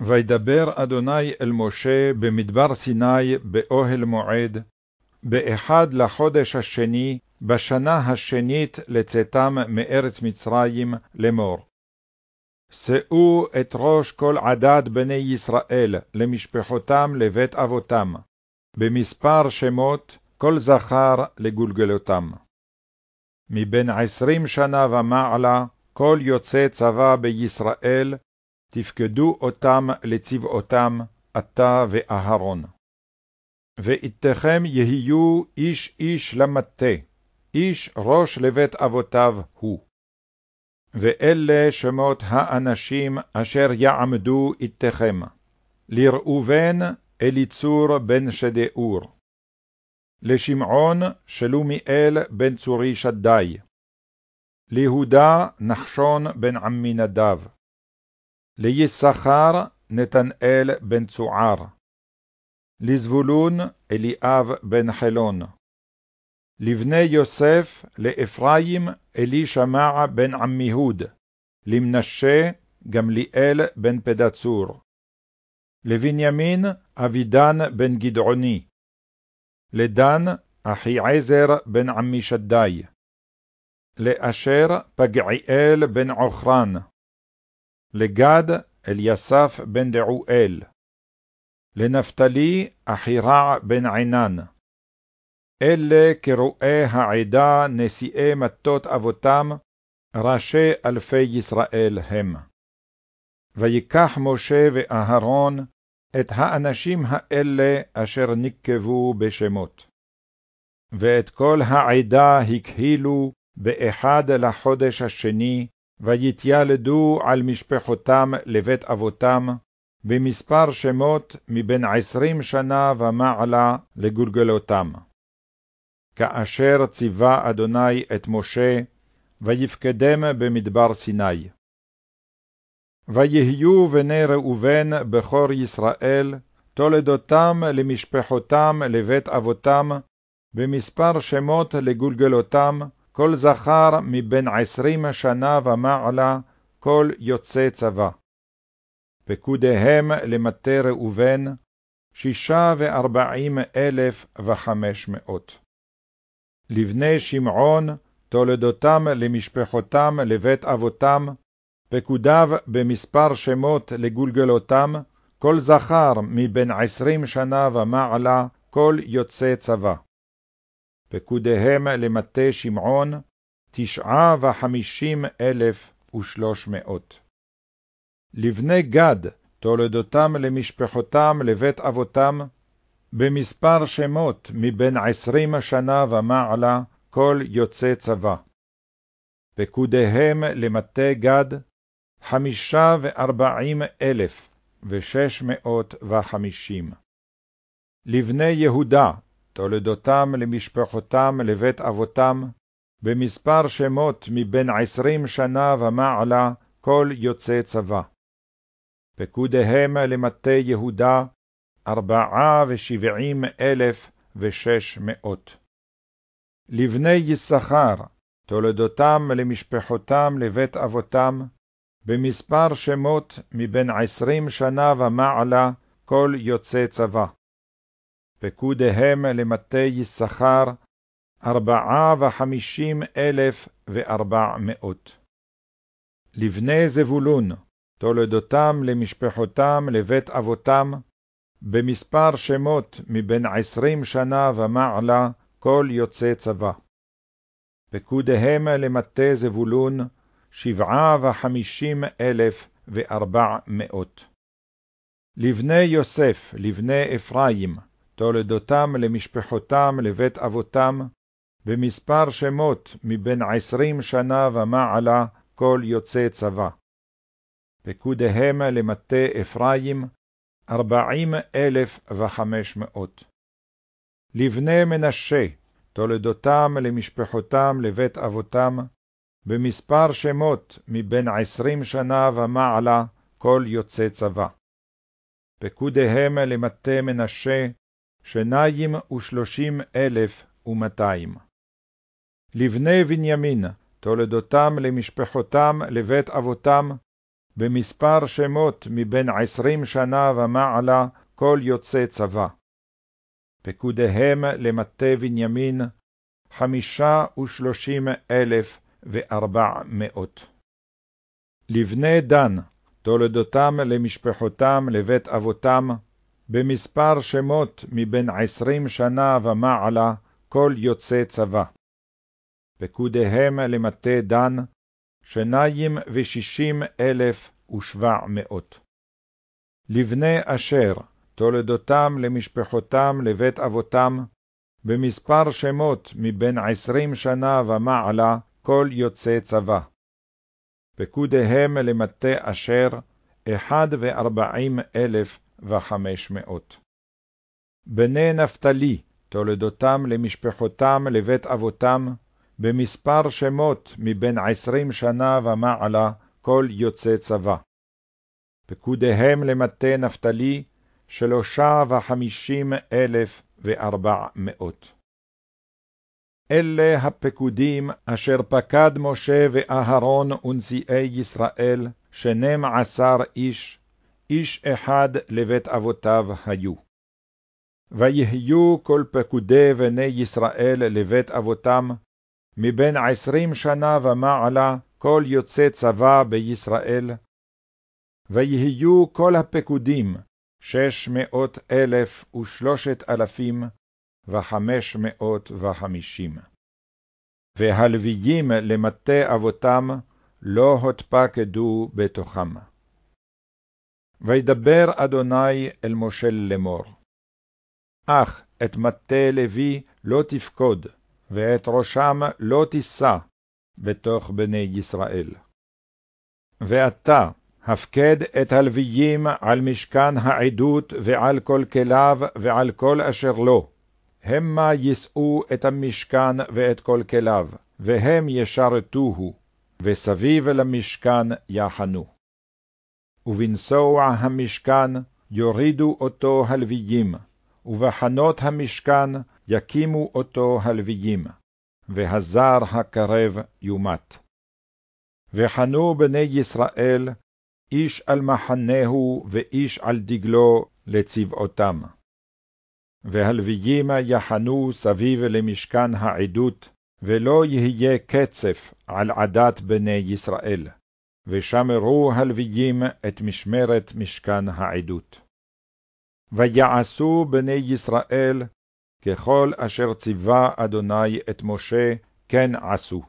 וידבר אדוני אל משה במדבר סיני באוהל מועד, באחד לחודש השני, בשנה השנית לצאתם מארץ מצרים לאמור. שאו את ראש כל עדת בני ישראל למשפחותם לבית אבותם, במספר שמות כל זכר לגולגלותם. מבין עשרים שנה ומעלה, כל יוצא צבא בישראל, תפקדו אותם לצבאותם, אתה ואהרון. ואיתכם יהיו איש איש למטה, איש ראש לבית אבותיו הוא. ואלה שמות האנשים אשר יעמדו איתכם, לראובן אליצור בן שדאור, לשמעון שלומיאל בן צורי שדי, ליהודה נחשון בן עמינדב, ליששכר נתנאל בן צוער, לזבולון אליאב בן חלון, לבני יוסף לאפרים אלישמע בן עמיהוד, למנשה גמליאל בן פדצור, לבנימין אבידן בן גדעוני, לדן אחיעזר בן עמישדי, לאשר פגעיאל בן עוכרן, לגד אליסף בן דעואל, לנפתלי אחירע בן עינן. אלה קרואי העדה נשיאי מטות אבותם, ראשי אלפי ישראל הם. ויקח משה ואהרון את האנשים האלה אשר נקבו בשמות. ואת כל העדה הקהילו באחד לחודש השני, ויתיילדו על משפחותם לבית אבותם, במספר שמות מבין עשרים שנה ומעלה לגולגלותם. כאשר ציווה אדוני את משה, ויפקדם במדבר סיני. ויהיו בני ראובן בכור ישראל, תולדותם למשפחותם לבית אבותם, במספר שמות לגולגלותם, כל זכר מבין עשרים שנה ומעלה, כל יוצא צבא. פקודיהם למטה ראובן, שישה וארבעים אלף וחמש מאות. לבני שמעון, תולדותם למשפחותם לבית אבותם, פקודיו במספר שמות לגולגלותם, כל זכר מבין עשרים שנה ומעלה, כל יוצא צבא. פקודיהם למטה שמעון, תשעה וחמישים אלף ושלוש מאות. לבני גד, תולדותם למשפחותם לבית אבותם, במספר שמות מבין עשרים שנה ומעלה, כל יוצא צבא. פקודיהם למטה גד, חמישה וארבעים אלף ושש מאות וחמישים. לבני יהודה, תולדותם למשפחותם לבית אבותם, במספר שמות מבין עשרים שנה ומעלה, כל יוצא צבא. פקודיהם למטה יהודה, ארבעה ושבעים אלף ושש מאות. לבני יששכר, תולדותם למשפחותם לבית אבותם, במספר שמות מבין עשרים שנה ומעלה, כל יוצא צבא. פקודיהם למטה יששכר, ארבעה וחמישים אלף וארבע מאות. לבני זבולון, תולדותם למשפחותם לבית אבותם, במספר שמות מבין עשרים שנה ומעלה, כל יוצא צבא. פקודיהם למטה זבולון, שבעה וחמישים אלף וארבע מאות. לבני יוסף, לבני אפרים, תולדותם למשפחותם לבית אבותם, במספר שמות מבין עשרים שנה ומעלה, כל יוצא צבא. פקודיהם למטה אפרים, ארבעים אלף וחמש מאות. לבני מנשה, תולדותם למשפחותם לבית אבותם, במספר שמות מבין עשרים שנה ומעלה, כל יוצא צבא. פקודיהם למטה מנשה, שניים ושלושים אלף ומאתיים. לבני בנימין, תולדותם למשפחותם לבית אבותם, במספר שמות מבין עשרים שנה ומעלה כל יוצא צבא. פקודיהם למטה בנימין, חמישה ושלושים אלף וארבע מאות. לבני דן, תולדותם למשפחותם לבית אבותם, במספר שמות מבין עשרים שנה ומעלה כל יוצא צבא. פקודיהם למטה דן, שניים ושישים אלף ושבע מאות. לבני אשר, תולדותם למשפחותם לבית אבותם, במספר שמות מבין עשרים שנה ומעלה כל יוצא צבא. פקודיהם למטה אשר, אחד וארבעים אלף וחמש מאות. בני נפתלי, תולדותם למשפחותם לבית אבותם, במספר שמות מבין עשרים שנה ומעלה כל יוצא צבא. פקודיהם למטה נפתלי, שלושה וחמישים אלף וארבע מאות. אלה הפקודים אשר פקד משה ואהרון ונשיאי ישראל, שנים עשר איש, איש אחד לבית אבותיו היו. ויהיו כל פקודי בני ישראל לבית אבותם, מבין עשרים שנה ומעלה כל יוצא צבא בישראל. ויהיו כל הפקודים שש מאות אלף ושלושת אלפים וחמש מאות וחמישים. והלוויים למטה אבותם לא הודפקדו בתוכם. וידבר אדוני אל משה לאמור. אך את מטה לוי לא תפקוד, ואת ראשם לא תישא בתוך בני ישראל. ואתה, הפקד את הלוויים על משכן העדות ועל כל כליו ועל כל אשר לו. המה יישאו את המשכן ואת כל כליו, והם ישרתוהו, וסביב למשכן יחנו. ובנסוע המשכן יורידו אותו הלוויים, ובחנות המשכן יקימו אותו הלוויים, והזר הקרב יומת. וחנו בני ישראל, איש על מחנהו ואיש על דגלו לצבאותם. והלוויים יחנו סביב למשכן העדות, ולא יהיה קצף על עדת בני ישראל, ושמרו הלוויים את משמרת משכן העדות. ויעשו בני ישראל ככל אשר ציווה אדוני את משה, כן עשו.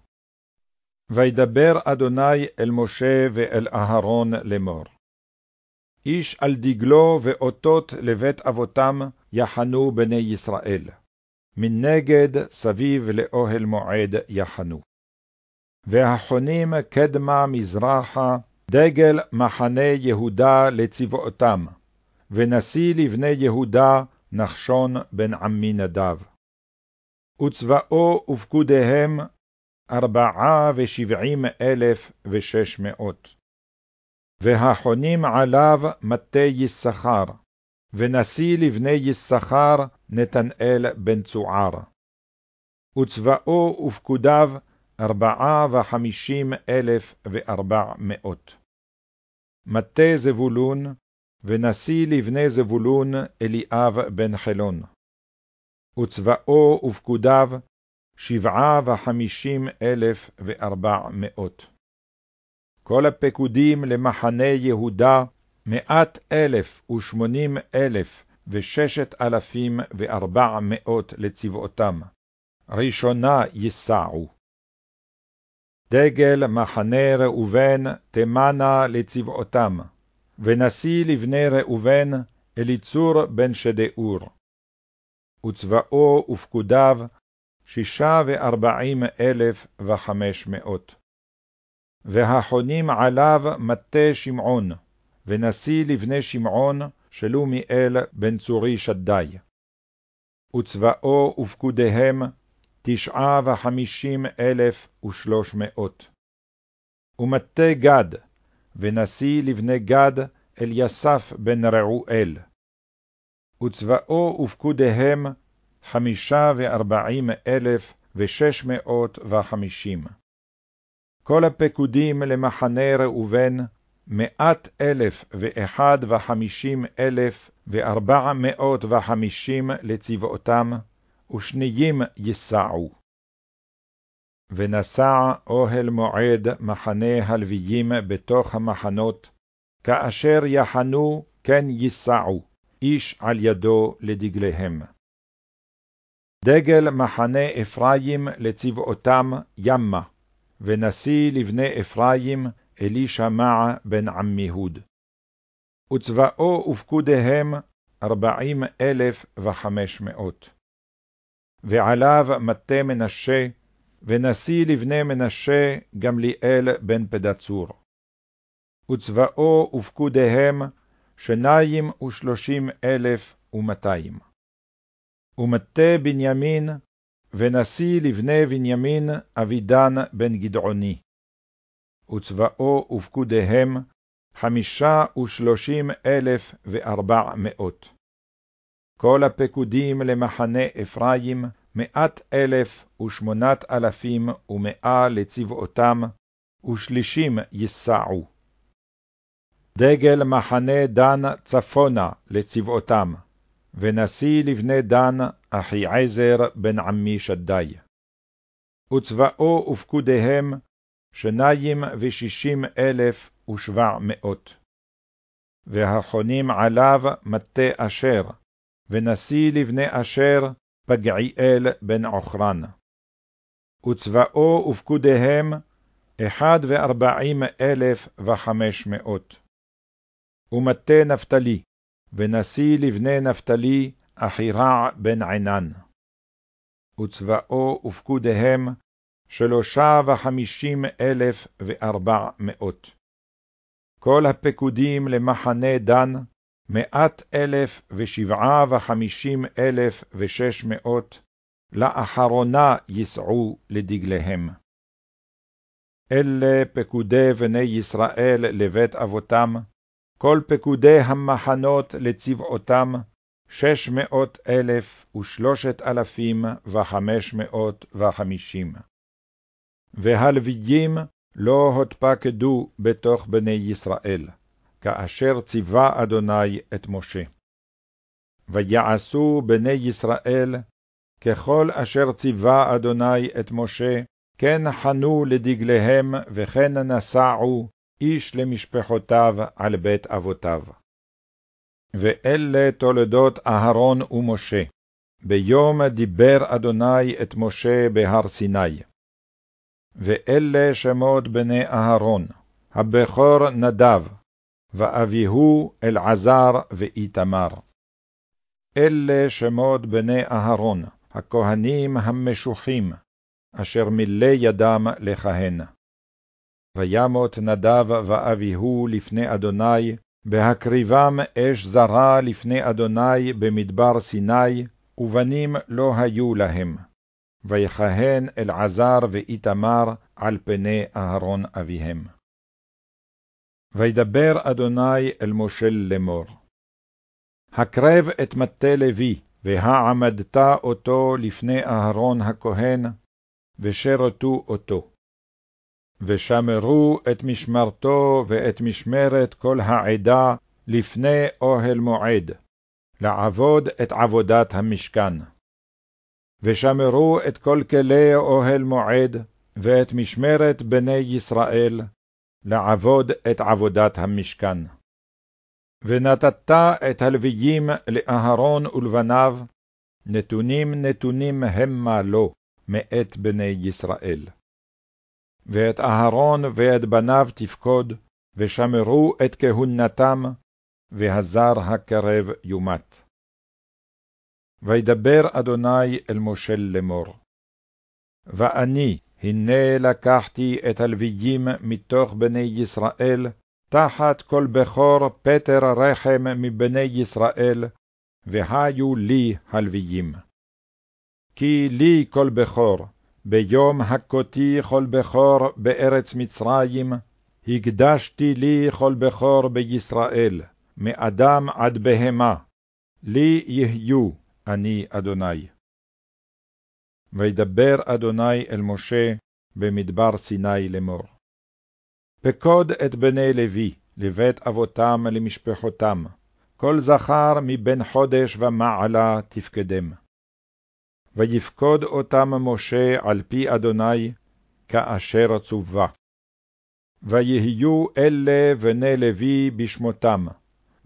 וידבר אדוני אל משה ואל אהרון לאמור. איש על דגלו ואותות לבית אבותם יחנו בני ישראל. מנגד סביב לאוהל מועד יחנו. והחונים קדמה מזרחה, דגל מחנה יהודה לצבאותם, ונשיא לבני יהודה נחשון בן עמי נדב. וצבאו ופקודיהם ארבעה ושבעים אלף ושש מאות. והחונים עליו מטה יששכר, ונשיא לבני יששכר נתנאל בן צוער. וצבאו ופקודיו ארבעה וחמישים אלף וארבע מאות. מטה זבולון, ונשיא לבני זבולון אליאב בן חלון. וצבאו ופקודיו שבעה וחמישים אלף וארבע מאות. כל הפקודים למחנה יהודה מאת אלף ושמונים אלף וששת אלפים וארבע מאות לצבאותם, ראשונה ייסעו. דגל מחנה ראובן תמנה לצבאותם, ונשיא לבני ראובן אליצור בן שדאור. וצבאו ופקודיו שישה וארבעים אלף וחמש מאות. והחונים עליו מטה שמעון, ונשיא לבני שמעון שלומיאל בן צורי שדי. וצבאו ופקודיהם תשעה וחמישים אלף ושלוש מאות. ומטה גד, ונשיא לבני גד אליסף בן רעואל. וצבאו ופקודיהם חמישה וארבעים אלף ושש מאות וחמישים. כל הפקודים למחנה ראובן, מאת אלף ואחד וחמישים אלף וארבע מאות וחמישים לצבאותם, ושניים ייסעו. ונסע אוהל מועד מחנה הלוויים בתוך המחנות, כאשר יחנו כן ייסעו, איש על ידו לדגליהם. דגל מחנה אפרים לצבאותם ימה, ונשיא לבני אפרים אלישמע בן עמיהוד. וצבאו ופקודיהם ארבעים אלף וחמש מאות. ועליו מטה מנשה, ונשיא לבני מנשה גמליאל בן פדצור. וצבאו ופקודיהם שניים ושלושים אלף ומאתיים. ומטה בנימין, ונשיא לבני בנימין אבידן בן גדעוני. וצבאו ופקודיהם חמישה ושלושים אלף וארבע מאות. כל הפקודים למחנה אפרים מאת אלף ושמונת אלפים ומאה לצבאותם, ושלישים ייסעו. דגל מחנה דן צפונה לצבאותם, ונשיא לבני דן אחיעזר בן עמי שדי. וצבאו ופקודיהם שניים ושישים אלף ושבע מאות. והחונים עליו מטה אשר, ונשיא לבני אשר פגעיאל בן עוכרן. וצבאו ופקודיהם אחד וארבעים אלף וחמש מאות. ומטה נפתלי, ונשיא לבני נפתלי אחירע בן עינן. וצבאו ופקודיהם שלושה וחמישים אלף וארבע מאות. כל הפקודים למחנה דן, מאת אלף ושבעה וחמישים אלף ושש מאות, לאחרונה ייסעו לדגליהם. אלה פקודי בני ישראל לבית אבותם, כל פקודי המחנות לצבאותם, שש מאות אלף ושלושת אלפים וחמש מאות וחמישים. והלוויים לא הודפקדו בתוך בני ישראל, כאשר ציווה אדוני את משה. ויעשו בני ישראל ככל אשר ציווה אדוני את משה, כן חנו לדגליהם וכן נסעו, איש למשפחותיו על בית אבותיו. ואלה תולדות אהרון ומשה, ביום דיבר אדוני את משה בהר סיני. ואלה שמות בני אהרון, הבכור נדב, ואביהו אלעזר ואיתמר. אלה שמות בני אהרון, הכהנים המשוחים, אשר מילא ידם לכהן. וימות נדב ואביהו לפני אדוני, בהקריבם אש זרה לפני אדוני במדבר סיני, ובנים לא היו להם. ויכהן אלעזר ואיתמר על פני אהרון אביהם. וידבר אדוני אל משה לאמור. הקרב את מטה לוי, והעמדת אותו לפני אהרון הכהן, ושרתו אותו. ושמרו את משמרתו ואת משמרת כל העדה לפני אוהל מועד, לעבוד את עבודת המשכן. ושמרו את כל כלי אוהל מועד, ואת משמרת בני ישראל, לעבוד את עבודת המשכן. ונתת את הלוויים לאהרון ולבניו, נתונים נתונים המה לו, מאת בני ישראל. ואת אהרון ואת בניו תפקוד, ושמרו את כהונתם, והזר הקרב יומת. וידבר אדוני אל משה לאמור. ואני, הנה לקחתי את הלוויים מתוך בני ישראל, תחת כל בכור פטר רחם מבני ישראל, והיו לי הלוויים. כי לי כל בכור, ביום הכותי כל בכור בארץ מצרים, הקדשתי לי כל בכור בישראל, מאדם עד בהמה, לי יהיו, אני אדוני. וידבר אדוני אל משה במדבר סיני לאמור. פקוד את בני לוי, לבית אבותם למשפחותם, כל זכר מבין חודש ומעלה תפקדם. ויפקוד אותם משה על פי אדוני, כאשר צווה. ויהיו אלה בני לוי בשמותם,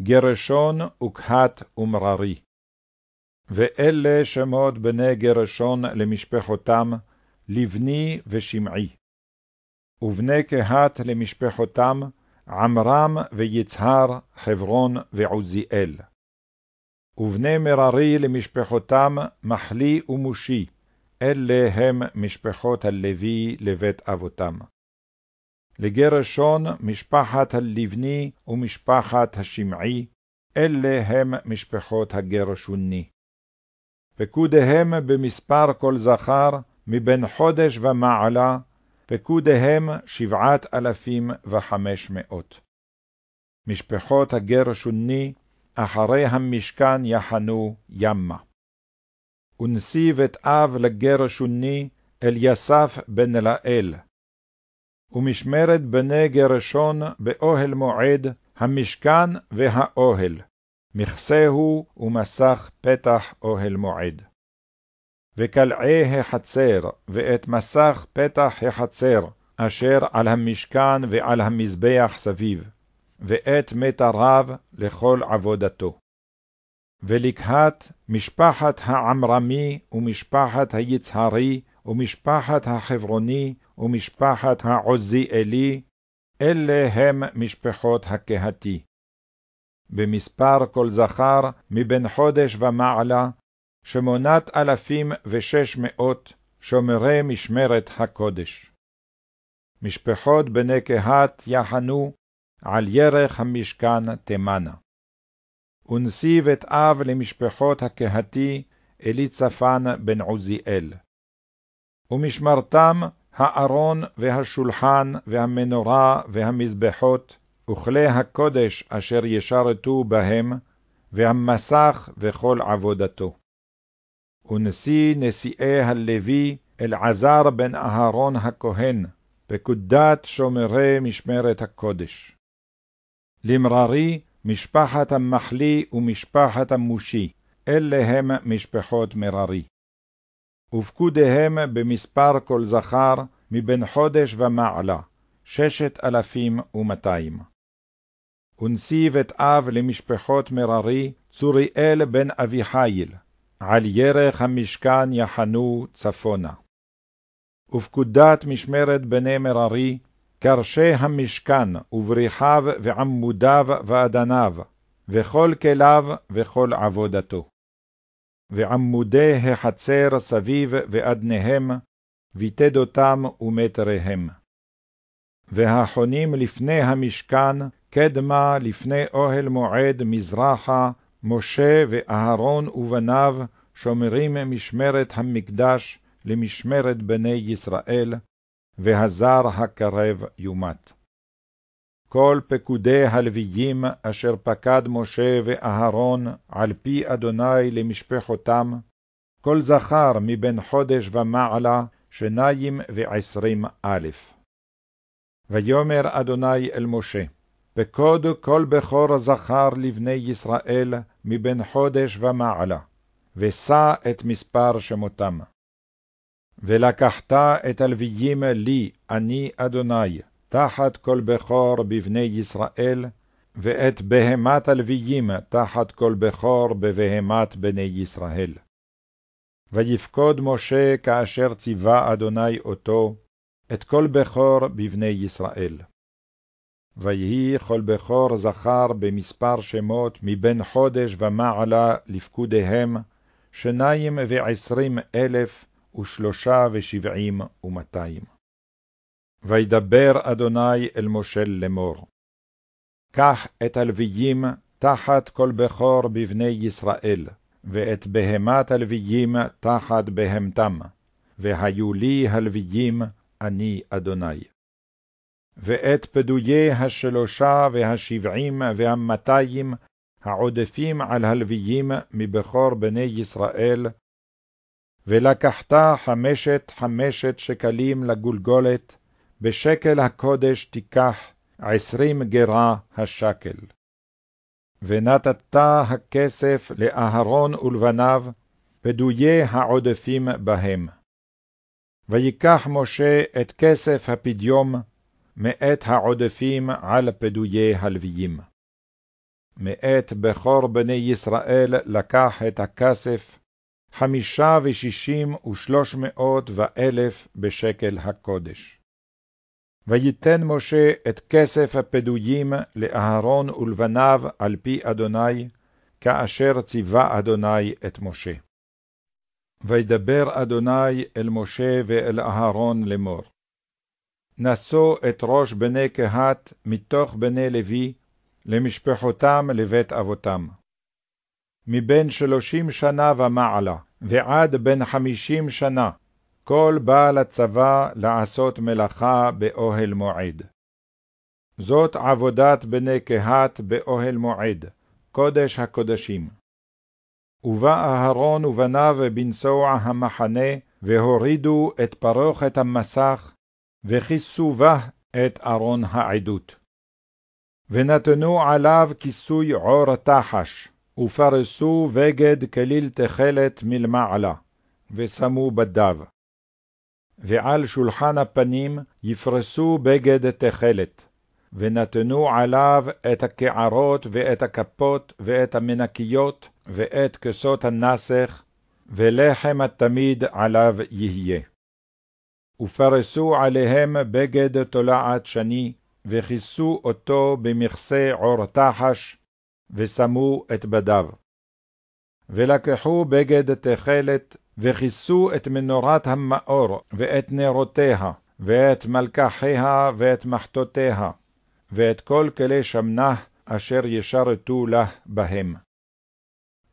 גרשון וקהת ומררי. ואלה שמות בני גרשון למשפחותם, לבני ושמעי. ובני קהת למשפחותם, עמרם ויצהר, חברון ועוזיאל. ובני מררי למשפחותם, מחלי ומושי, אלה הם משפחות הלוי לבית אבותם. לגרשון משפחת הלבני ומשפחת השמעי, אלה הם משפחות הגרשוני. פקודיהם במספר כל זכר, מבין חודש ומעלה, פקודיהם שבעת אלפים וחמש מאות. משפחות הגרשוני, אחרי המשכן יחנו ימה. ונשיא בית אב לגרשוני, אליסף בן לאל. ומשמרת בני גרשון באוהל מועד, המשכן והאוהל, מכסהו ומסך פתח אוהל מועד. וקלעי החצר, ואת מסך פתח החצר, אשר על המשכן ועל המזבח סביב, ואת מטריו לכל עבודתו. ולקהת משפחת העמרמי ומשפחת היצהרי ומשפחת החברוני ומשפחת העוזיאלי, אלה הם משפחות הקהתי. במספר כל זכר מבין חודש ומעלה, שמונת אלפים ושש מאות שומרי משמרת הקודש. משפחות בני קהת יחנו על ירך המשכן תימנה. ונשיא בית אב למשפחות הקהתי אליצפן בן עוזיאל. ומשמרתם הארון והשולחן והמנורה והמזבחות, וכלי הקודש אשר ישרתו בהם, והמסך וכל עבודתו. ונשיא נשיאי הלוי אלעזר בן אהרון הכהן, פקודת שומרי משמרת הקודש. למררי, משפחת המחלי ומשפחת המושי, אלה הם משפחות מררי. ופקודיהם במספר כל זכר, מבין חודש ומעלה, ששת אלפים ומאתיים. ונשיא בית אב למשפחות מררי, צוריאל בן אביחיל, על ירך המשכן יחנו צפונה. ופקודת משמרת בני מררי, קרשי המשכן ובריחיו ועמודיו ואדניו, וכל כליו וכל עבודתו. ועמודי החצר סביב ואדניהם, ויתדותם ומטריהם. והחונים לפני המשכן, קדמה לפני אוהל מועד מזרחה, משה ואהרון ובניו שומרים משמרת המקדש למשמרת בני ישראל, והזר הקרב יומת. כל פקודי הלוויים אשר פקד משה ואהרון על פי אדוני למשפחותם, כל זכר מבין חודש ומעלה, שניים ועשרים א'. ויאמר אדוני אל משה, פקוד כל בכור זכר לבני ישראל מבין חודש ומעלה, ושא את מספר שמותם. ולקחת את הלוויים לי, אני אדוני, תחת כל בכור בבני ישראל, ואת בהמת הלוויים תחת כל בכור בבהמת בני ישראל. ויפקוד משה כאשר ציווה אדוני אותו, את כל בכור בבני ישראל. ויהי כל בכור זכר במספר שמות מבין חודש ומעלה לפקודיהם, שניים ועשרים אלף ושלושה ושבעים ומאתיים. וידבר אדוני אל משה לאמור. קח את הלוויים תחת כל בכור בבני ישראל, ואת בהמת הלוויים תחת בהמתם, והיו לי הלוויים, אני אדוני. ואת פדויי השלושה והשבעים והמאתיים העודפים על הלוויים מבכור בני ישראל, ולקחת חמשת חמשת שקלים לגולגולת, בשקל הקודש תיקח, עשרים גרה השקל. ונתת הכסף לאהרון ולבניו, פדויי העודפים בהם. ויקח משה את כסף הפדיום מאת העודפים על פדויי הלוויים. מאת בכור בני ישראל לקח את הכסף, חמישה ושישים ושלוש מאות ואלף בשקל הקודש. ויתן משה את כסף הפדויים לאהרון ולבניו על פי אדוני, כאשר ציווה אדוני את משה. וידבר אדוני אל משה ואל אהרון לאמור. נשוא את ראש בני קהת מתוך בני לוי, למשפחותם לבית אבותם. מבין שלושים שנה ומעלה, ועד בן חמישים שנה, כל בעל הצבא לעשות מלאכה באוהל מועד. זאת עבודת בני קהת באוהל מועד, קודש הקודשים. ובא אהרון ובניו בנסוע המחנה, והורידו את פרוכת המסך, וכיסו בה את ארון העדות. ונתנו עליו כיסוי עור תחש, ופרסו בגד כליל תכלת מלמעלה, ושמו בדיו. ועל שולחן הפנים יפרסו בגד תכלת, ונתנו עליו את הקערות ואת הכפות ואת המנקיות ואת כסות הנסך, ולחם התמיד עליו יהיה. ופרסו עליהם בגד תולעת שני, וכיסו אותו במכסה עור תחש, ושמו את בדיו. ולקחו בגד תכלת, וכיסו את מנורת המאור, ואת נרותיה, ואת מלקחיה, ואת מחתותיה, ואת כל כלי שמנה, אשר ישרתו לה בהם.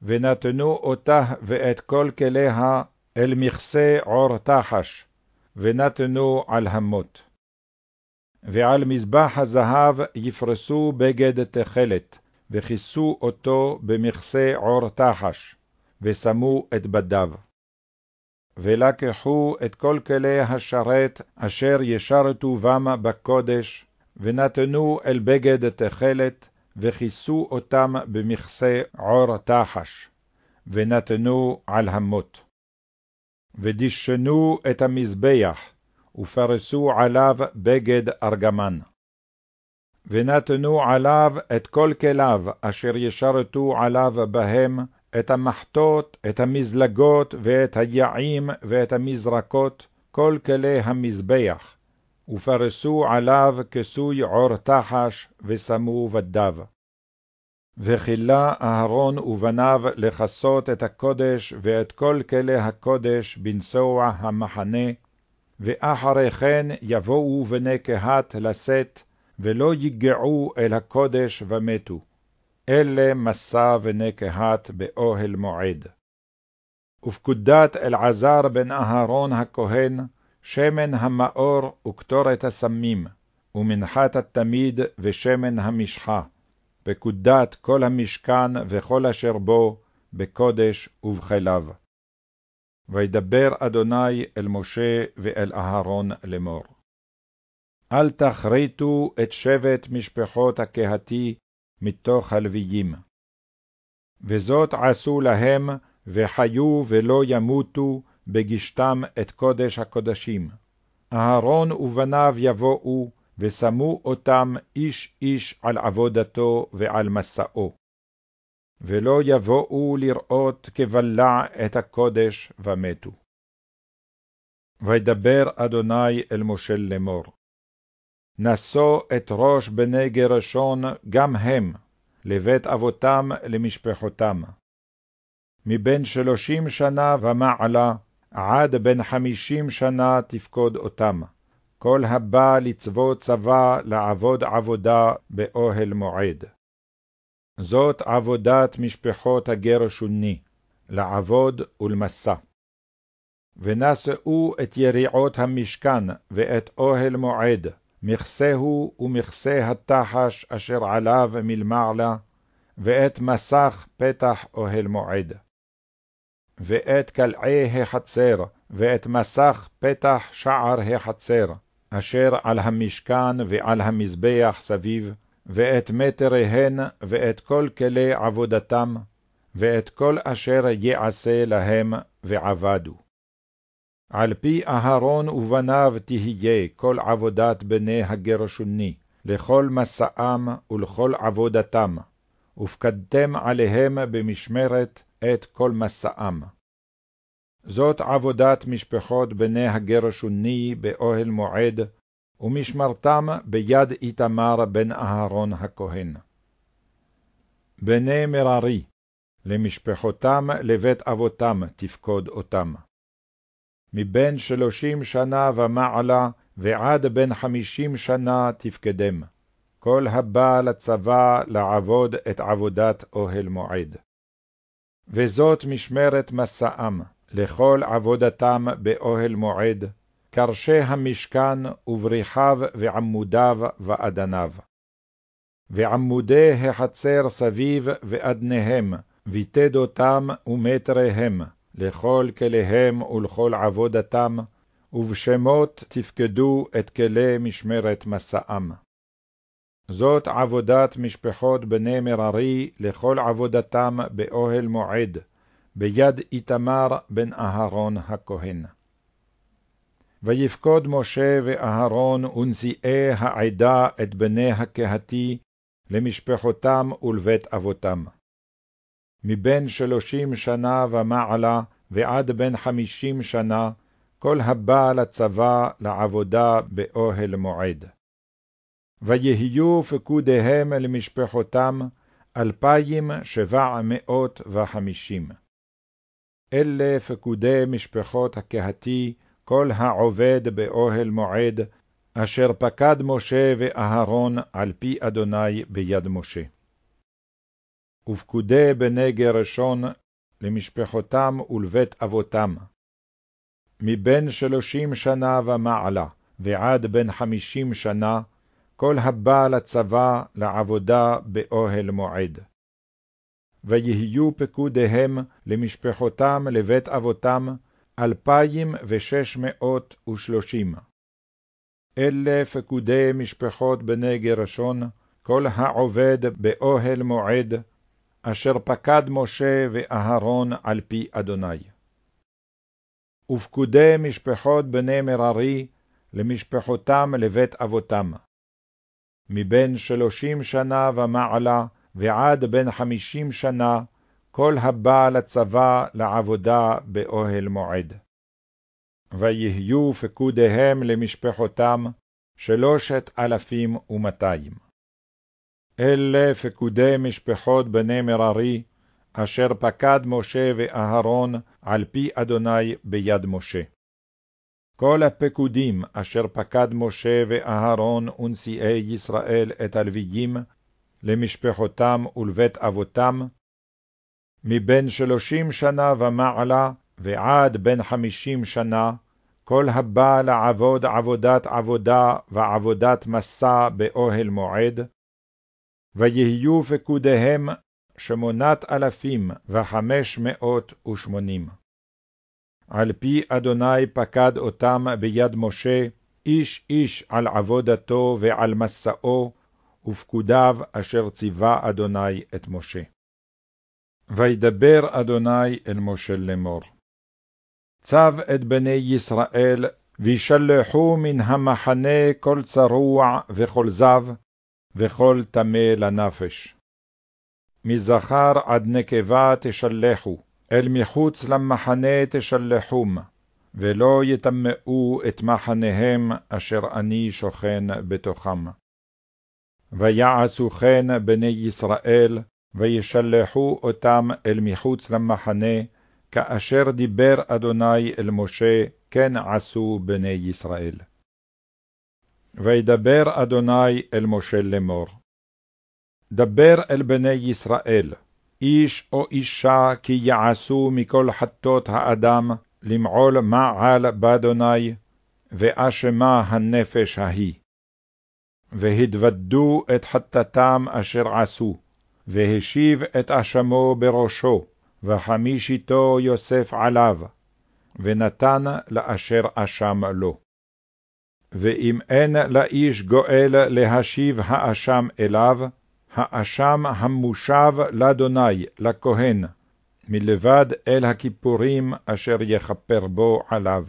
ונתנו אותה ואת כל כליה אל מכסה עור תחש, ונתנו על המות. ועל מזבח הזהב יפרסו בגד תכלת, וכיסו אותו במכסה עור תחש, ושמו את בדיו. ולקחו את כל כלי השרת אשר ישרתו במה בקודש, ונתנו אל בגד תכלת, וכיסו אותם במכסה עור תחש, ונתנו על המות. ודשנו את המזבח, ופרסו עליו בגד ארגמן. ונתנו עליו את כל כליו אשר ישרתו עליו בהם, את המחטות, את המזלגות, ואת היעים, ואת המזרקות, כל כלי המזבח, ופרסו עליו כסוי עור תחש, ושמו בדיו. וכילה אהרון ובניו לכסות את הקודש ואת כל כלי הקודש בנסוע המחנה, ואחרי כן יבואו בני קהת לשאת, ולא יגעו אל הקודש ומתו. אלה מסע בני קהת באוהל מועד. ופקודת אלעזר בן אהרון הכהן, שמן המאור וקטורת הסמים, ומנחת התמיד ושמן המשחה, פקודת כל המשכן וכל אשר בו, בקודש ובחיליו. וידבר אדוני אל משה ואל אהרון לאמור. אל תכריתו את שבט משפחות הקהתי מתוך הלוויים. וזאת עשו להם, וחיו ולא ימותו, בגישתם את קודש הקודשים. אהרון ובניו יבואו, ושמו אותם איש איש על עבודתו ועל מסעו. ולא יבואו לראות כבלע את הקודש ומתו. וידבר אדוני אל משה לאמור. נשוא את ראש בני גרשון גם הם, לבית אבותם למשפחותם. מבין שלושים שנה ומעלה, עד בן חמישים שנה תפקוד אותם, כל הבא לצבוא צבא לעבוד עבודה באוהל מועד. זאת עבודת משפחות הגרשוני, לעבוד ולמסע. ונשאו את יריעות המשכן ואת אוהל מועד, מכסהו ומכסה התחש אשר עליו מלמעלה, ואת מסך פתח אוהל מועד. ואת קלעי החצר, ואת מסך פתח שער החצר, אשר על המשכן ועל המזבח סביב, ואת מטריהן, ואת כל כלי עבודתם, ואת כל אשר יעשה להם, ועבדו. על פי אהרון ובניו תהיה כל עבודת בני הגרשוני, לכל מסעם ולכל עבודתם, ופקדתם עליהם במשמרת את כל מסעם. זאת עבודת משפחות בני הגרשוני באוהל מועד, ומשמרתם ביד איתמר בן אהרון הכהן. בני מררי, למשפחותם לבית אבותם תפקוד אותם. מבין שלושים שנה ומעלה ועד בן חמישים שנה תפקדם, כל הבא לצבא לעבוד את עבודת אוהל מועד. וזאת משמרת מסעם, לכל עבודתם באוהל מועד, קרשי המשכן ובריחיו ועמודיו ואדניו. ועמודי החצר סביב ואדניהם, ויתדותם ומטריהם, לכל כליהם ולכל עבודתם, ובשמות תפקדו את כלי משמרת מסעם. זאת עבודת משפחות בני מררי לכל עבודתם באוהל מועד, ביד איתמר בן אהרון הכהן. ויפקוד משה ואהרון ונשיאי העדה את בני הקהתי למשפחותם ולבית אבותם. מבין שלושים שנה ומעלה ועד בן חמישים שנה, כל הבא לצבא לעבודה באוהל מועד. ויהיו פקודיהם למשפחותם אלפיים שבע מאות וחמישים. אלה פקודי משפחות הקהתי, כל העובד באוהל מועד, אשר פקד משה ואהרון על פי אדוני ביד משה. ופקודי בני גרשון למשפחותם ולבית אבותם. מבין שלושים שנה ומעלה ועד בן חמישים שנה, כל הבא לצבא לעבודה באוהל מועד. ויהיו פקודיהם למשפחותם לבית אבותם אלפיים ושש מאות ושלושים. אלה פקודי משפחות בני גרשון, כל העובד באוהל מועד, אשר פקד משה ואהרון על פי אדוני. ופקודי משפחות בני מררי למשפחותם לבית אבותם. מבין שלושים שנה ומעלה ועד בן חמישים שנה, כל הבא לצבא לעבודה באוהל מועד. ויהיו פקודיהם למשפחותם שלושת אלפים ומאתיים. אלה פקודי משפחות בני מררי, אשר פקד משה ואהרון על פי אדוני ביד משה. כל הפקודים אשר פקד משה ואהרון ונשיאי ישראל את הלוויים, למשפחותם ולבית אבותם, מבין שלושים שנה ומעלה ועד בין חמישים שנה, כל הבא לעבוד עבודת עבודה ועבודת מסע באוהל מועד, ויהיו פקודיהם שמונת אלפים וחמש מאות ושמונים. על פי אדוני פקד אותם ביד משה, איש איש על עבודתו ועל מסעו, ופקודיו אשר ציווה אדוני את משה. וידבר אדוני אל משה לאמור. צב את בני ישראל, וישלחו מן המחנה כל צרוע וכל זב, וכל טמא לנפש. מזכר עד נקבה תשלחו, אל מחוץ למחנה תשלחום, ולא יטמאו את מחניהם אשר אני שוכן בתוכם. ויעשו כן בני ישראל, וישלחו אותם אל מחוץ למחנה, כאשר דיבר אדוני אל משה, כן עשו בני ישראל. וידבר אדוני אל משה לאמור. דבר אל בני ישראל, איש או אישה כי יעשו מכל חטות האדם, למעול מעל באדוני, ואשמה הנפש ההיא. והתוודו את חטאתם אשר עשו, והשיב את אשמו בראשו, וחמישיתו יוסף עליו, ונתן לאשר אשם לו. ואם אין לאיש גואל להשיב האשם אליו, האשם המושב לאדוני, לכהן, מלבד אל הכיפורים אשר יכפר בו עליו.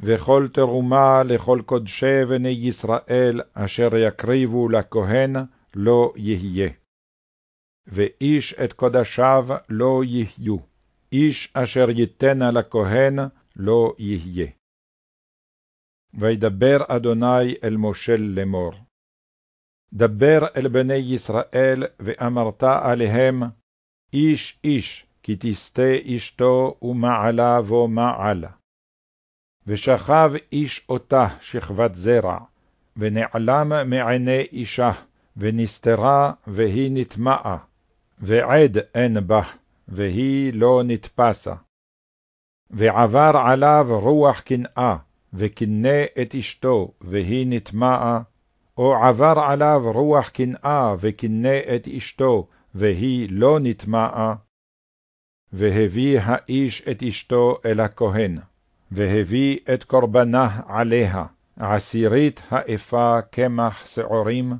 וכל תרומה לכל קודשי בני ישראל אשר יקריבו לכהן לא יהיה. ואיש את קודשיו לא יהיו, איש אשר ייתנה לכהן לא יהיה. וידבר אדוני אל משה לאמור. דבר אל בני ישראל, ואמרת עליהם, איש איש, כי תסטה אשתו ומעלה בו מעלה. ושכב איש אותה שכבת זרע, ונעלם מעיני אישה, ונסתרה, והיא נטמעה, ועד אין בה, והיא לא נתפסה. ועבר עליו רוח קנאה, וקנא את אשתו, והיא נטמעה, או עבר עליו רוח קנאה, וקנא את אשתו, והיא לא נטמעה. והביא האיש את אשתו אל הכהן, והביא את קורבנה עליה, עשירית האפה קמח שעורים,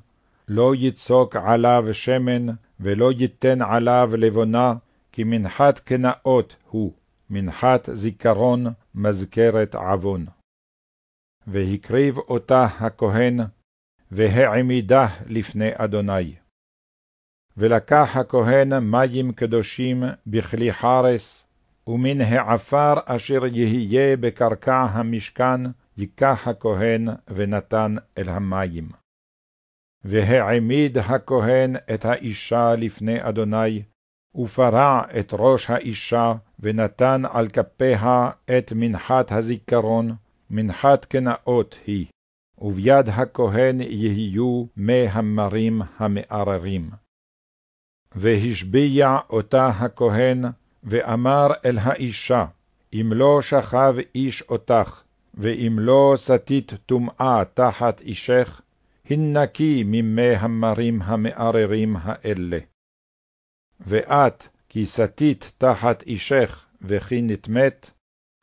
לא יצוק עליו שמן, ולא ייתן עליו לבונה, כי מנחת קנאות הוא, מנחת זיכרון, מזכרת עוון. והקריב אותה הכהן, והעמידה לפני אדוני. ולקח הכהן מים קדושים בכלי חרס, ומן העפר אשר יהיה בקרקע המשכן, ייקח הכהן ונתן אל המים. והעמיד הכהן את האישה לפני אדוני, ופרע את ראש האישה, ונתן על כפיה את מנחת הזיכרון, מנחת קנאות היא, וביד הכהן יהיו מי המרים המערערים. והשביע אותה הכהן, ואמר אל האישה, אם לא שכב איש אותך, ואם לא סטית טומאה תחת אישך, הנקי ממי המרים המערערים האלה. ואת, כי סטית תחת אישך, וכי נטמאת,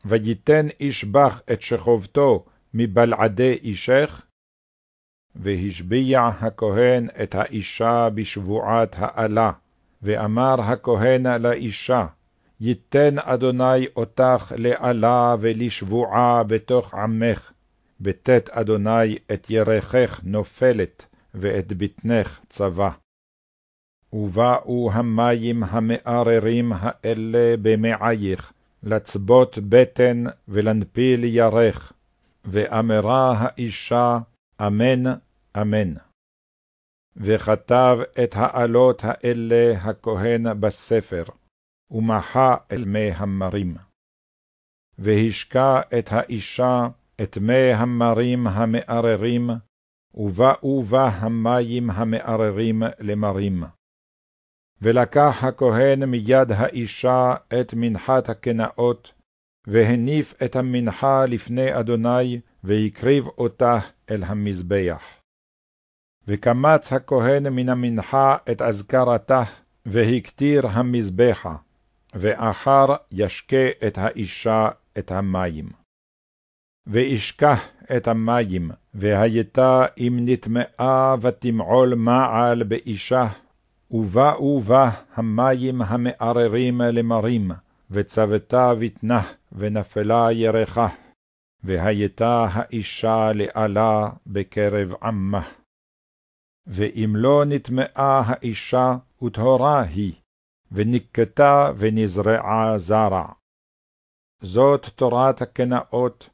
ויתן איש בך את שכבתו מבלעדי אישך, והשביע הכהן את האישה בשבועת האלה, ואמר הכהן לאישה, ייתן אדוני אותך לאלה ולשבועה בתוך עמך, בתת אדוני את ירכך נופלת, ואת בטנך צבא. ובאו המים המערערים האלה במעייך, לצבות בטן ולנפיל ירך, ואמרה האישה, אמן, אמן. וכתב את האלות האלה הכהן בספר, ומחה אל מי המרים. והשקע את האישה את מי המרים המערערים, ובאו בה המים המערערים למרים. ולקח הכהן מיד האישה את מנחת הקנאות, והניף את המנחה לפני אדוני, והקריב אותה אל המזבח. וקמץ הכהן מן המנחה את אזכרתה, והקטיר המזבחה, ואחר ישקה את האישה את המים. וישכח את המים, והייתה אם נטמאה ותמעול מעל באישה, ובאו בה המים המערערים למרים, וצוותה בטנה, ונפלה ירחה, והייתה האישה לאלה בקרב עמה. ואם לא נטמאה האישה, וטהורה היא, ונקטה ונזרעה זרע. זאת תורת הקנאות,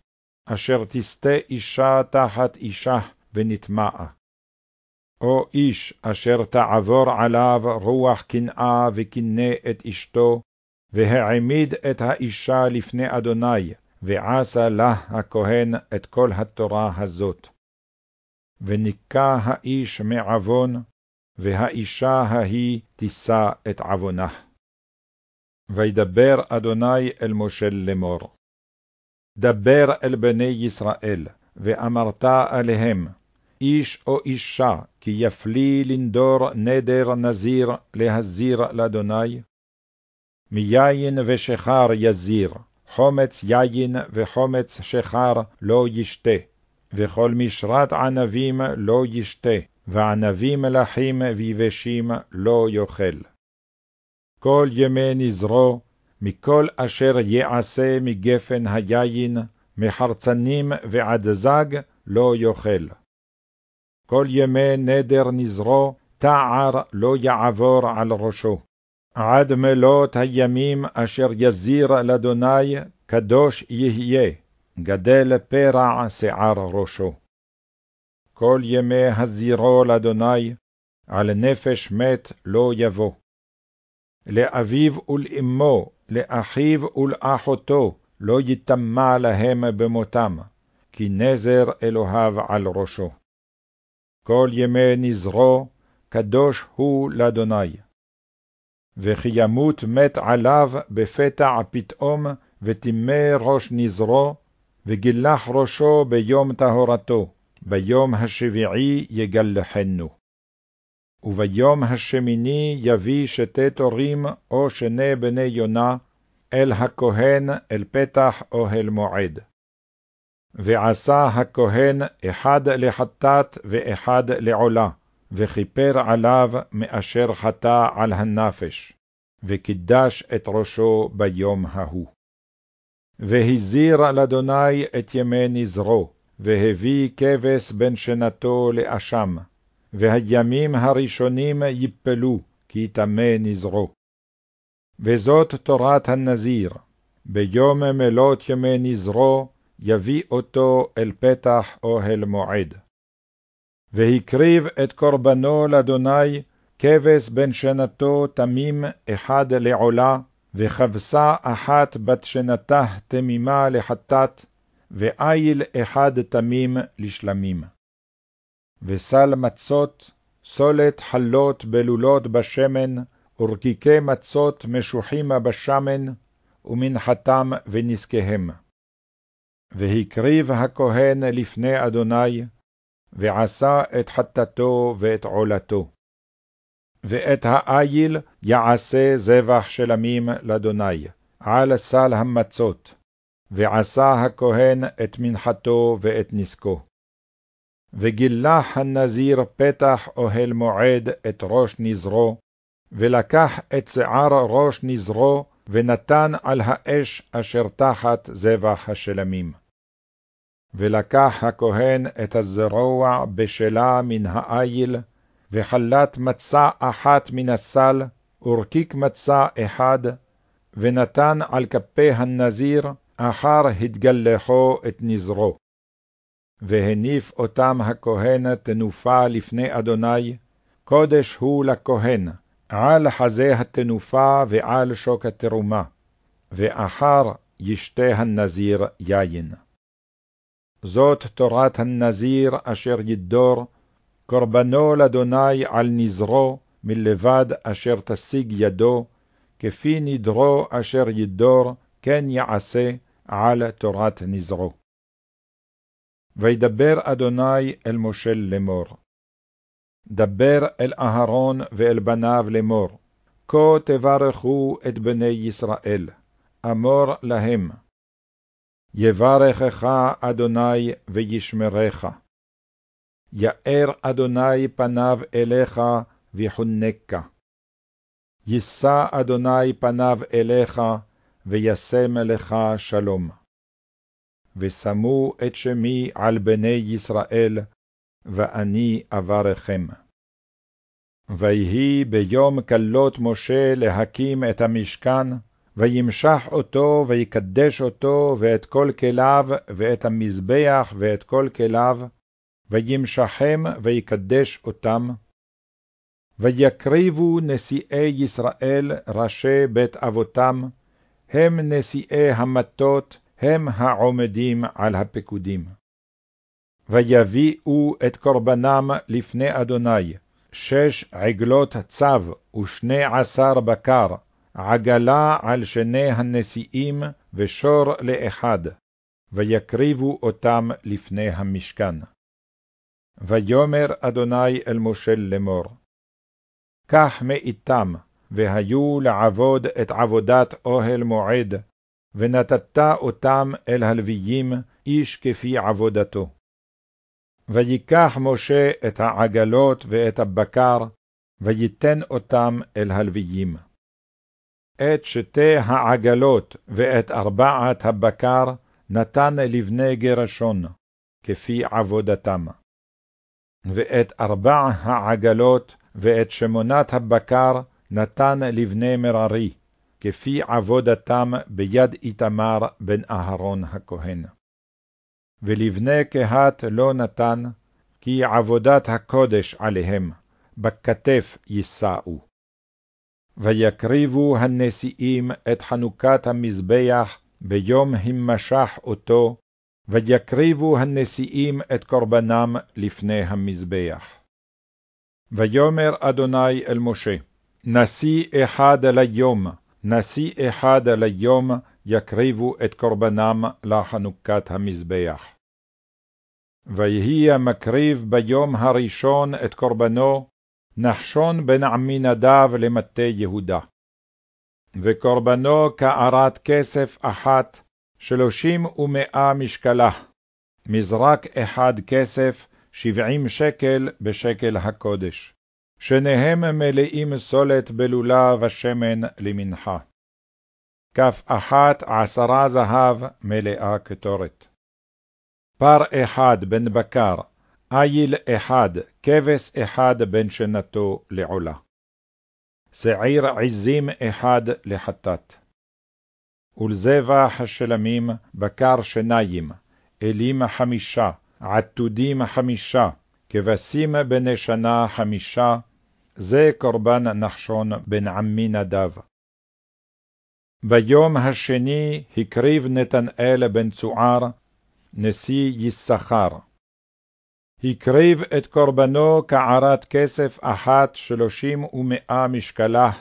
אשר תסטה אישה תחת אישה, ונטמאה. או איש אשר תעבור עליו רוח קנאה וקנא את אשתו, והעמיד את האישה לפני אדוני, ועשה לה הכהן את כל התורה הזאת. וניקה האיש מעוון, והאישה ההיא תישא את עוונה. וידבר אדוני אל משה לאמור. דבר אל בני ישראל, ואמרת עליהם, איש או אישה, כי יפלי לנדור נדר נזיר להזיר לאדוני? מיין ושכר יזיר, חומץ יין וחומץ שכר לא ישתה, וכל משרת ענבים לא ישתה, וענבים מלכים ויבשים לא יאכל. כל ימי נזרו, מכל אשר יעשה מגפן היין, מחרצנים ועד זג, לא יאכל. כל ימי נדר נזרו, תער לא יעבור על ראשו. עד מלות הימים אשר יזיר לאדוני, קדוש יהיה, גדל פרע שיער ראשו. כל ימי הזירו לאדוני, על נפש מת לא יבוא. לאביו ולאמו, לאחיו ולאחותו, לא יטמע להם במותם, כי נזר אלוהיו על ראשו. כל ימי נזרו, קדוש הוא לאדוני. וכי ימות מת עליו בפתע פתאום, וטימא ראש נזרו, וגילח ראשו ביום טהרתו, ביום השביעי יגלחנו. וביום השמיני יביא שתי תורים או שני בני יונה, אל הכהן אל פתח אוהל מועד. ועשה הכהן אחד לחטאת ואחד לעולה, וכיפר עליו מאשר חטא על הנפש, וקידש את ראשו ביום ההוא. והזיר על אדוני את ימי נזרו, והביא כבש בן שנתו לאשם, והימים הראשונים יפלו, כי טמא נזרו. וזאת תורת הנזיר, ביום מלות ימי נזרו, יביא אותו אל פתח אוהל מועד. והקריב את קורבנו לאדוני, כבש בן שנתו תמים אחד לעולה, וכבשה אחת בת שנתה תמימה לחטאת, ואיל אחד תמים לשלמים. וסל מצות, סולת חלות בלולות בשמן, ורקיקי מצות משוחים בשמן, ומנחתם ונזקיהם. והקריב הכהן לפני אדוני, ועשה את חטאתו ואת עולתו. ואת האיל יעשה זבח שלמים לאדוני, על סל המצות, ועשה הכהן את מנחתו ואת נזקו. וגילח הנזיר פתח אוהל מועד את ראש נזרו, ולקח את שיער ראש נזרו, ונתן על האש אשר תחת זבח השלמים. ולקח הכהן את הזרוע בשלה מן האיל, וחלת מצה אחת מן הסל, ורקיק מצה אחד, ונתן על כפי הנזיר, אחר התגלחו את נזרו. והניף אותם הכהן תנופה לפני אדוני, קודש הוא לכהן, על חזה התנופה ועל שוק התרומה, ואחר ישתה הנזיר יין. זאת תורת הנזיר אשר ידור, קורבנו לאדוני על נזרו, מלבד אשר תשיג ידו, כפי נדרו אשר ידור, כן יעשה על תורת נזרו. וידבר אדוני אל משה לאמור. דבר אל אהרון ואל בניו לאמור, כה תברכו את בני ישראל, אמור להם, יברכך אדוני וישמרך. יאר אדוני פניו אליך ויחונקה. יישא אדוני פניו אליך, וישם לך שלום. ושמו את שמי על בני ישראל, ואני אברכם. ויהי ביום כלות משה להקים את המשכן, וימשח אותו, ויקדש אותו, ואת כל כליו, ואת המזבח, ואת כל כליו, וימשחם, ויקדש אותם. ויקריבו נשיאי ישראל, ראשי בית אבותם, הם נשיאי המטות, הם העומדים על הפקודים. ויביאו את קורבנם לפני אדוני, שש עגלות צב ושני עשר בקר, עגלה על שני הנשיאים ושור לאחד, ויקריבו אותם לפני המשכן. ויאמר אדוני אל משה לאמור, קח מאיתם, והיו לעבוד את עבודת אוהל מועד, ונתת אותם אל הלוויים, איש כפי עבודתו. ויקח משה את העגלות ואת הבקר, ויתן אותם אל הלוויים. את שתי העגלות ואת ארבעת הבקר נתן לבני גרשון, כפי עבודתם. ואת ארבע העגלות ואת שמונת הבקר נתן לבני מררי, כפי עבודתם ביד איתמר בן אהרון הכהן. ולבני קהת לא נתן, כי עבודת הקודש עליהם, בכתף יישאו. ויקריבו הנשיאים את חנוכת המזבח ביום המשך אותו, ויקריבו הנשיאים את קורבנם לפני המזבח. ויאמר אדוני אל משה, נשיא אחד ליום, נשיא אחד ליום, יקריבו את קורבנם לחנוכת המזבח. ויהי המקריב ביום הראשון את קורבנו, נחשון בן עמינדב למטה יהודה. וקורבנו קערת כסף אחת, שלושים ומאה משקלה, מזרק אחד כסף, שבעים שקל בשקל הקודש. שניהם מלאים סולת בלולה ושמן למנחה. כף אחת עשרה זהב מלאה קטורת. פר אחד בן בקר, איל אחד, כבש אחד בן שנתו לעולה. שעיר עזים אחד לחטאת. ולזבח השלמים בקר שניים, אלים חמישה, עתודים חמישה, כבשים בני שנה חמישה, זה קורבן נחשון בן עמי נדב. ביום השני הקריב נתנאל בן צוער, נשיא יששכר. הקריב את קורבנו קערת כסף אחת שלושים ומאה משקלה,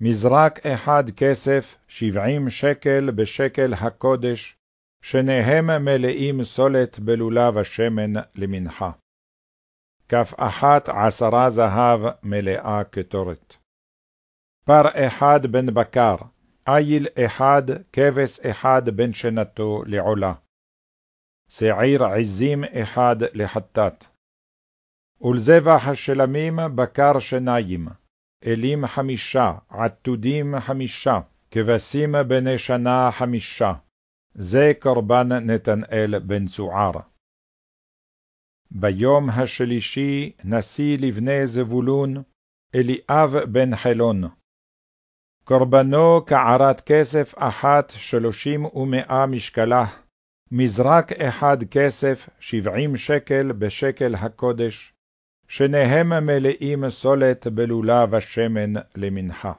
מזרק אחד כסף שבעים שקל בשקל הקודש, שניהם מלאים סולת בלולה ושמן למנחה. כף אחת עשרה זהב מלאה קטורת. פר אחד בן בקר, איל אחד, כבש אחד בן שנתו לעולה. שעיר עזים אחד לחטאת. ולזבח השלמים בקר שניים, אלים חמישה, עתודים חמישה, כבשים בני שנה חמישה. זה קורבן נתנאל בן צוער. ביום השלישי נשיא לבני זבולון, אליאב בן חלון. קורבנו קערת כסף אחת שלושים ומאה משקלה, מזרק אחד כסף שבעים שקל בשקל הקודש, שניהם מלאים סולת בלולה ושמן למנחה.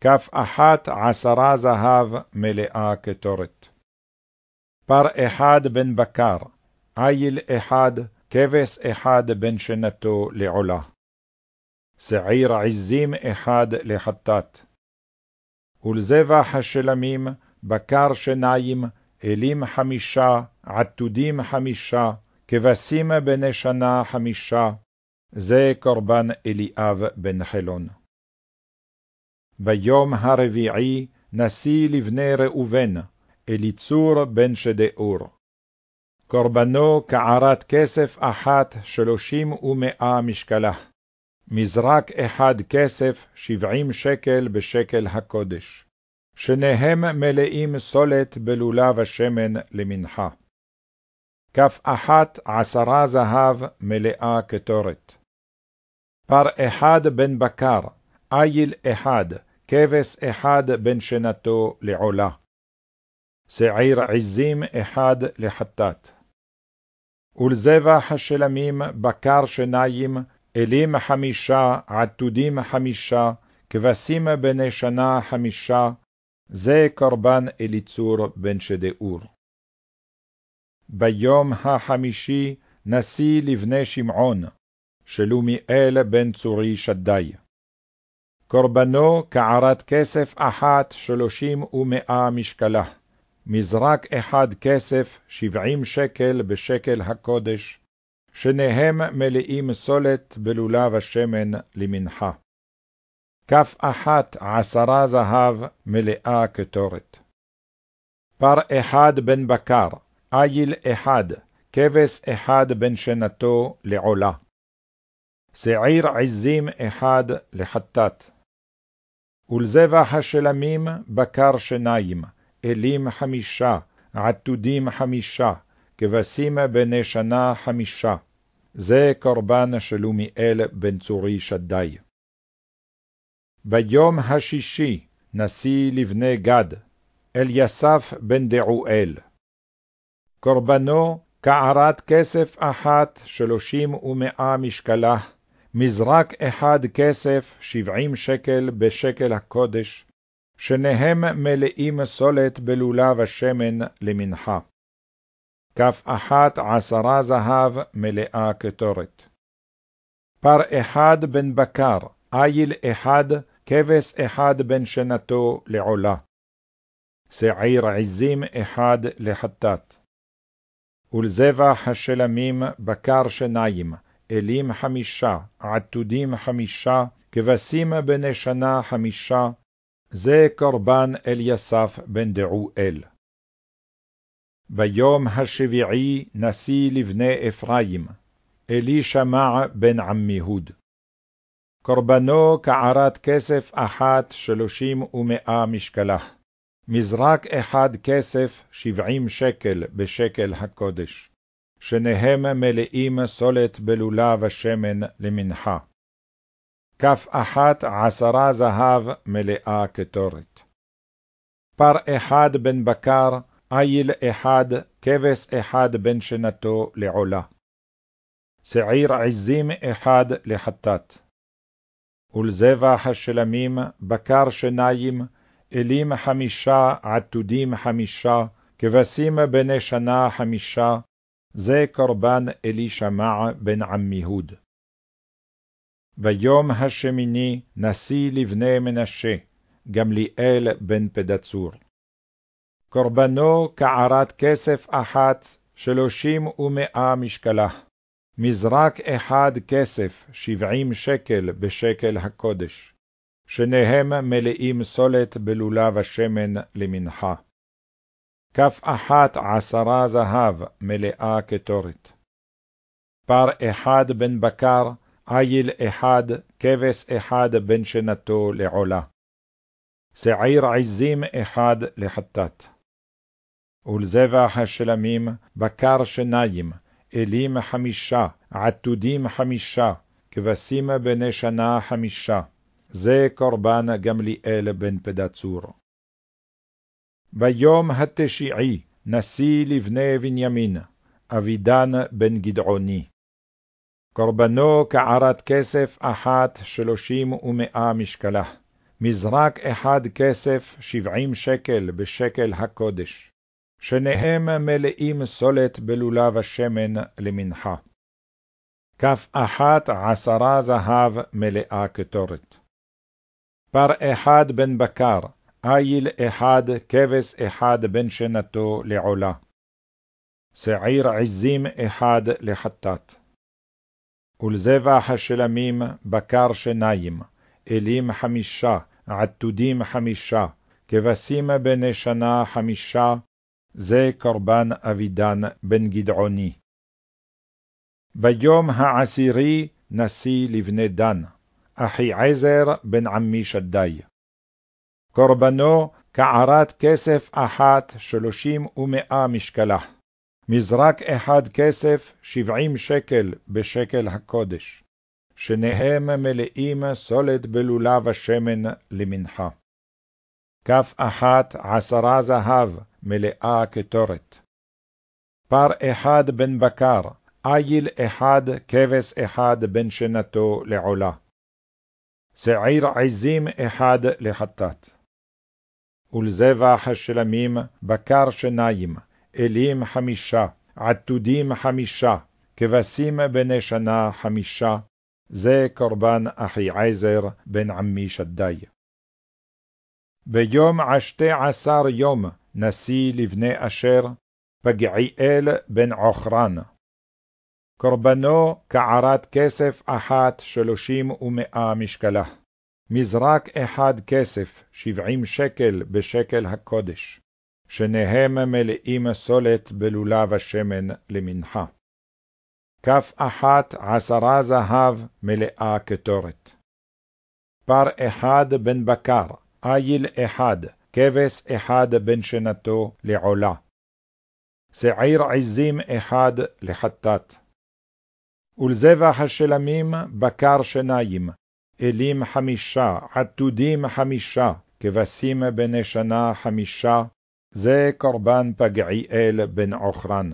כף אחת עשרה זהב מלאה קטורת. פר אחד בן בקר, איל אחד, כבש אחד בן שנתו לעולה. שעיר עזים אחד לחטאת. ולזבח השלמים, בקר שניים, אלים חמישה, עתודים חמישה, כבשים בני שנה חמישה, זה קורבן אליאב בן חלון. ביום הרביעי נשיא לבני ראובן, אליצור בן שדאור. קורבנו קערת כסף אחת שלושים ומאה משקלה, מזרק אחד כסף שבעים שקל בשקל הקודש, שניהם מלאים סולת בלולה ושמן למנחה. כף אחת עשרה זהב מלאה קטורת. פר אחד בן בקר, איל אחד, כבש אחד בן שנתו לעולה. שעיר עזים אחד לחטאת. ולזבח השלמים בקר שניים, אלים חמישה, עתודים חמישה, כבשים בני שנה חמישה, זה קורבן אליצור בן שדאור. ביום החמישי נשיא לבני שמעון, שלומיאל בן צורי שדי. קורבנו קערת כסף אחת שלושים ומאה משקלה. מזרק אחד כסף שבעים שקל בשקל הקודש, שניהם מלאים סולת בלולה ושמן למנחה. כף אחת עשרה זהב מלאה קטורת. פר אחד בן בקר, איל אחד, כבש אחד בן שנתו לעולה. שעיר עזים אחד לחטאת. ולזבח השלמים בקר שניים, אלים חמישה, עתודים חמישה, כבשים בני שנה חמישה. זה קורבן שלומיאל בן צורי שדי. ביום השישי נשיא לבני גד, אליסף בן דעואל. קורבנו קערת כסף אחת שלושים ומאה משקלה, מזרק אחד כסף שבעים שקל בשקל הקודש, שניהם מלאים סולת בלולב השמן למנחה. כף אחת עשרה זהב מלאה קטורת. פר אחד בן בקר, איל אחד, כבש אחד בן שנתו לעולה. שעיר עזים אחד לחטאת. ולזבח השלמים בקר שניים, אלים חמישה, עתודים חמישה, כבשים בני שנה חמישה, זה קורבן אליסף בן דעואל. ביום השביעי נשיא לבני אפרים, אלי שמע בן עמיהוד. קורבנו קערת כסף אחת שלושים ומאה משקלה, מזרק אחד כסף שבעים שקל בשקל הקודש, שניהם מלאים סולת בלולב השמן למנחה. כף אחת עשרה זהב מלאה קטורת. פר אחד בן בקר, איל אחד, כבש אחד בן שנתו לעולה. שעיר עזים אחד לחטאת. ולזבח השלמים, בקר שניים, אלים חמישה, עתודים חמישה, כבשים בני שנה חמישה, זה קורבן אלי שמע בן עמיהוד. ביום השמיני נשיא לבני מנשה, גמליאל בן פדצור. קורבנו קערת כסף אחת, שלושים ומאה משקלה. מזרק אחד כסף, שבעים שקל בשקל הקודש. שניהם מלאים סולת בלולב השמן למנחה. כף אחת עשרה זהב מלאה קטורת. פר אחד בן בקר, איל אחד, כבש אחד בן שנתו לעולה. שעיר עזים אחד לחטאת. ולזבח השלמים, בקר שניים, אלים חמישה, עתודים חמישה, כבשים בני שנה חמישה. זה קורבן גמליאל בן פדצור. ביום התשיעי נשיא לבני בנימין, אבידן בן גדעוני. קורבנו קערת כסף אחת שלושים ומאה משקלה, מזרק אחד כסף שבעים שקל בשקל הקודש, שניהם מלאים סולת בלולב השמן למנחה. כף אחת עשרה זהב מלאה קטורת. פר אחד בן בקר, איל אחד, כבש אחד בן שנתו לעולה. שעיר עזים אחד לחטאת. ולזבח השלמים בקר שניים, אלים חמישה, עתודים חמישה, כבשים בני שנה חמישה, זה קורבן אבידן בן גדעוני. ביום העשירי נשיא לבני דן, אחי עזר בן עמי שדי. קורבנו קערת כסף אחת שלושים ומאה משקלה. מזרק אחד כסף שבעים שקל בשקל הקודש, שניהם מלאים סולת בלולב השמן למנחה. כף אחת עשרה זהב מלאה קטורת. פר אחד בן בקר, איל אחד, כבש אחד בן שנתו לעולה. שעיר עזים אחד לחטאת. ולזבח השלמים בקר שניים, אלים חמישה, עתודים חמישה, כבשים בני שנה חמישה, זה קורבן אחי עזר בן עמי שדי. ביום עשתי עשר יום נשיא לבני אשר, פגעיאל בן עוכרן. קורבנו קערת כסף אחת שלושים ומאה משקלה. מזרק אחד כסף, שבעים שקל בשקל הקודש. שניהם מלאים סולת בלולב השמן למנחה. כף אחת עשרה זהב מלאה קטורת. פר אחד בן בקר, איל אחד, כבש אחד בן שנתו לעולה. שעיר עזים אחד לחטאת. ולזבח השלמים בקר שניים, אלים חמישה, עתודים חמישה, כבשים בני שנה חמישה, זה קורבן פגעיאל בן עוכרן.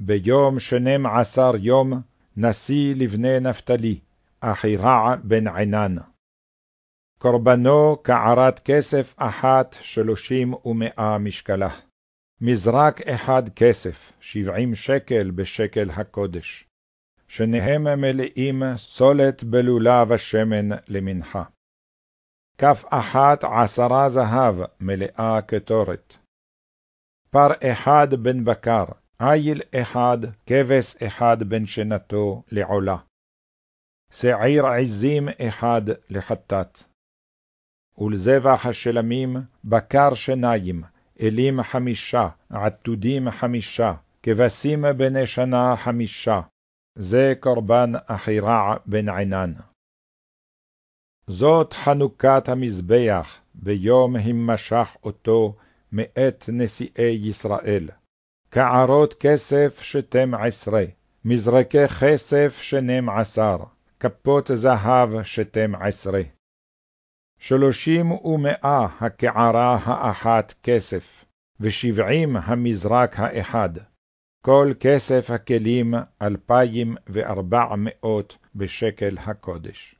ביום שנים עשר יום נשיא לבני נפתלי, אחירע בן עינן. קורבנו כערת כסף אחת שלושים ומאה משקלה. מזרק אחד כסף, שבעים שקל בשקל הקודש. שניהם מלאים סולת בלולב השמן למנחה. כף אחת עשרה זהב מלאה קטורת. פר אחד בן בקר, איל אחד, כבש אחד בן שנתו לעולה. שעיר עזים אחד לחטאת. ולזבח השלמים בקר שניים, אלים חמישה, עתודים חמישה, כבשים בני שנה חמישה, זה קורבן אחירע בן עינן. זאת חנוכת המזבח, ביום המשך אותו מאת נשיאי ישראל. קערות כסף שתם עשרה, מזרקי כסף שנים עשר, כפות זהב שתם עשרה. שלושים ומאה הקערה האחת כסף, ושבעים המזרק האחד. כל כסף הכלים אלפיים וארבע מאות בשקל הקודש.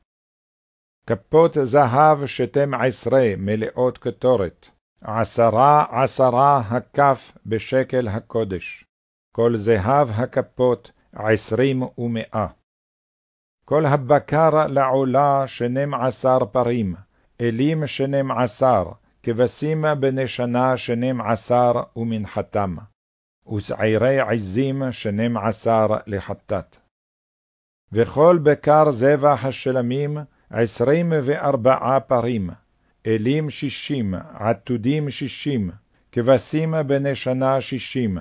כפות זהב שתם עשרה מלאות קטורת, עשרה עשרה הכף בשקל הקודש, כל זהב הכפות עשרים ומאה. כל הבקר לעולה שנים עשר פרים, אלים שנים עשר, כבשים בני שנה שנים עשר ומנחתם, ושעירי עזים שנים עשר לחטאת. וכל בקר זבח השלמים עשרים וארבעה פרים, אלים שישים, עתודים שישים, כבשים בני שנה שישים.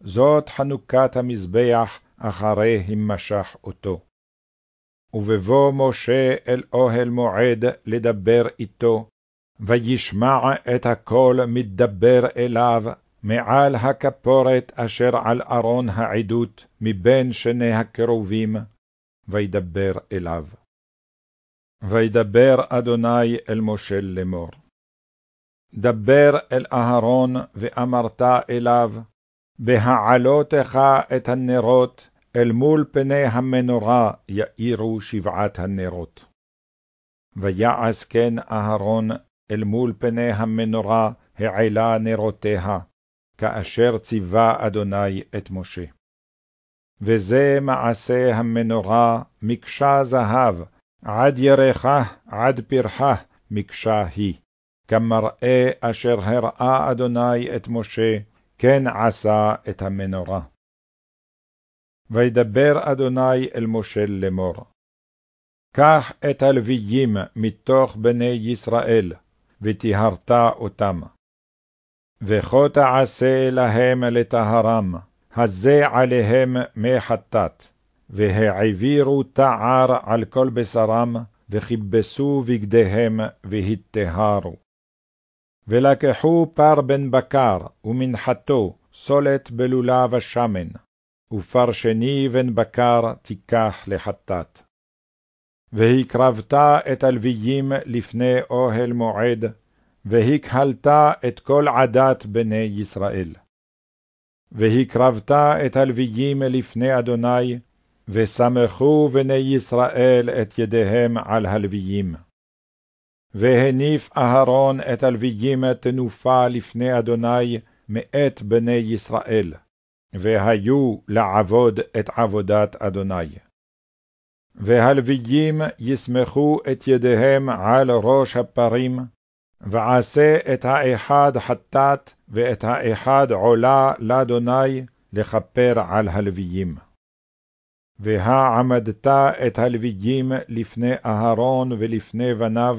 זאת חנוכת המזבח אחרי המשך אותו. ובבוא משה אל אוהל מועד לדבר איתו, וישמע את הקול מדבר אליו מעל הכפורת אשר על ארון העדות מבין שני הקרובים, וידבר אליו. וידבר אדוני אל משה לאמור. דבר אל אהרון ואמרת אליו, בהעלותך את הנרות אל מול פני המנורה יאירו שבעת הנרות. ויעש כן אהרון אל מול פני המנורה העלה נרותיה, כאשר ציווה אדוני את משה. וזה מעשה המנורה מקשה זהב, עד ירחה עד פרחה מקשה היא, כמראה אשר הראה אדוני את משה, כן עשה את המנורה. וידבר אדוני אל משה לאמור. קח את הלוויים מתוך בני ישראל, וטיהרת אותם. וכה תעשה להם לטהרם, הזה עליהם מי חטאת, והעבירו תער על כל בשרם, וכיבסו בגדיהם, והטהרו. ולקחו פר בן בקר, ומנחתו, סולת בלולב השמן, ופר שני בן בקר תיקח לחטאת. והקרבת את הלוויים לפני אוהל מועד, והקהלת את כל עדת בני ישראל. והקרבת את הלוויים לפני אדוני, ושמחו בני ישראל את ידיהם על הלוויים. והניף אהרון את הלוויים תנופה לפני אדוני מאת בני ישראל, והיו לעבוד את עבודת אדוני. והלוויים יסמכו את ידיהם על ראש הפרים, ועשה את האחד חטאת ואת האחד עולה לאדוני לכפר על הלוויים. והעמדת את הלוויים לפני אהרון ולפני בניו,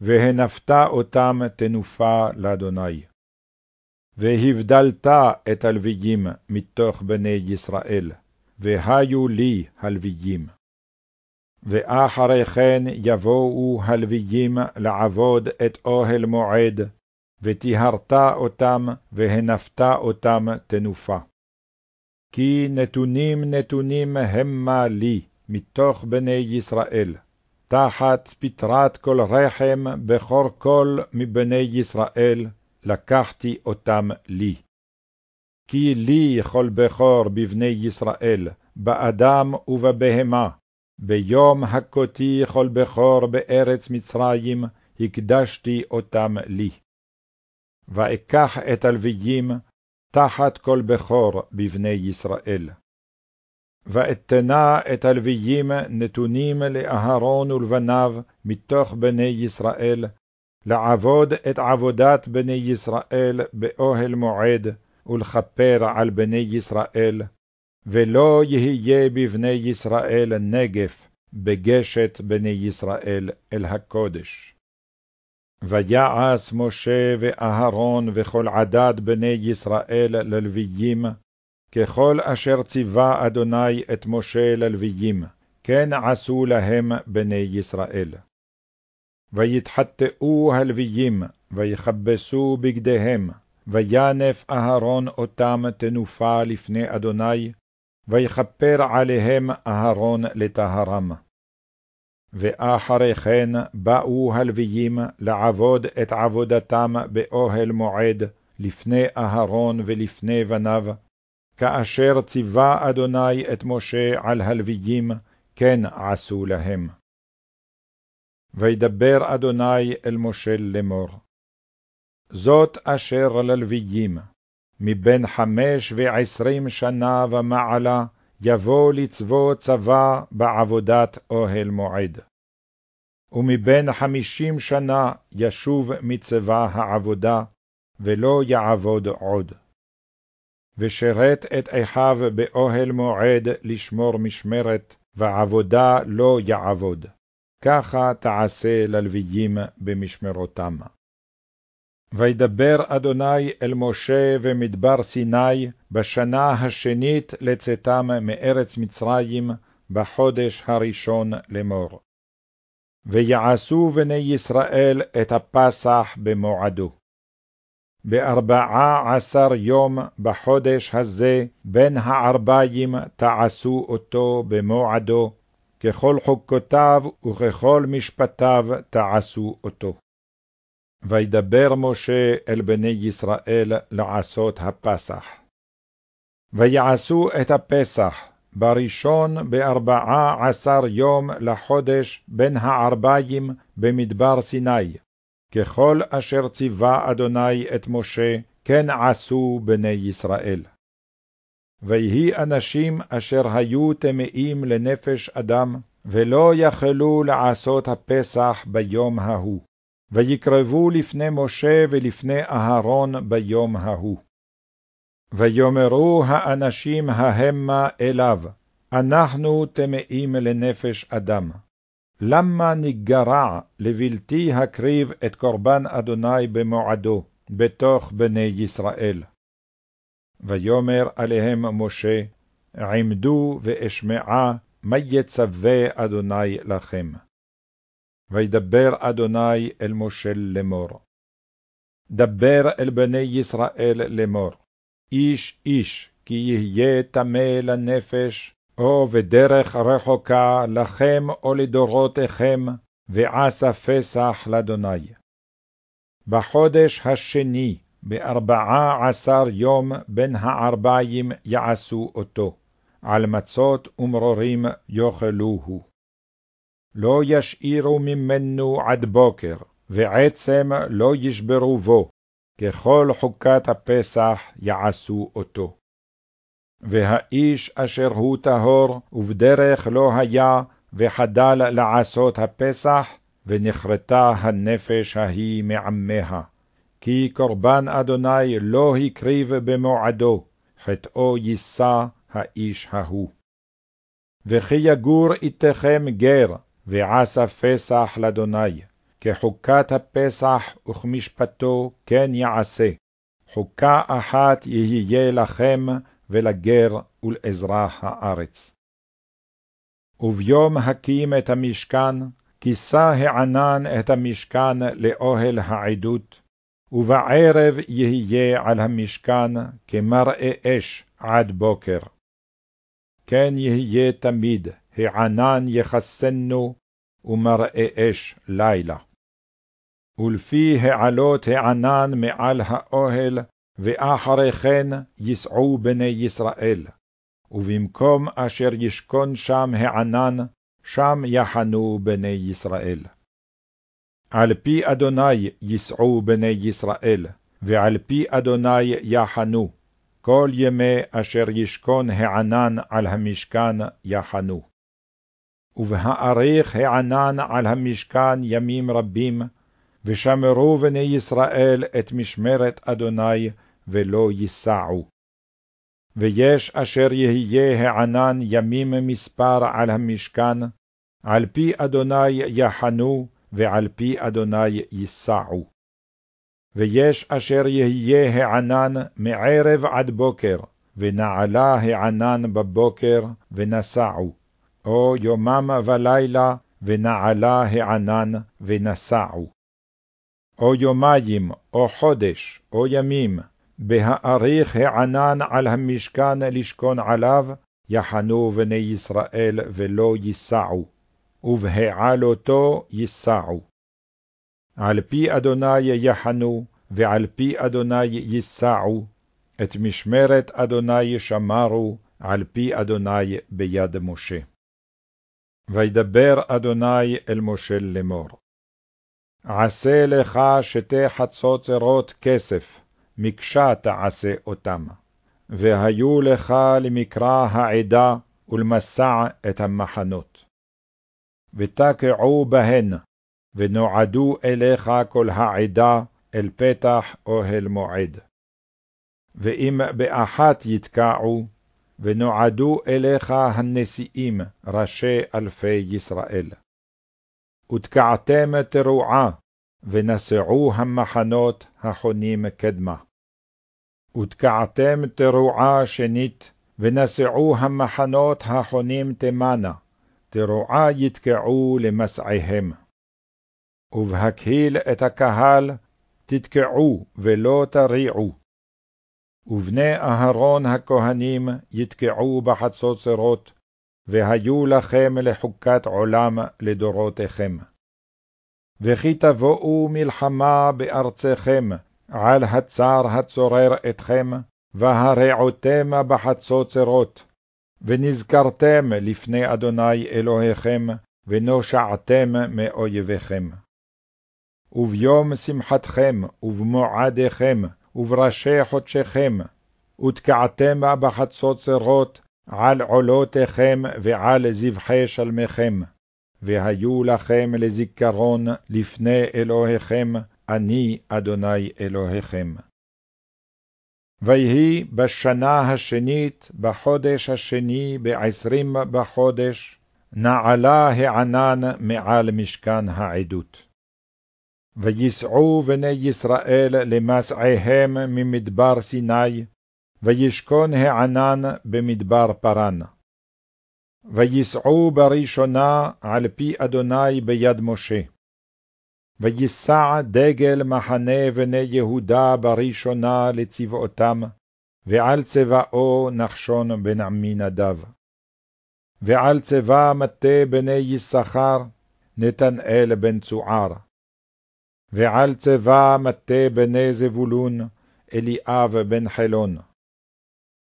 והנפת אותם תנופה לאדוני. והבדלת את הלוויים מתוך בני ישראל, והיו לי הלוויים. ואחרי כן יבואו הלוויים לעבוד את אוהל מועד, וטיהרת אותם, והנפת אותם תנופה. כי נתונים נתונים המה לי מתוך בני ישראל, תחת פטרת כל רחם בכור כל מבני ישראל, לקחתי אותם לי. כי לי כל בכור בבני ישראל, באדם ובבהמה, ביום הכותי כל בכור בארץ מצרים, הקדשתי אותם לי. ואקח את הלוויים תחת כל בכור בבני ישראל. ואתנה את הלוויים נתונים לאהרון ולבניו מתוך בני ישראל, לעבוד את עבודת בני ישראל באוהל מועד, ולכפר על בני ישראל, ולא יהיה בבני ישראל נגף בגשת בני ישראל אל הקודש. ויעש משה ואהרון וכל עדת בני ישראל ללוויים, ככל אשר ציווה אדוני את משה ללוויים, כן עשו להם בני ישראל. ויתחטאו הלוויים, ויכבסו בגדיהם, וינף אהרון אותם תנופה לפני אדוני, ויכפר עליהם אהרון לטהרם. ואחרי כן באו הלוויים לעבוד את עבודתם באוהל מועד, לפני אהרון ולפני בניו, כאשר ציווה אדוני את משה על הלוויים, כן עשו להם. וידבר אדוני אל משה לאמור. זאת אשר ללוויים, מבין חמש ועשרים שנה ומעלה, יבוא לצבוא צבא בעבודת אוהל מועד. ומבין חמישים שנה ישוב מצבא העבודה, ולא יעבוד עוד. ושרת את אחיו באוהל מועד לשמור משמרת, ועבודה לא יעבוד. ככה תעשה ללוויים במשמרותם. וידבר אדוני אל משה במדבר סיני בשנה השנית לצאתם מארץ מצרים, בחודש הראשון לאמור. ויעשו בני ישראל את הפסח במועדו. בארבעה עשר יום בחודש הזה, בין הערביים תעשו אותו במועדו, ככל חוקותיו וככל משפטיו תעשו אותו. וידבר משה אל בני ישראל לעשות הפסח. ויעשו את הפסח בראשון בארבעה עשר יום לחודש בין הערביים במדבר סיני, ככל אשר ציווה אדוני את משה, כן עשו בני ישראל. ויהי אנשים אשר היו טמאים לנפש אדם, ולא יכלו לעשות הפסח ביום ההוא. ויקרבו לפני משה ולפני אהרון ביום ההוא. ויאמרו האנשים ההמה אליו, אנחנו טמאים לנפש אדם. למה נגרע לבלתי הקריב את קורבן אדוני במועדו, בתוך בני ישראל? ויאמר עליהם משה, עמדו ואשמעה, מה יצווה אדוני לכם. וידבר אדוני אל משה לאמור. דבר אל בני ישראל לאמור, איש איש כי יהיה טמא לנפש, או בדרך רחוקה לכם או לדורותיכם, ועשה פסח לאדוני. בחודש השני, בארבעה עשר יום בין הערביים יעשו אותו, על מצות ומרורים יאכלוהו. לא ישאירו ממנו עד בוקר, ועצם לא ישברו בו, ככל חוקת הפסח יעשו אותו. והאיש אשר הוא טהור, ובדרך לא היה, וחדל לעשות הפסח, ונכרתה הנפש ההיא מעמיה. כי קורבן אדוני לא הקריב במועדו, חטאו יישא האיש ההוא. וכי יגור איתכם גר, ועשה פסח לאדוני, כחוקת הפסח וכמשפטו כן יעשה, חוקה אחת יהיה לכם ולגר ולאזרח הארץ. וביום הקים את המשכן, כיסה הענן את המשכן לאוהל העדות, ובערב יהיה על המשכן כמראה אש עד בוקר. כן יהיה תמיד, הענן יחסנו, ומראה אש לילה. ולפי העלות הענן מעל האוהל, ואחרי כן יסעו בני ישראל, ובמקום אשר ישכון שם הענן, שם יחנו בני ישראל. על פי אדוני יסעו בני ישראל, ועל פי אדוני יחנו, כל ימי אשר ישכון הענן על המשכן יחנו. ובהאריך הענן על המשכן ימים רבים, ושמרו בני ישראל את משמרת אדוני, ולא ייסעו. ויש אשר יהיה הענן ימים מספר על המשכן, על פי אדוני יחנו, ועל פי אדוני ייסעו. ויש אשר יהיה הענן מערב עד בוקר, ונעלה הענן בבוקר, ונסעו, או יומם ולילה, ונעלה הענן, ונסעו. או יומיים, או חודש, או ימים, בהאריך הענן על המשכן לשכון עליו, יחנו בני ישראל ולא ייסעו, ובהעלותו ייסעו. על פי אדוני יחנו, ועל פי אדוני ייסעו, את משמרת אדוני שמרו, על פי אדוני ביד משה. וידבר אדוני אל משה לאמור. עשה לך שתי חצוצרות כסף, מקשה תעשה אותם, והיו לך למקרא העדה ולמסע את המחנות. ותקעו בהן, ונועדו אליך כל העדה אל פתח אוהל מועד. ואם באחת יתקעו, ונועדו אליך הנשיאים, ראשי אלפי ישראל. ותקעתם תרועה, ונסעו המחנות החונים קדמה. ותקעתם תרועה שנית, ונסעו המחנות החונים תימנה, תרועה יתקעו למסעיהם. ובהקהיל את הקהל תתקעו ולא תריעו. ובני אהרון הכהנים יתקעו בחצוצרות, והיו לכם לחוקת עולם לדורותיכם. וכי תבואו מלחמה בארצכם, על הצר הצורר אתכם, והרעותם בחצוצרות, ונזכרתם לפני אדוני אלוהיכם, ונושעתם מאויביכם. וביום שמחתכם, ובמועדיכם, ובראשי חודשיכם, ותקעתם בחצוצרות על עולותיכם ועל זבחי שלמיכם, והיו לכם לזיכרון לפני אלוהיכם, אני אדוני אלוהיכם. ויהי בשנה השנית, בחודש השני, בעשרים בחודש, נעלה הענן מעל משכן העדות. ויסעו בני ישראל למסעיהם ממדבר סיני, וישכון הענן במדבר פרן. ויסעו בראשונה על פי אדוני ביד משה. ויסע דגל מחנה בני יהודה בראשונה לצבאותם, ועל צבאו נחשון בן עמינדב. ועל צבא מטה בני יששכר, נתנאל בן צוער. ועל צבא מטה בני זבולון, אליאב בן חילון.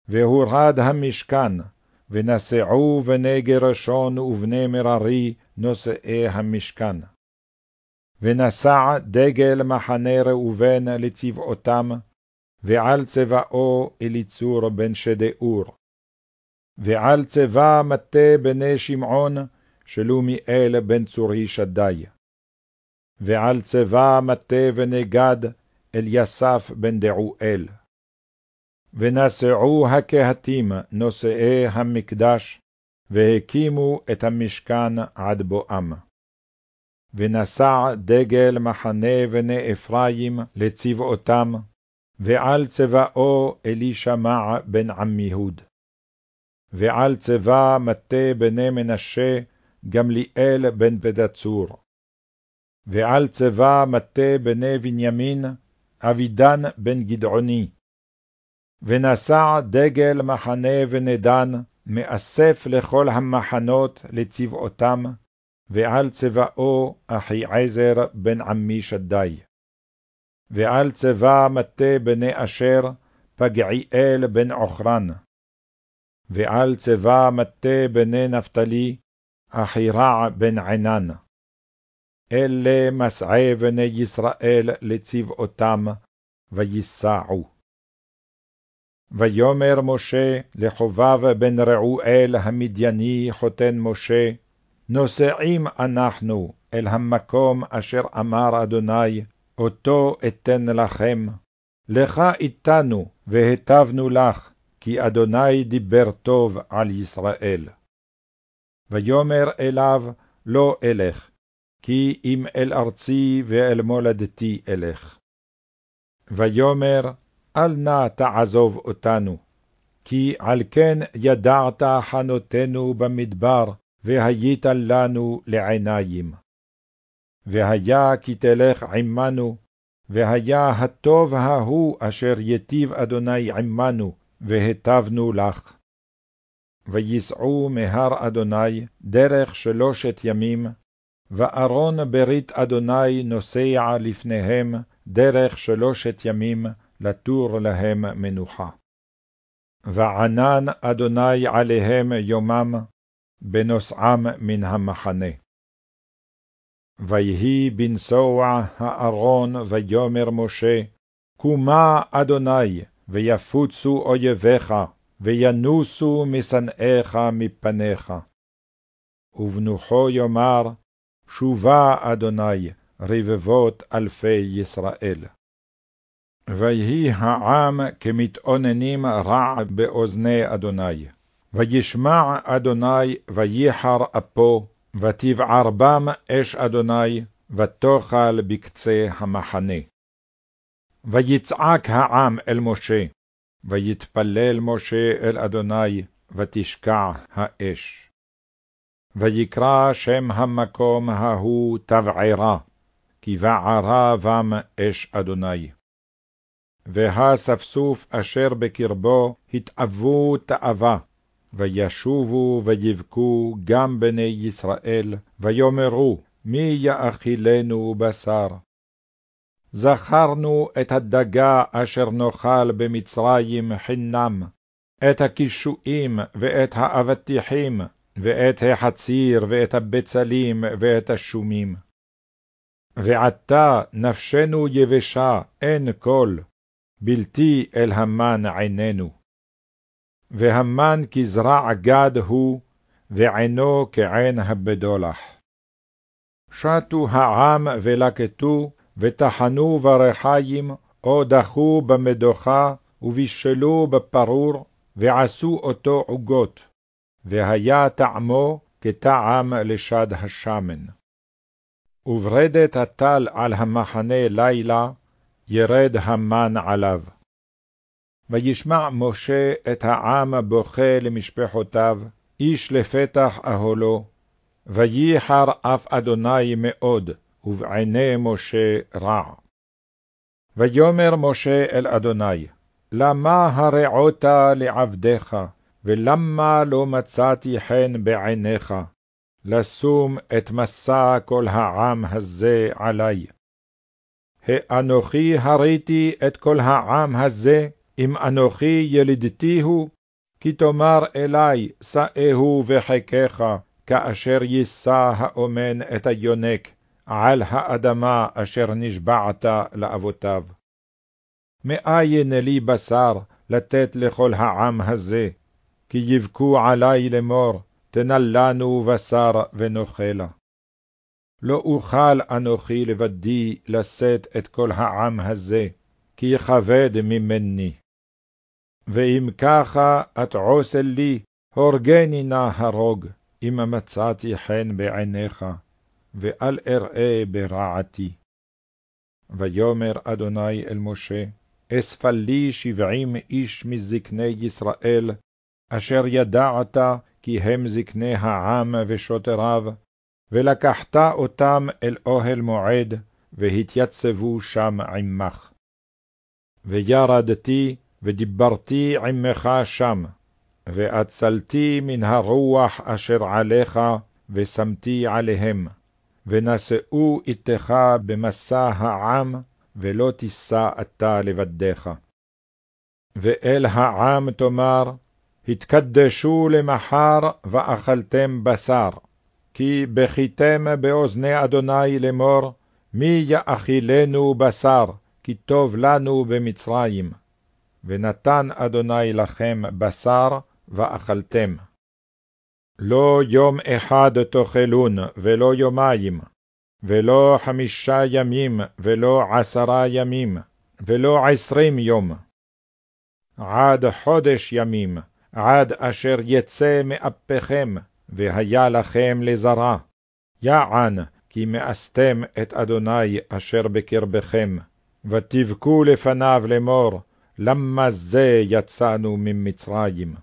והורד המשכן, ונשאו בני גרשון ובני מררי נושאי המשכן. ונשא דגל מחנה ראובן לצבאותם, ועל צבאו אליצור בן שדאור. ועל צבא מטה בני שמעון, שלומיאל בן צורי שדי. ועל צבא מטה בני גד, אליסף בן דעואל. ונשאו הקהתים נושאי המקדש, והקימו את המשכן עד בואם. ונשא דגל מחנה בני אפרים לצבאותם, ועל צבאו אלישמע בן עמיהוד. ועל צבא מטה בני מנשה גמליאל בן פדצור. ועל צבא מטה בני בנימין אבידן בן גדעוני. ונשא דגל מחנה ונדן, מאסף לכל המחנות לצבאותם, ועל צבאו אחיעזר בן עמי שדי. ועל צבא מטה בני אשר, פגעיאל בן עוכרן. ועל צבא מטה בני נפתלי, אחירע בן ענן. אלה מסעי בני ישראל לצבאותם, ויסעו. ויאמר משה לחובב בן רעואל המדייני חותן משה, נוסעים אנחנו אל המקום אשר אמר אדוני, אותו אתן לכם. לך איתנו, והטבנו לך, כי אדוני דיבר טוב על ישראל. ויאמר אליו, לא אלך, כי אם אל ארצי ואל מולדתי אלך. ויאמר, אל נא תעזוב אותנו, כי על כן ידעת חנותנו במדבר, והיית לנו לעיניים. והיה כי תלך עמנו, והיה הטוב ההוא אשר יטיב אדוני עמנו, והטבנו לך. ויסעו מהר אדוני דרך שלושת ימים, וארון ברית אדוני נוסע לפניהם דרך שלושת ימים, לתור להם מנוחה. וענן אדוני עליהם יומם, בנוסעם מן המחנה. ויהי בנסוע הארון ויאמר משה, קומה אדוני, ויפוצו אויביך, וינוסו משנאיך מפניך. ובנוחו יאמר, שובה אדוני, רבבות אלפי ישראל. ויהי העם כמתאוננים רע באוזני אדוני. וישמע אדוני וייחר אפו, ותבער בם אש אדוני, ותאכל בקצה המחנה. ויצעק העם אל משה, ויתפלל משה אל אדוני, ותשקע האש. ויקרא שם המקום ההוא תבערה, כי בערה בם אש אדוני. והאספסוף אשר בקרבו התאוו תאווה, וישובו ויבכו גם בני ישראל, ויאמרו, מי יאכילנו בשר? זכרנו את הדגה אשר נאכל במצרים חינם, את הקישואים ואת האבטיחים, ואת החציר ואת הבצלים ואת השומים. ועתה נפשנו יבשה, אין קול, בלתי אל המן עינינו. והמן כזרע גד הוא, ועינו כעין הבדולח. שטו העם ולקטו, וטחנו ברחיים, או דחו במדוכה, ובישלו בפרור, ועשו אותו עוגות, והיה טעמו כטעם לשד השמן. וברדת הטל על המחנה לילה, ירד המן עליו. וישמע משה את העם בוכה למשפחותיו, איש לפתח אהלו, וייחר אף אדוני מאוד, ובעיני משה רע. ויאמר משה אל אדוני, למה הרעות לעבדיך, ולמה לא מצאתי חן בעיניך, לשום את מסע כל העם הזה עלי? האנוכי הריתי את כל העם הזה, אם אנוכי ילידתיהו, כי תאמר אלי, שאהו וחיקך, כאשר יישא האומן את היונק על האדמה אשר נשבעת לאבותיו. מאין לי בשר לתת לכל העם הזה, כי יבכו עלי לאמור, תנל לנו בשר ונאכלה. לא אוכל אנוכי לבדי לשאת את כל העם הזה, כי יכבד ממני. ואם ככה את עושל לי, הורגני נא הרוג, אם מצאתי חן בעיניך, ואל אראה ברעתי. ויאמר אדוני אל משה, אספה לי שבעים איש מזקני ישראל, אשר ידעת כי הם זקני העם ושוטריו, ולקחת אותם אל אוהל מועד, והתייצבו שם עמך. וירדתי, ודיברתי עמך שם, ואצלתי מן הרוח אשר עליך, ושמתי עליהם, ונשאו איתך במסע העם, ולא תישא אתה לבדך. ואל העם תאמר, התקדשו למחר, ואכלתם בשר, כי בכיתם באוזני אדוני לאמור, מי יאכילנו בשר, כי טוב לנו במצרים. ונתן אדוני לכם בשר, ואכלתם. לא יום אחד תאכלון, ולא יומיים, ולא חמישה ימים, ולא עשרה ימים, ולא עשרים יום. עד חודש ימים, עד אשר יצא מאפיכם, והיה לכם לזרע. יען, כי מאסתם את אדוני אשר בקרבכם, ותבכו לפניו לאמור, למה זה יצאנו ממצרים?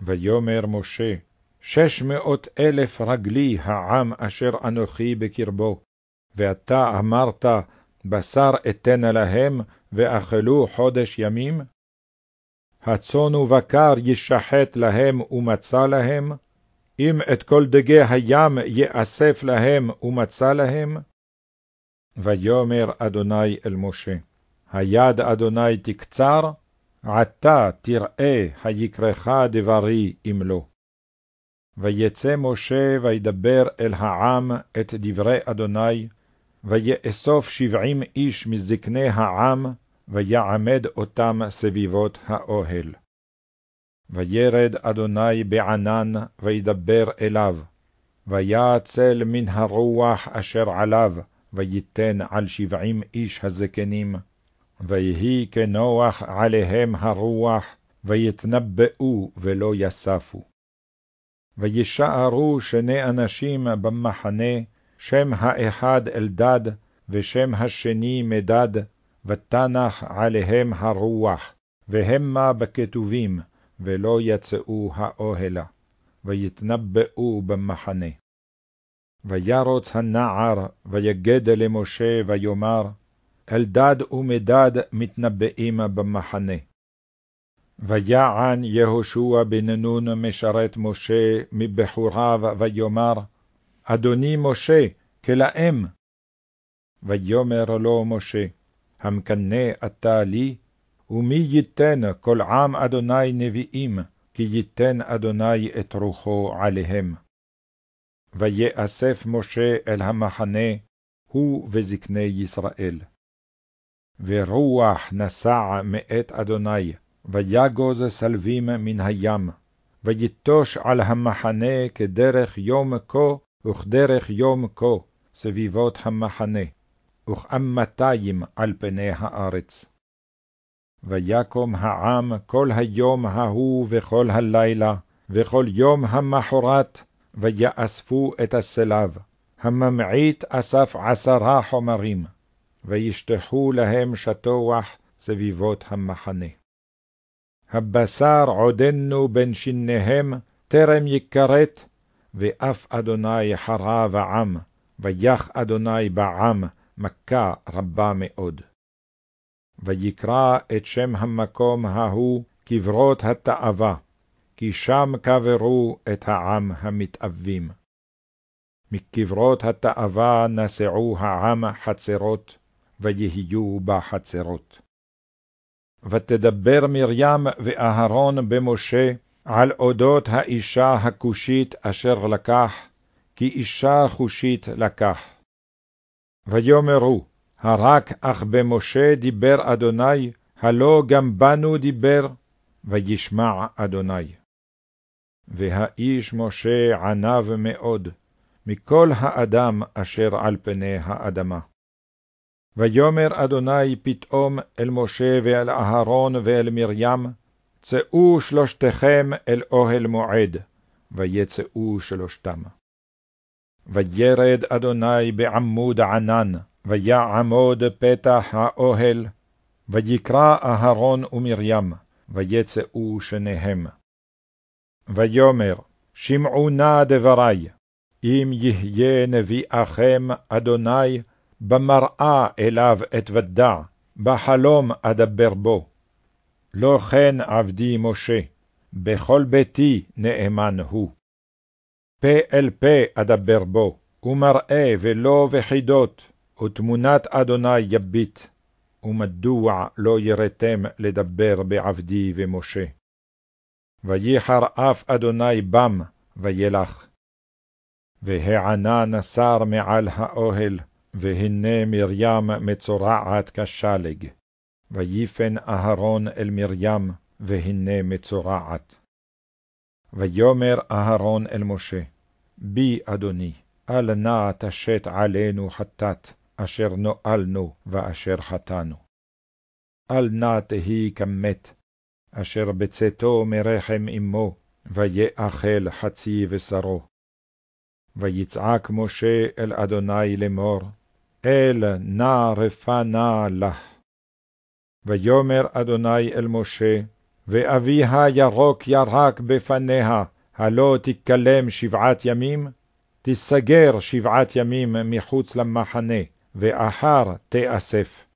ויאמר משה, שש מאות אלף רגלי העם אשר אנוכי בקרבו, ואתה אמרת, בשר אתן להם, ואכלו חודש ימים? הצאן ובקר ישחט להם ומצא להם? אם את כל דגי הים יאסף להם ומצא להם? ויאמר אדוני אל משה, היד אדוני תקצר, עתה תראה היקרך דברי אם לא. ויצא משה וידבר אל העם את דברי אדוני, ויאסוף שבעים איש מזקני העם, ויעמד אותם סביבות האוהל. וירד אדוני בענן, וידבר אליו, ויעצל מן הרוח אשר עליו, ויתן על שבעים איש הזקנים, ויהי כנוח עליהם הרוח, ויתנבאו ולא יספו. וישארו שני אנשים במחנה, שם האחד אלדד, ושם השני מדד, ותנח עליהם הרוח, והמה בכתובים, ולא יצאו האוהלה, ויתנבאו במחנה. וירוץ הנער, ויגד למשה, ויאמר, אלדד ומדד מתנבאים במחנה. ויען יהושע בן נון משרת משה מבחוריו, ויאמר, אדוני משה, כלאם. ויאמר לו משה, המקנא אתה לי, ומי ייתן כל עם אדוני נביאים, כי ייתן אדוני את רוחו עליהם. ויאסף משה אל המחנה, הוא וזקני ישראל. ורוח נסע מאת אדוני, ויגוז סלבים מן הים, ויטוש על המחנה כדרך יום כה וכדרך יום כה, סביבות המחנה, וכאמתיים על פני הארץ. ויקום העם כל היום ההוא וכל הלילה, וכל יום המחרת, ויאספו את הסלב. הממעיט אסף עשרה חומרים, וישטחו להם שטוח סביבות המחנה. הבשר עודנו בין שיניהם, טרם יכרת, ואף אדוני חרב העם, ויח אדוני בעם מכה רבה מאוד. ויקרא את שם המקום ההוא קברות התאווה, כי שם קברו את העם המתאבים. מקברות התאווה נסעו העם חצרות, ויהיו בה חצרות. ותדבר מרים ואהרון במשה על אודות האישה הכושית אשר לקח, כי אישה חושית לקח. ויאמרו, הרק אך במשה דיבר אדוני, הלא גם בנו דיבר, וישמע אדוני. והאיש משה ענב מאוד, מכל האדם אשר על פני האדמה. ויאמר אדוני פתאום אל משה ואל אהרון ואל מרים, צאו שלושתכם אל אוהל מועד, ויצאו שלושתם. וירד אדוני בעמוד ענן, ויעמוד פתח האוהל, ויקרא אהרון ומרים, ויצאו שניהם. ויאמר, שמעו נא דברי, אם יהיה נביאכם, אדוני, במראה אליו אתוודע, בחלום אדבר בו. לא כן עבדי משה, בכל ביתי נאמן הוא. פה אל פה אדבר בו, ומראה ולא וחידות, ותמונת אדוני יביט, ומדוע לא יראתם לדבר בעבדי ומשה? וייחר אף אדוני בם, וילך. והענן נסר מעל האוהל, והנה מרים מצורעת כשלג. ויפן אהרון אל מרים, והנה מצורעת. ויאמר אהרון אל משה, בי אדוני, אל נא תשת עלינו חטאת, אשר נואלנו ואשר חטאנו. אל נא תהי כמת, אשר בצאתו מרחם אמו, ויאכל חצי בשרו. ויצעק משה אל אדוני לאמור, אל נא רפא נא לך. ויאמר אדוני אל משה, ואביה ירוק ירק בפניה, הלא תכלם שבעת ימים? תיסגר שבעת ימים מחוץ למחנה, ואחר תאסף.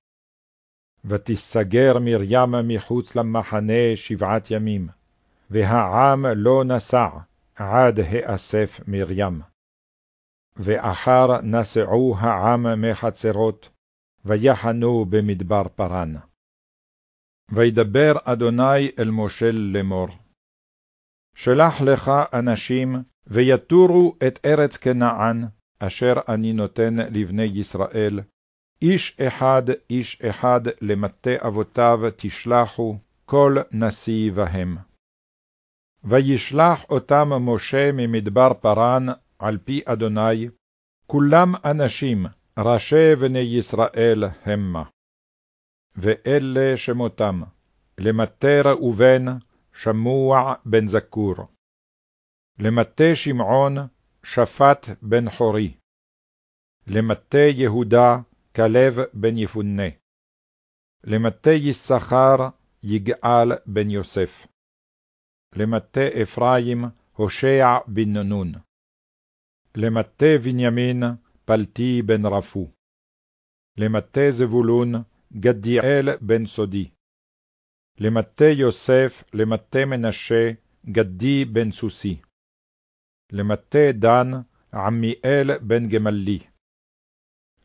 ותיסגר מרים מחוץ למחנה שבעת ימים, והעם לא נסע, עד האסף מרים. ואחר נסעו העם מחצרות, ויחנו במדבר פרן. וידבר אדוני אל משה לאמור, שלח לך אנשים, ויתורו את ארץ כנען, אשר אני נותן לבני ישראל, איש אחד, איש אחד, למטה אבותיו תשלחו, כל נשיא בהם. וישלח אותם משה ממדבר פרן, על פי אדוני, כולם אנשים, ראשי בני ישראל המה. ואלה שמותם, למטה ראובן, שמוע בן זכור. למטה שמעון, שפט בן חורי. למטה יהודה, כלב בן יפונה. למטה יששכר, יגאל בן יוסף. למטה אפרים, הושע בן נון. למטה בנימין, פלטי בן רפו. למטה זבולון, גדיאל בן סודי. למטה יוסף, למטה מנשה, גדי בן סוסי. למטה דן, עמיאל בן גמלי.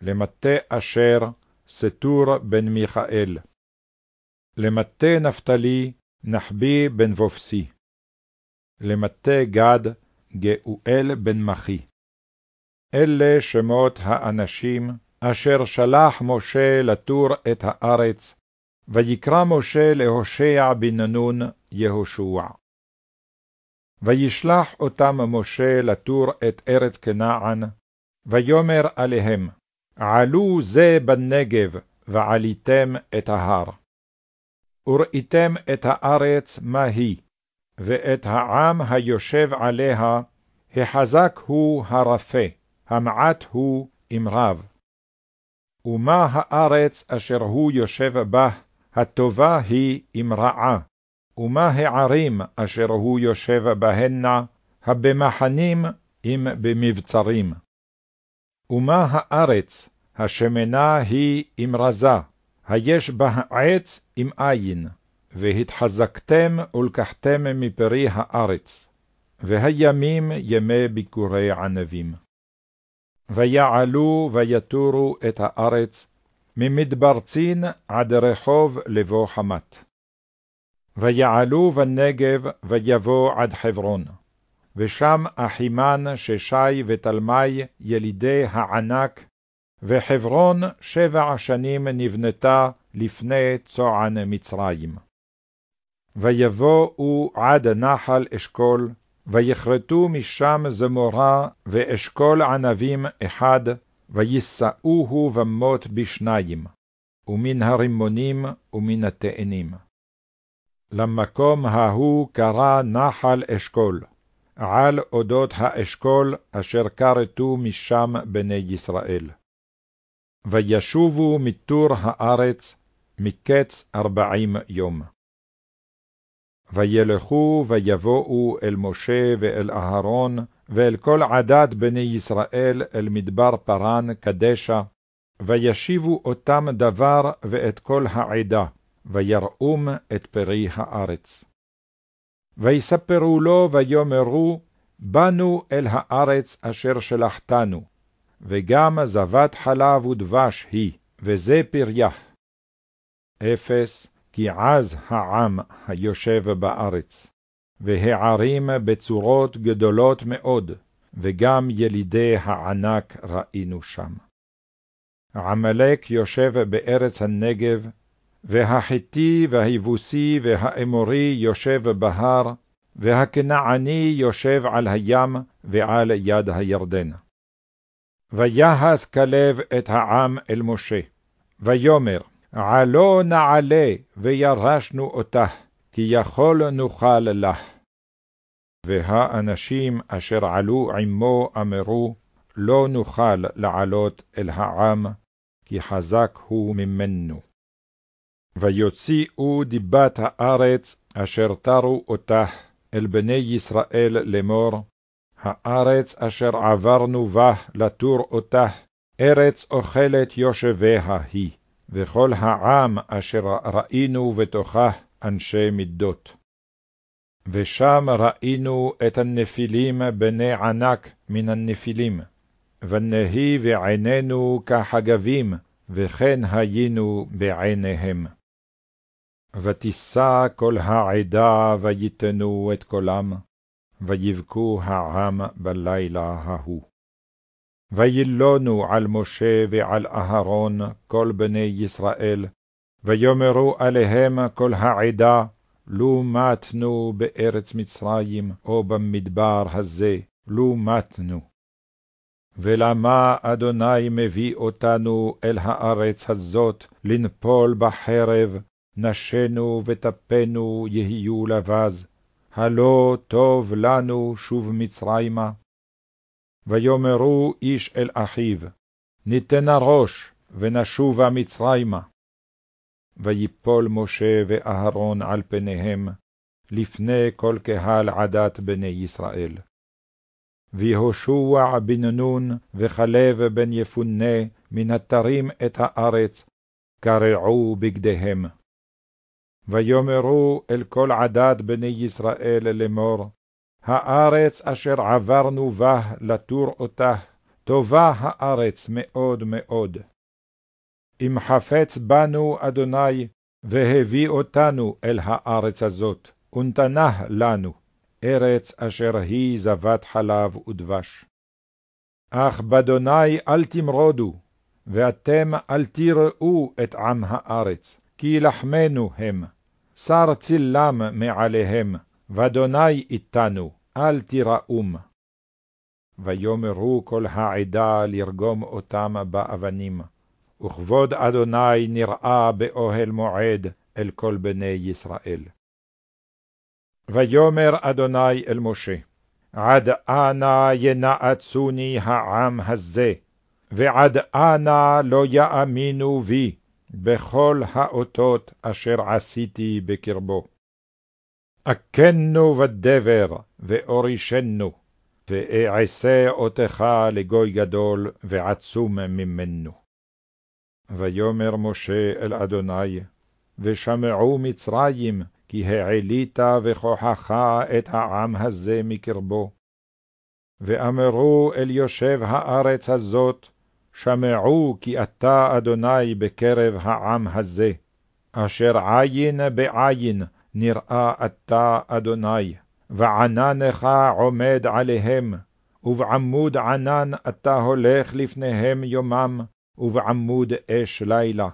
למטה אשר, סטור בן מיכאל. למטה נפתלי, נחבי בן בופסי. למטה גד, גאואל בן מחי. אלה שמות האנשים אשר שלח משה לתור את הארץ, ויקרא משה להושע בן נון יהושע. וישלח אותם משה לתור את ארץ כנען, ויאמר עליהם, עלו זה בנגב, ועליתם את ההר. וראיתם את הארץ מה היא, ואת העם היושב עליה, החזק הוא הרפה, המעט הוא רב. ומה הארץ אשר הוא יושב בה, הטובה היא עם רעה, ומה הערים אשר הוא יושב בהנה, הבמחנים אם במבצרים. ומה הארץ, השמנה היא עם רזה, היש בה עץ עם עין, והתחזקתם ולקחתם מפרי הארץ, והימים ימי ביקורי ענבים. ויעלו ויתורו את הארץ, ממדבר צין עד רחוב לבוא חמת. ויעלו בנגב, ויבוא עד חברון. ושם אחימן, ששי ותלמי, ילידי הענק, וחברון שבע שנים נבנתה לפני צוען מצרים. ויבואו עד נחל אשכול, ויכרתו משם זמורה ואשכול ענבים אחד, ויסעוהו במות בשניים, ומן הרימונים ומן התאנים. למקום ההוא קרא נחל אשכול, על אודות האשכול אשר כרתו משם בני ישראל. וישובו מטור הארץ, מקץ ארבעים יום. וילכו ויבואו אל משה ואל אהרון, ואל כל עדת בני ישראל אל מדבר פרן קדשה, וישיבו אותם דבר ואת כל העדה, ויראום את פרי הארץ. ויספרו לו ויאמרו, באנו אל הארץ אשר שלחתנו, וגם זבת חלב ודבש היא, וזה פריה. אפס, כי עז העם היושב בארץ, והערים בצורות גדולות מאוד, וגם ילידי הענק ראינו שם. עמלק יושב בארץ הנגב, והחיתי והיבוסי והאמורי יושב בהר, והכנעני יושב על הים ועל יד הירדן. ויחס כלב את העם אל משה, ויאמר, עלו נעלה וירשנו אותה, כי יכול נוכל לך. והאנשים אשר עלו עמו אמרו, לא נוכל לעלות אל העם, כי חזק הוא ממנו. ויוציאו דיבת הארץ אשר תרו אותה אל בני ישראל לאמור, הארץ אשר עברנו בה לתור אותה, ארץ אוכלת יושביה היא. וכל העם אשר ראינו בתוכה אנשי מידות. ושם ראינו את הנפילים בני ענק מן הנפילים, ונהי בעינינו כחגבים, וכן היינו בעיניהם. ותישא כל העדה ויתנו את קולם, ויבכו העם בלילה ההוא. וילונו על משה ועל אהרון כל בני ישראל, ויאמרו עליהם כל העדה, לו מתנו בארץ מצרים, או במדבר הזה, לו מתנו. ולמה אדוני מביא אותנו אל הארץ הזאת, לנפול בחרב, נשינו וטפנו יהיו לבז, הלא טוב לנו שוב מצרימה. ויאמרו איש אל אחיו, ניתנה ראש, ונשובה מצרימה. ויפול משה ואהרון על פניהם, לפני כל קהל עדת בני ישראל. ויהושע בן נון וכלב בן יפונה מן התרים את הארץ, קרעו בגדיהם. ויאמרו אל כל עדת בני ישראל לאמור, הארץ אשר עברנו בה לתור אותה, טובה הארץ מאוד מאוד. אם חפץ בנו אדוני, והביא אותנו אל הארץ הזאת, ונתנה לנו, ארץ אשר היא זבת חלב ודבש. אך באדוני אל תמרודו, ואתם אל תראו את עם הארץ, כי לחמנו הם, שר צילם מעליהם, ואדוני איתנו, אל תיראום. ויאמרו כל העדה לרגום אותם באבנים, וכבוד אדוני נראה באוהל מועד אל כל בני ישראל. ויאמר אדוני אל משה, עד אנה ינאצוני העם הזה, ועד אנה לא יאמינו בי, בכל האותות אשר עשיתי בקרבו. אכנו בדבר, ואורישנו, ואעשה אותך לגוי גדול ועצום ממנו. ויאמר משה אל אדוני, ושמעו מצרים, כי העלית וכוחך את העם הזה מקרבו. ואמרו אל יושב הארץ הזאת, שמעו כי אתה אדוני בקרב העם הזה, אשר עין בעין נראה אתה אדוני, ועננך עומד עליהם, ובעמוד ענן אתה הולך לפניהם יומם, ובעמוד אש לילה.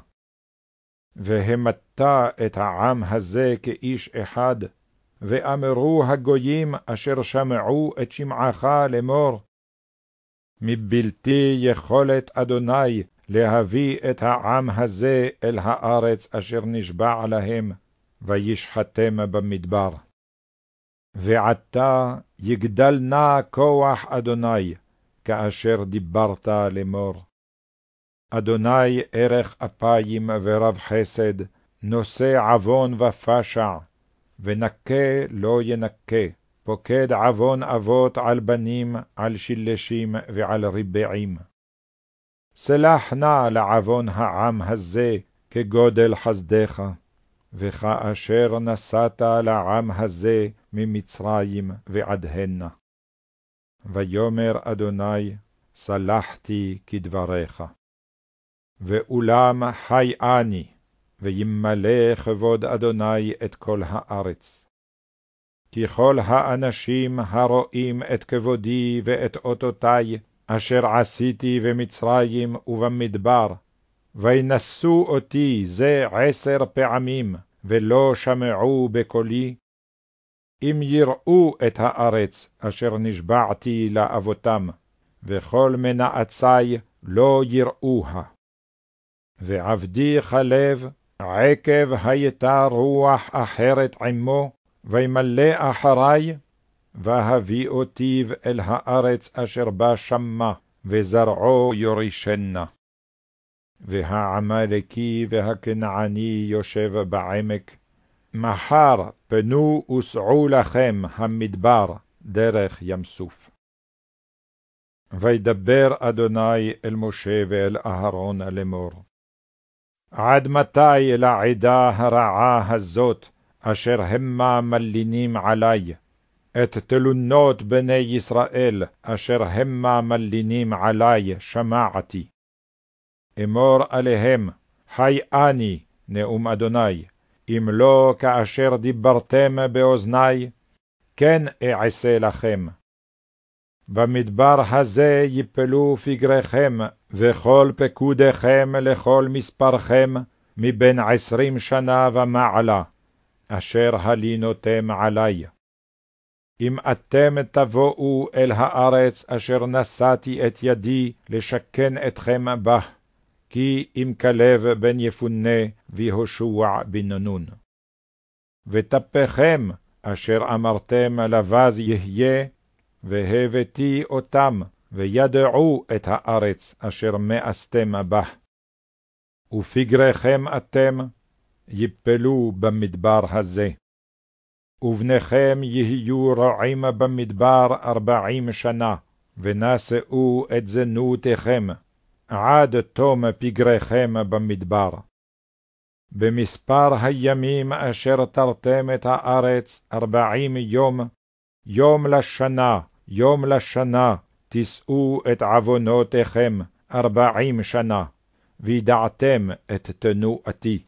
והמתה את העם הזה כאיש אחד, ואמרו הגויים אשר שמעו את שמעך לאמור, מבלתי יכולת אדוני להביא את העם הזה אל הארץ אשר נשבע להם, וישחטם במדבר. ועתה יגדל נא כוח אדוני, כאשר דיברת לאמור. אדוני ערך אפיים ורב חסד, נושא עוון ופשע, ונקה לא ינקה, פוקד עוון אבות על בנים, על שלשים ועל ריבעים. סלח נא לעוון העם הזה, כגודל חסדך, וכאשר נשאת לעם הזה ממצרים ועד הנה. ויאמר אדוני, סלחתי כדבריך. ואולם חי אני, וימלא כבוד אדוני את כל הארץ. כי כל האנשים הרואים את כבודי ואת אותותי, אשר עשיתי במצרים ובמדבר, וינשאו אותי זה עשר פעמים, ולא שמעו בקולי, אם יראו את הארץ אשר נשבעתי לאבותם, וכל מנעצי לא יראוה. ועבדי חלב, עקב הייתה רוח אחרת עמו, וימלא אחרי, והביא אותיו אל הארץ אשר בה שמה, וזרעו יורישנה. והעמלקי והכנעני יושב בעמק, מחר פנו וסעו לכם המדבר דרך ים סוף. וידבר אדוני אל משה ואל אהרון לאמור. עד מתי לעדה הרעה הזאת, אשר המה מלינים עלי, את תלונות בני ישראל, אשר המה מלינים עלי, שמעתי. אמור עליהם, חי אני, נאום אדוני, אם לא כאשר דיברתם באוזני, כן אעשה לכם. במדבר הזה יפלו פגריכם, וכל פקודיכם לכל מספרכם, מבין עשרים שנה ומעלה, אשר הלינותם עלי. אם אתם תבואו אל הארץ אשר נשאתי את ידי לשכן אתכם בה, כי אם כלב בן יפונה ויהושע בן נון. וטפכם, אשר אמרתם לבז יהיה, והבאתי אותם, וידעו את הארץ אשר מאסתם בה. ופגריכם אתם, יפלו במדבר הזה. ובניכם יהיו רועים במדבר ארבעים שנה, ונשאו את זנותיכם, עד תום פגריכם במדבר. במספר הימים אשר תרתם את הארץ ארבעים יום, יום לשנה, יום לשנה, תישאו את עוונותיכם ארבעים שנה, וידעתם את תנועתי.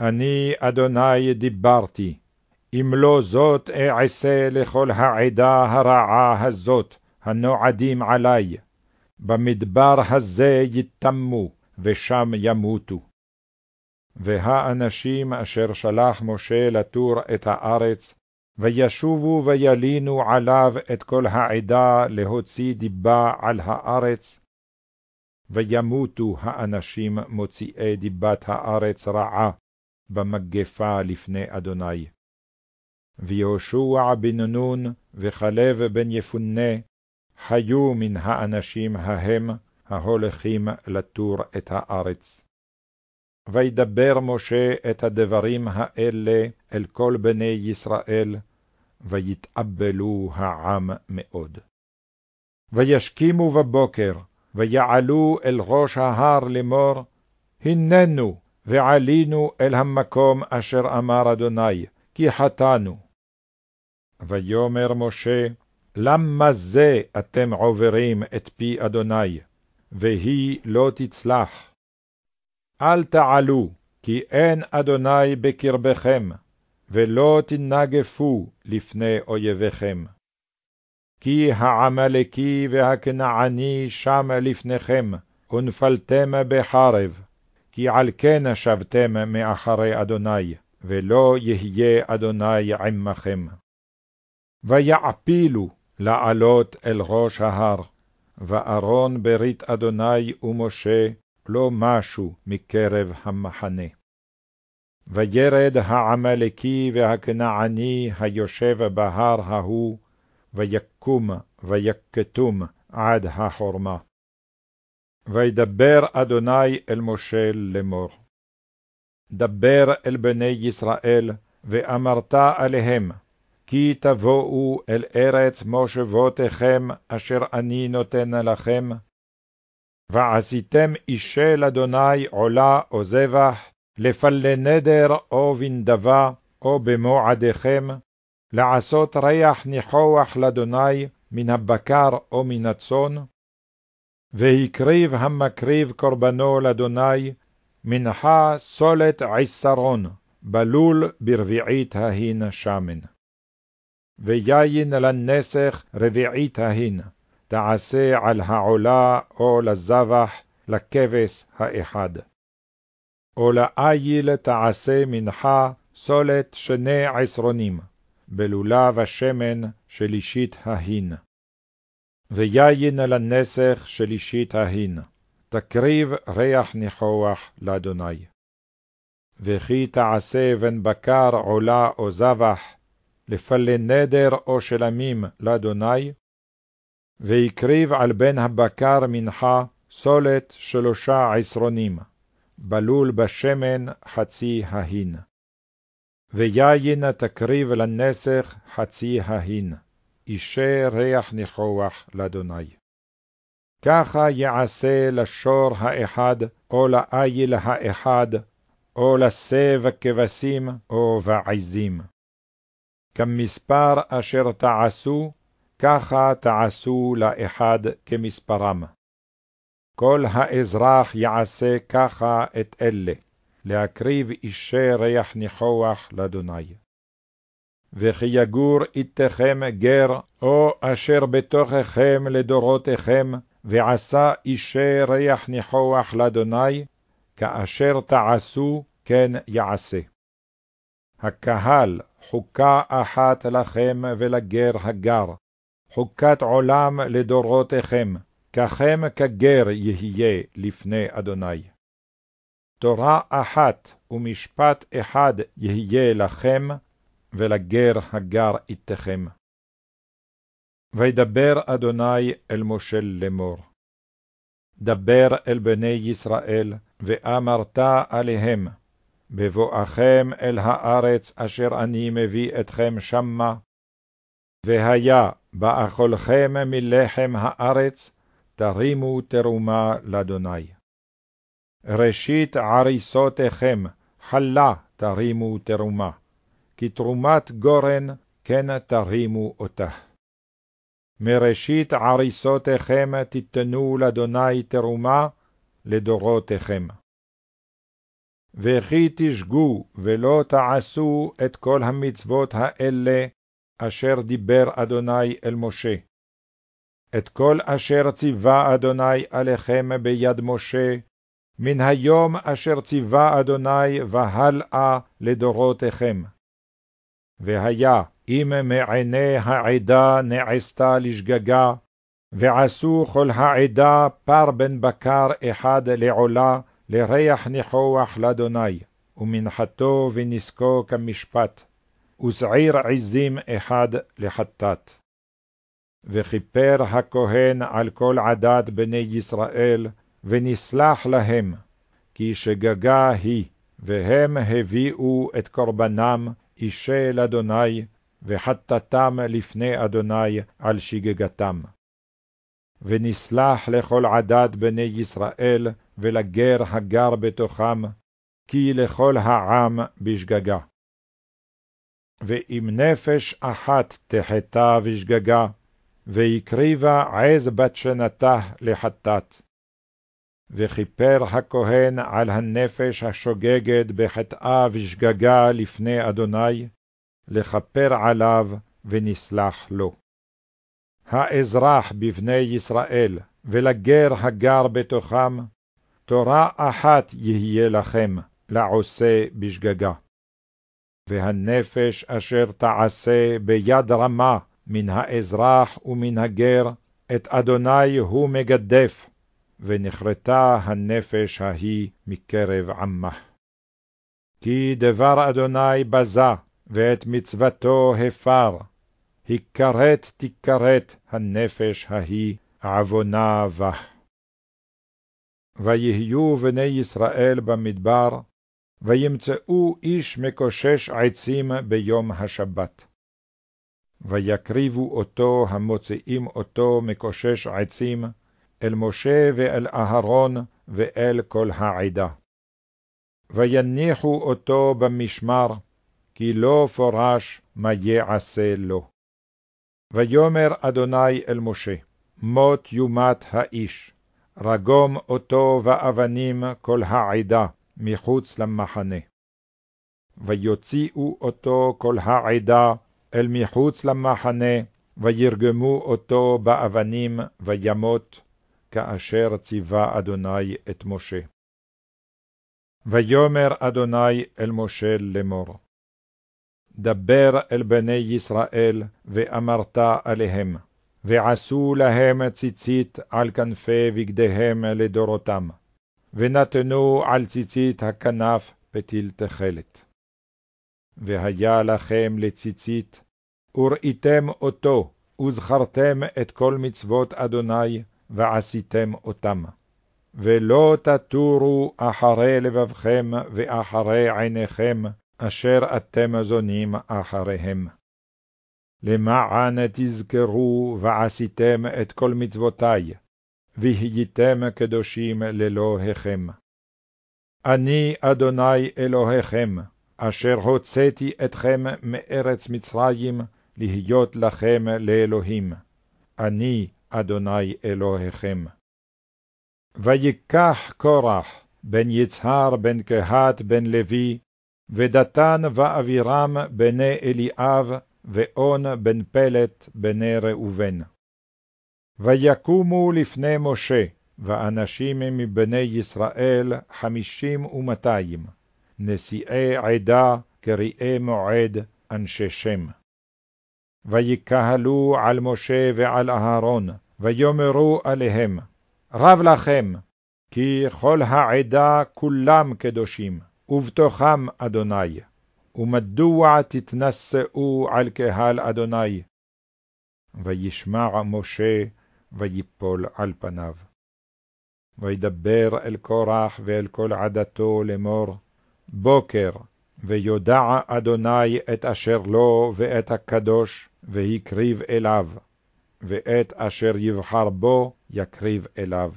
אני, אדוני, דיברתי, אם לא זאת אעשה לכל העדה הרעה הזאת, הנועדים עלי, במדבר הזה יתמו, ושם ימותו. והאנשים אשר שלח משה לתור את הארץ, וישובו וילינו עליו את כל העדה להוציא דיבה על הארץ, וימותו האנשים מוציאי דיבת הארץ רעה, במגפה לפני אדוני. ויהושע בן נון וכלב בן יפונה חיו מן האנשים ההם ההולכים לתור את הארץ. וידבר משה את הדברים האלה אל כל בני ישראל, ויתאבלו העם מאוד. וישכימו בבוקר, ויעלו אל ראש ההר לאמור, הננו, ועלינו אל המקום אשר אמר אדוני, כי חטאנו. ויאמר משה, למה זה אתם עוברים את פי אדוני, והיא לא תצלח? אל תעלו, כי אין אדוני בקרבכם, ולא תנגפו לפני אויביכם. כי העמלקי והכנעני שם לפניכם, ונפלתם בחרב, כי על כן שבתם מאחרי אדוני, ולא יהיה אדוני עמכם. ויעפילו לעלות אל ראש ההר, וארון ברית אדוני ומשה לא משו מקרב המחנה. וירד העמלקי והכנעני היושב בהר ההוא, ויקום ויקטום עד החורמה. וידבר אדוני אל משה לאמור. דבר אל בני ישראל, ואמרת עליהם, כי תבואו אל ארץ מושבותיכם, אשר אני נותן לכם. ועשיתם אישה לאדוני עולה או זבח, לפלה נדר או בנדבה, או במועדיכם, לעשות ריח ניחוח לאדוני מן הבקר או מן הצאן, והקריב המקריב קורבנו לאדוני, מנחה סולת עשרון, בלול ברביעית ההין שמן. ויין לנסך רביעית ההין, תעשה על העולה או לזבח, לכבש האחד. או לאיל תעשה מנחה סולת שני עשרונים, בלולב השמן שלישית ההין. ויין לנסך שלישית ההין, תקריב ריח ניחוח לאדוני. וכי תעשה בן בקר עולה או זבח, לפלה נדר או שלמים לאדוני, והקריב על בן הבקר מנחה סולת שלושה עשרונים, בלול בשמן חצי ההין. ויין תקריב לנסך חצי ההין, אישה ריח ניחוח לאדוני. ככה יעשה לשור האחד, או לאיל האחד, או לשה וכבשים, או בעזים. כמספר אשר תעשו, ככה תעשו לאחד כמספרם. כל האזרח יעשה ככה את אלה, להקריב אישי ריח ניחוח לאדוני. וכי יגור איתכם גר, או אשר בתוככם לדורותיכם, ועשה אישי ריח ניחוח לאדוני, כאשר תעשו, כן יעשה. הקהל חוקה אחת לכם ולגר הגר, חוקת עולם לדורותיכם, ככם כגר יהיה לפני אדוני. תורה אחת ומשפט אחד יהיה לכם, ולגר הגר איתכם. וידבר אדוני אל משה לאמור. דבר אל בני ישראל, ואמרת עליהם, בבואכם אל הארץ אשר אני מביא אתכם שמה, והיה באכולכם מלחם הארץ, תרימו תרומה לאדוני. ראשית עריסותיכם, חלה תרימו תרומה, כי תרומת גורן כן תרימו אותה. מראשית עריסותיכם תיתנו לאדוני תרומה לדורותיכם. וכי תשגו ולא תעשו את כל המצוות האלה, אשר דיבר אדוני אל משה. את כל אשר ציווה אדוני עליכם ביד משה, מן היום אשר ציווה אדוני והלאה לדורותיכם. והיה אם מעיני העדה נעשתה לשגגה, ועשו כל העדה פר בן בקר אחד לעולה, לריח ניחוח לאדוני, ומנחתו ונזקו כמשפט, ושעיר עזים אחד לחטאת. וכיפר הכהן על כל עדת בני ישראל, ונסלח להם, כי שגגה היא, והם הביאו את קורבנם אישי לאדוני, וחטאתם לפני אדוני על שגגתם. ונסלח לכל עדת בני ישראל, ולגר הגר בתוכם, כי לכל העם בשגגה. ואם נפש אחת תחטא בשגגה, והקריבה עז בת שנתה לחטאת. וכיפר הכהן על הנפש השוגגת בחטאה ושגגה לפני אדוני, לכפר עליו ונסלח לו. האזרח בבני ישראל, ולגר הגר בתוכם, תורה אחת יהיה לכם, לעושה בשגגה. והנפש אשר תעשה ביד רמה מן האזרח ומן הגר, את אדוני הוא מגדף, ונכרתה הנפש ההיא מקרב עמה. כי דבר אדוני בזה, ואת מצוותו הפר, הכרת תכרת הנפש ההיא עוונה בה. ויהיו בני ישראל במדבר, וימצאו איש מקושש עצים ביום השבת. ויקריבו אותו המוציאים אותו מקושש עצים, אל משה ואל אהרון ואל כל העדה. ויניחו אותו במשמר, כי לא פורש מה יעשה לו. ויאמר אדוני אל משה, מות יומת האיש, רגום אותו באבנים כל העדה מחוץ למחנה. ויוציאו אותו כל העדה אל מחוץ למחנה, וירגמו אותו באבנים, וימות, כאשר ציווה אדוני את משה. ויאמר אדוני אל משה לאמור, דבר אל בני ישראל, ואמרת עליהם, ועשו להם ציצית על כנפי בגדיהם לדורותם, ונתנו על ציצית הכנף פתיל תכלת. והיה לכם לציצית, וראיתם אותו, וזכרתם את כל מצוות אדוני, ועשיתם אותם. ולא תטורו אחרי לבבכם ואחרי עיניכם, אשר אתם זונים אחריהם. למען תזכרו ועשיתם את כל מצוותי, והייתם קדושים לאלוהיכם. אני אדוני אלוהיכם, אשר הוצאתי אתכם מארץ מצרים, להיות לכם לאלוהים. אני אדוני אלוהיכם. ויקח קורח, בן יצהר, בן קהת, בן לוי, ודתן ואבירם, בני אליאב, ואון בן פלט, בני ראובן. ויקומו לפני משה, ואנשים מבני ישראל חמישים ומאתיים, נשיאי עדה, קריאי מועד, אנשי שם. ויקהלו על משה ועל אהרון, ויאמרו עליהם, רב לכם, כי כל העדה כולם קדושים, ובתוכם אדוני, ומדוע תתנשאו על קהל אדוני? וישמע משה, ויפול על פניו. וידבר אל קורח ואל כל עדתו לאמור, בוקר, ויודע אדוני את אשר לו ואת הקדוש, והקריב אליו, ואת אשר יבחר בו יקריב אליו.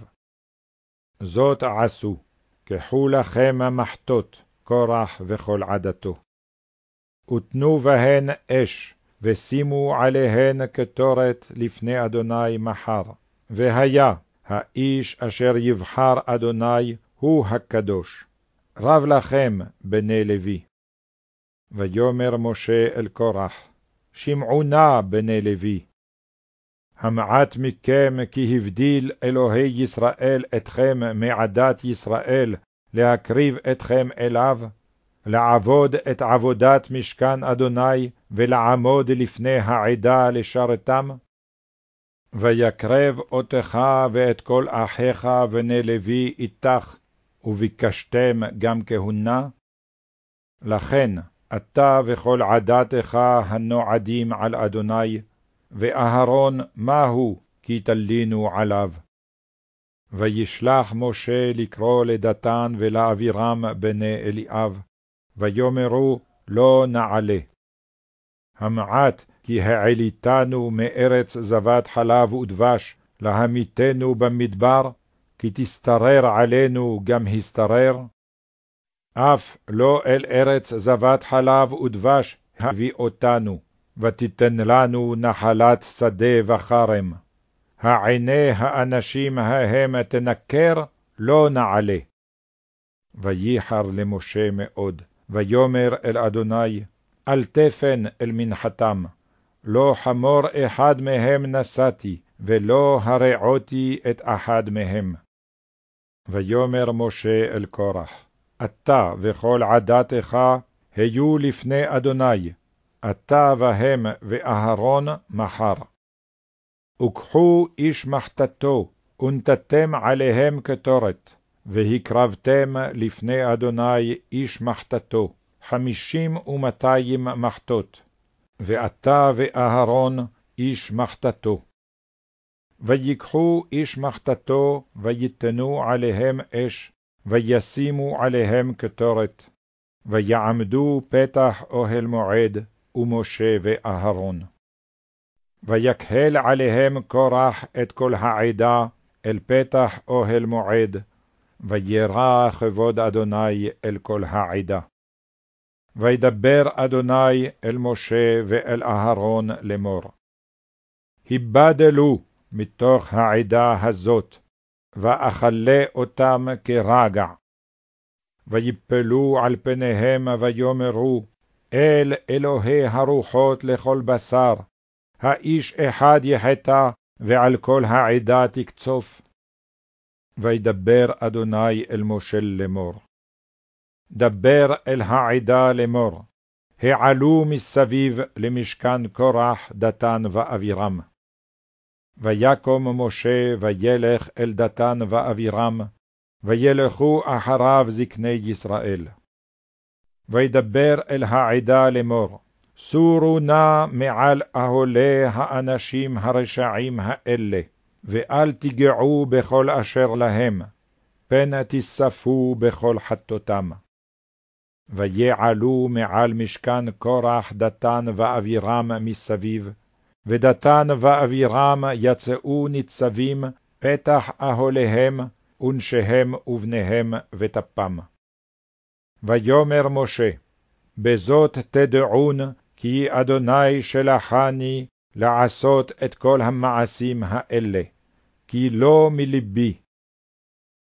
זאת עשו, קחו לכם המחטות, קורח וכל עדתו. ותנו בהן אש, ושימו עליהן קטורת לפני אדוני מחר. והיה, האיש אשר יבחר אדוני הוא הקדוש. רב לכם, בני לוי. ויאמר משה אל קורח, שמעו נא, בני לוי. המעט מכם כי הבדיל אלוהי ישראל אתכם מעדת ישראל, להקריב אתכם אליו, לעבוד את עבודת משכן אדוני, ולעמוד לפני העדה לשרתם? ויקרב אותך ואת כל אחיך בני לוי איתך, וביקשתם גם כהונה? לכן, אתה וכל עדתך הנועדים על אדוני, ואהרון מהו כי תלינו עליו. וישלח משה לקרוא לדתן ולאבירם בני אליאב, ויאמרו לא נעלה. המעט כי העליתנו מארץ זבת חלב ודבש, להמיתנו במדבר, כי תשתרר עלינו גם השתרר? אף לא אל ארץ זבת חלב ודבש הביא אותנו, ותיתן לנו נחלת שדה וחרם. העיני האנשים ההם תנקר, לא נעלה. וייחר למשה מאוד, ויאמר אל אדוני, אל תפן אל מנחתם, לא חמור אחד מהם נשאתי, ולא הרעותי את אחד מהם. ויאמר משה אל קורח, אתה וכל עדתך היו לפני אדוני, אתה והם ואהרון מחר. וקחו איש מחתתו, ונתתם עליהם קטורת, והקרבתם לפני אדוני איש מחתתו, חמישים ומאתיים מחתות, ואתה ואהרון איש מחתתו. ויקחו איש מחתתו, ויתנו עליהם אש, וישימו עליהם קטורת, ויעמדו פתח אוהל מועד, ומשה ואהרון. ויקהל עליהם קורח את כל העדה אל פתח אוהל מועד, וירא כבוד אדוני אל כל העדה. וידבר אדוני אל משה ואל אהרון לאמור. היבדלו מתוך העדה הזאת, ואכלה אותם כרגע. ויפלו על פניהם ויאמרו, אל אלוהי הרוחות לכל בשר, האיש אחד יחטא, ועל כל העדה תקצוף. וידבר אדוני אל משה לאמור. דבר אל העדה לאמור, העלו מסביב למשכן קורח, דתן ואבירם. ויקום משה וילך אל דתן ואבירם, וילכו אחריו זקני ישראל. וידבר אל העדה לאמור, סורו נא מעל אהולי האנשים הרשעים האלה, ואל תיגעו בכל אשר להם, פן תספו בכל חטאותם. ויעלו מעל משכן קורח דתן ואבירם מסביב, ודתן ואבירם יצאו ניצבים פתח אהוליהם, ונשיהם ובניהם וטפם. ויאמר משה, בזאת תדעון כי אדוני שלחני לעשות את כל המעשים האלה, כי לא מלבי.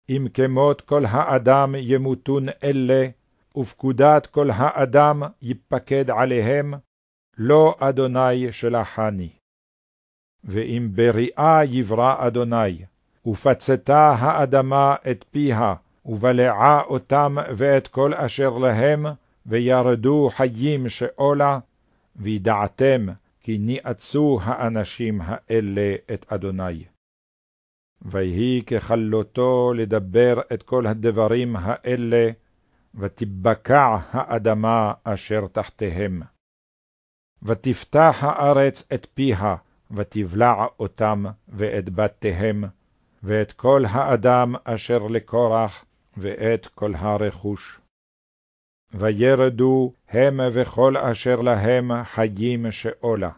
אם כמות כל האדם ימותון אלה, ופקודת כל האדם יפקד עליהם, לא אדוני שלחני. ואם בריאה יברא אדוני, ופצתה האדמה את פיה, ובלעה אותם ואת כל אשר להם, וירדו חיים שאולה, וידעתם כי ניאצו האנשים האלה את אדוני. ויהי ככלותו לדבר את כל הדברים האלה, ותבקע האדמה אשר תחתיהם. ותפתח הארץ את פיה, ותבלע אותם ואת בתיהם, ואת כל האדם אשר לקורח, ואת כל הרכוש. וירדו הם וכל אשר להם חיים שאולה,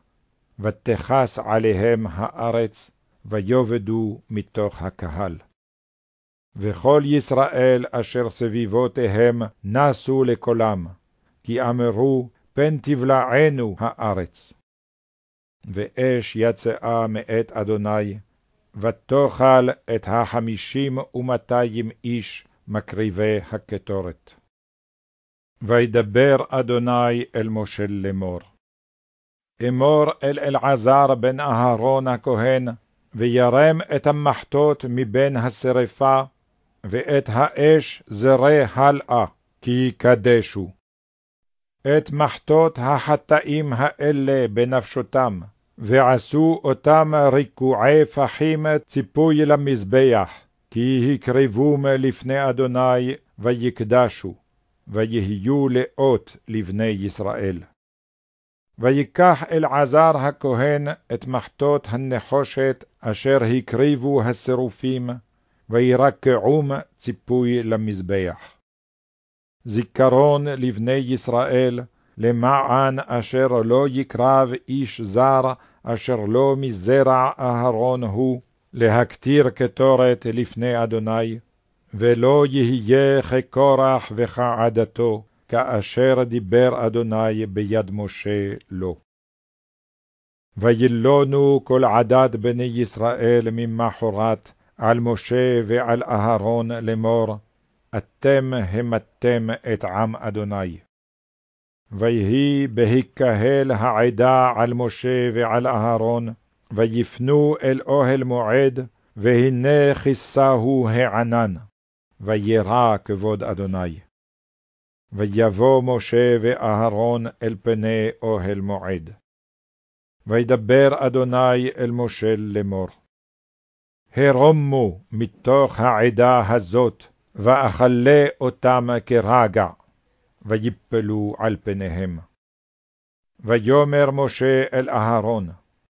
ותכס עליהם הארץ, ויאבדו מתוך הקהל. וכל ישראל אשר סביבותיהם נסו לקולם, כי אמרו, פן תבלענו הארץ. ואש יצאה מאת אדוני, ותאכל את החמישים ומאתיים איש מקריבי הקטורת. וידבר אדוני אל משה לאמור. אמור אל אלעזר בן אהרון הכהן, וירם את המחטות מבין השרפה, ואת האש זרה הלאה, כי יקדשו. את מחטות החטאים האלה בנפשותם, ועשו אותם ריקועי פחים ציפוי למזבח, כי הקריבום לפני אדוני ויקדשו, ויהיו לאות לבני ישראל. ויקח אלעזר הכהן את מחטות הנחושת אשר הקריבו השרופים, וירקעום ציפוי למזבח. זיכרון לבני ישראל, למען אשר לא יקרב איש זר, אשר לא מזרע אהרון הוא, להקטיר קטורת לפני אדוני, ולא יהיה כקורח וכעדתו, כאשר דיבר אדוני ביד משה לו. וילונו כל עדת בני ישראל ממחרת על משה ועל אהרון לאמור, אתם המתם את עם אדוני. ויהי בהיקהל העדה על משה ועל אהרון, ויפנו אל אוהל מועד, והנה כיסהו הענן, וירא כבוד אדוני. ויבוא משה ואהרון אל פני אוהל מועד. וידבר אדוני אל משה לאמור. הרומו מתוך העדה הזאת, ואכלה אותם כרגע, ויפלו על פניהם. ויאמר משה אל אהרון,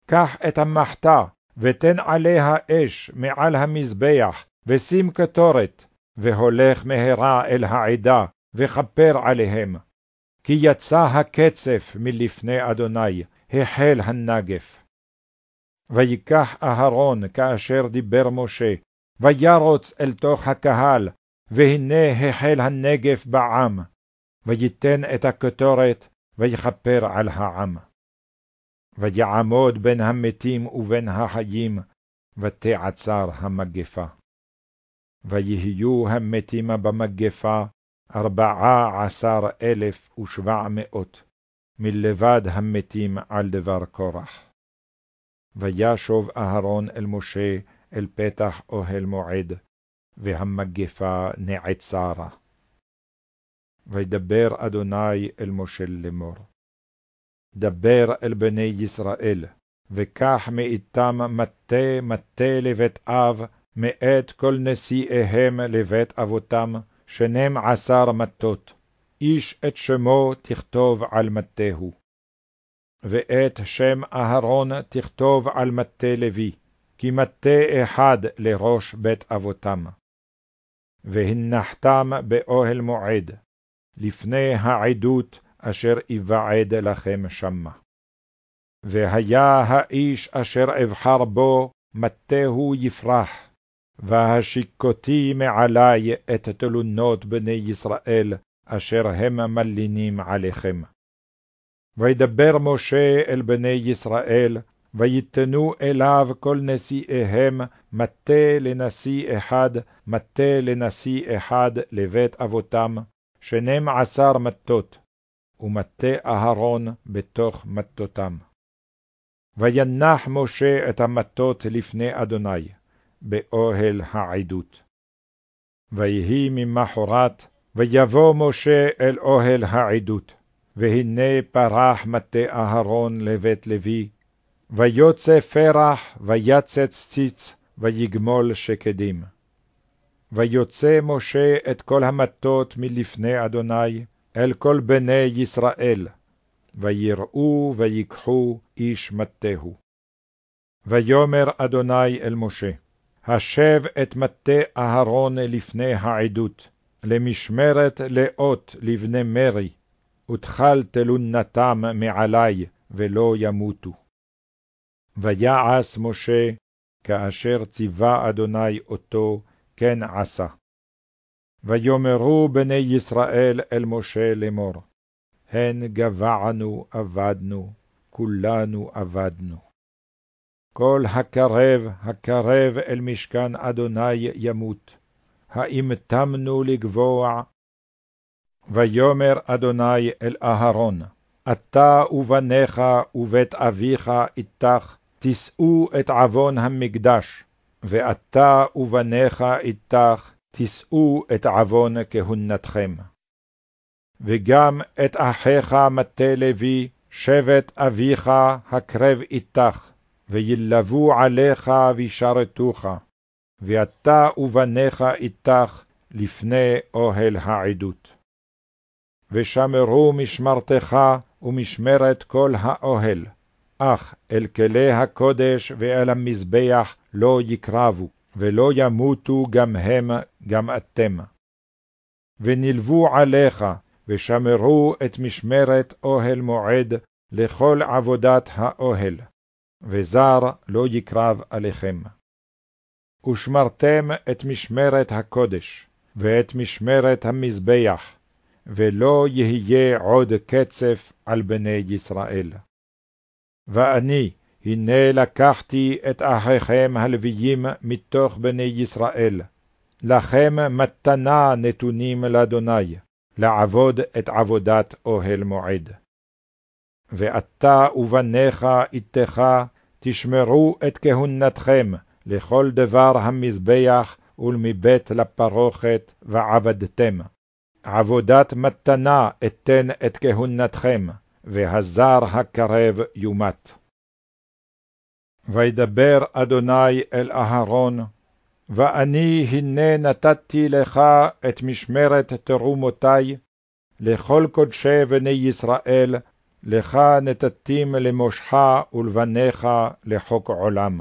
קח את המחתה, ותן עליה אש מעל המזבח, ושים קטורת, והולך מהרה אל העדה, וכפר עליהם. כי יצא הקצף מלפני אדוני, החל הנגף. ויקח אהרון כאשר דיבר משה, וירוץ אל תוך הקהל, והנה החל הנגף בעם, ויתן את הקטורת, ויכפר על העם. ויעמוד בין המתים ובין החיים, ותעצר המגפה. ויהיו המתים במגפה ארבעה עשר אלף ושבע מאות, מלבד המתים על דבר קורח. וישוב אהרון אל משה אל פתח אוהל מועד, והמגפה נעצרה. וידבר אדוני אל משה לאמור. דבר אל בני ישראל, וקח מאיתם מטה מטה לבית אב, מאת כל נשיאיהם לבית אבותם, שנים עשר מטות, איש את שמו תכתוב על מטהו. ואת שם אהרון תכתוב על מטה לוי, כי מטה אחד לראש בית אבותם. והנחתם באוהל מועד, לפני העדות אשר יבעד לכם שמה. והיה האיש אשר אבחר בו, מטהו יפרח, והשיקותי מעלי את תלונות בני ישראל, אשר הם מלינים עליכם. וידבר משה אל בני ישראל, ויתנו אליו כל נשיאיהם מטה לנשיא אחד, מטה לנשיא אחד לבית אבותם, שנים עשר מטות, ומטה אהרון בתוך מטותם. וינח משה את המטות לפני אדוני, באוהל העדות. ויהי ממחרת, ויבוא משה אל אוהל העדות, והנה פרח מטה אהרון לבית לוי, ויוצא פרח, ויצץ ציץ, ויגמול שקדים. ויוצא משה את כל המטות מלפני אדוני, אל כל בני ישראל, ויראו ויקחו איש מטהו. ויאמר אדוני אל משה, השב את מטה אהרון לפני העדות, למשמרת לאות לבני מרי, ותחל תלונתם מעלי, ולא ימותו. ויעש משה, כאשר ציווה אדוני אותו, כן עשה. ויאמרו בני ישראל אל משה לאמור, הן גבענו אבדנו, כולנו אבדנו. כל הקרב, הקרב אל משכן אדוני ימות, האם תמנו לגבוע? ויאמר אדוני אל אהרון, אתה ובניך ובית אביך איתך, תישאו את עוון המקדש, ואתה ובניך איתך, תישאו את עוון כהונתכם. וגם את אחיך מטה לוי, שבט אביך, הקרב איתך, וילבו עליך וישרתוך, ואתה ובניך איתך לפני אוהל העדות. ושמרו משמרתך ומשמרת כל האוהל, אך אל כלי הקודש ואל המזבח לא יקרבו, ולא ימותו גם הם, גם אתם. ונלוו עליך, ושמרו את משמרת אוהל מועד לכל עבודת האוהל, וזר לא יקרב עליכם. ושמרתם את משמרת הקודש, ואת משמרת המזבח, ולא יהיה עוד קצף על בני ישראל. ואני, הנה לקחתי את אחיכם הלוויים מתוך בני ישראל, לכם מתנה נתונים לאדוני, לעבוד את עבודת אוהל מועד. ואתה ובניך איתך תשמרו את כהונתכם לכל דבר המזבח ולמבית לפרוכת ועבדתם. עבודת מתנה אתן את כהונתכם, והזר הקרב יומת. וידבר אדוני אל אהרון, ואני הנה נתתי לך את משמרת תרומותי, לכל קודשי בני ישראל, לך נתתים למושך ולבניך לחוק עולם.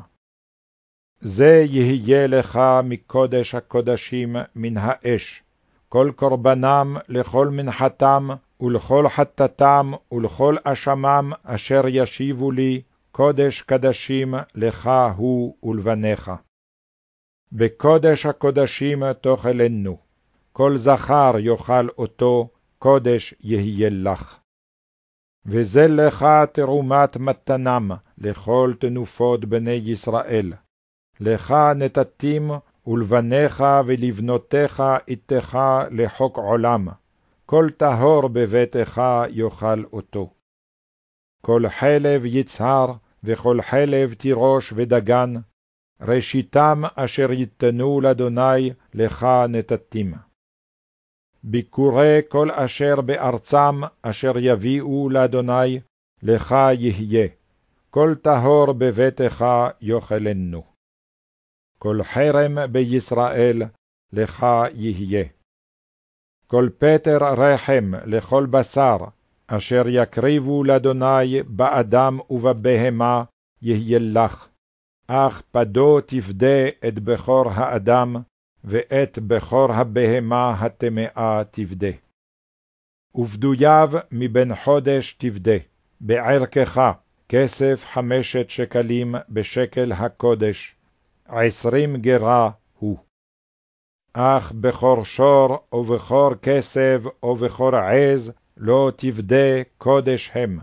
זה יהיה לך מקודש הקודשים מן האש, כל קורבנם לכל מנחתם, ולכל חטאתם, ולכל אשמם, אשר ישיבו לי, קודש קדשים לך הוא ולבניך. בקודש הקודשים תאכלנו, כל זכר יאכל אותו, קודש יהיה לך. וזה לך תרומת מתנם לכל תנופות בני ישראל. לך נתתים ולבניך ולבנותיך איתך לחוק עולם, כל טהור בביתך יאכל אותו. כל חלב יצהר, וכל חלב תירוש ודגן, ראשיתם אשר יתנו לאדוני לך נתתים. ביקורי כל אשר בארצם אשר יביאו לאדוני, לך יהיה, כל טהור בביתך יאכלנו. כל חרם בישראל לך יהיה. כל פטר רחם לכל בשר, אשר יקריבו לאדוני באדם ובבהמה, יהיה לך, אך פדו תפדה את בכור האדם, ואת בכור הבהמה הטמאה תפדה. ובדויו מבין חודש תפדה, בערכך, כסף חמשת שקלים בשקל הקודש, עשרים גרה הוא. אך בכור שור, או בכור כסב, או בכור עז, לא תפדה קודש הם.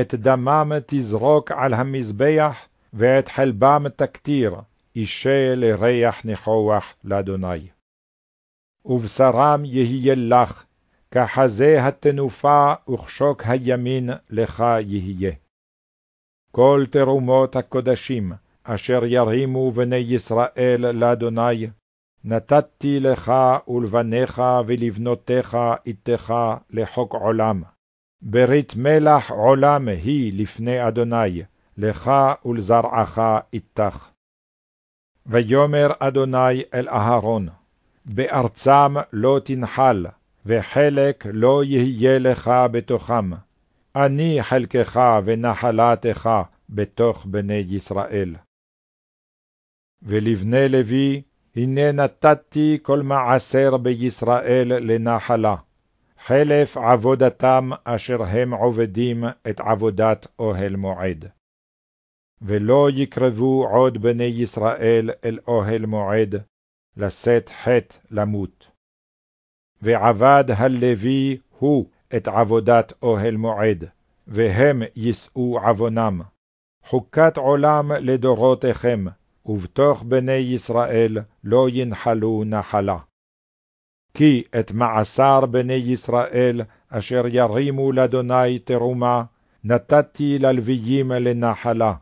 את דמם תזרוק על המזבח, ואת חלבם תקטיר, אישה לריח ניחוח לאדוני. ובשרם יהיה לך, כחזה התנופה וכשוק הימין לך יהיה. כל תרומות הקודשים, אשר ירימו בני ישראל לאדוני, נתתי לך ולבניך ולבנותיך איתך לחוק עולם. ברית מלח עולם היא לפני אדוני, לך ולזרעך איתך. ויאמר אדוני אל אהרון, בארצם לא תנחל, וחלק לא יהיה לך בתוכם. אני חלקך ונחלתך בתוך בני ישראל. ולבני לוי, הנה נתתי כל מעשר בישראל לנחלה, חלף עבודתם אשר הם עובדים את עבודת אוהל מועד. ולא יקרבו עוד בני ישראל אל אוהל מועד, לשאת חטא למות. ועבד הלוי הוא את עבודת אוהל מועד, והם יישאו עוונם. חוקת עולם לדורותיכם, ובתוך בני ישראל לא ינחלו נחלה. כי את מעשר בני ישראל, אשר ירימו לאדוני תרומה, נתתי ללוויים לנחלה.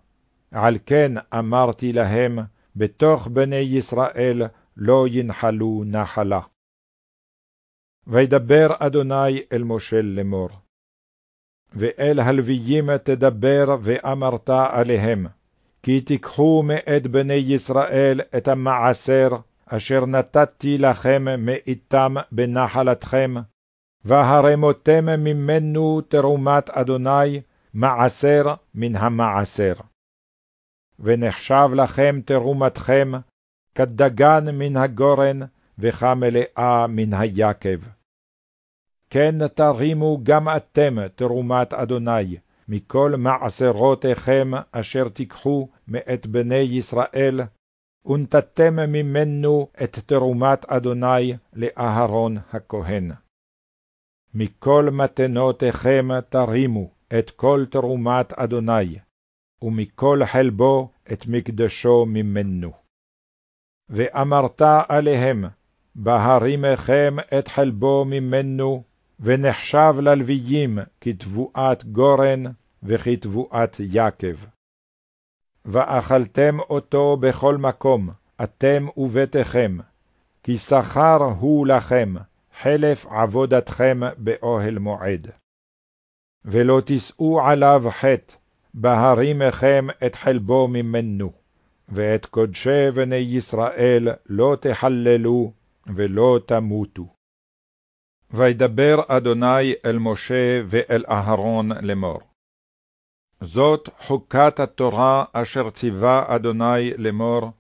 על כן אמרתי להם, בתוך בני ישראל לא ינחלו נחלה. וידבר אדוני אל משה לאמור. ואל הלוויים תדבר ואמרת עליהם, כי תיקחו מאת בני ישראל את המעשר אשר נתתי לכם מאיתם בנחלתכם, והרמותם ממנו תרומת אדוני מעשר מן המעשר. ונחשב לכם תרומתכם כדגן מן הגורן, וכמלאה מן היקב. כן תרימו גם אתם תרומת אדוני, מכל מעשרותיכם אשר תיקחו מאת בני ישראל, ונתתם ממנו את תרומת אדוני לאהרון הכהן. מכל מתנותיכם תרימו את כל תרומת אדוני, ומכל חלבו את מקדשו ממנו. ואמרת עליהם, בהרימכם את חלבו ממנו, ונחשב ללוויים כתבואת גורן וכתבואת יקב. ואכלתם אותו בכל מקום, אתם וביתכם, כי שכר הוא לכם, חלף עבודתכם באוהל מועד. ולא תישאו עליו חטא, בהרימכם את חלבו ממנו, ואת קודשי בני ישראל לא תחללו ולא תמותו. וידבר אדוני אל משה ואל אהרון לאמור. זאת חוקת התורה אשר ציווה אדוני לאמור,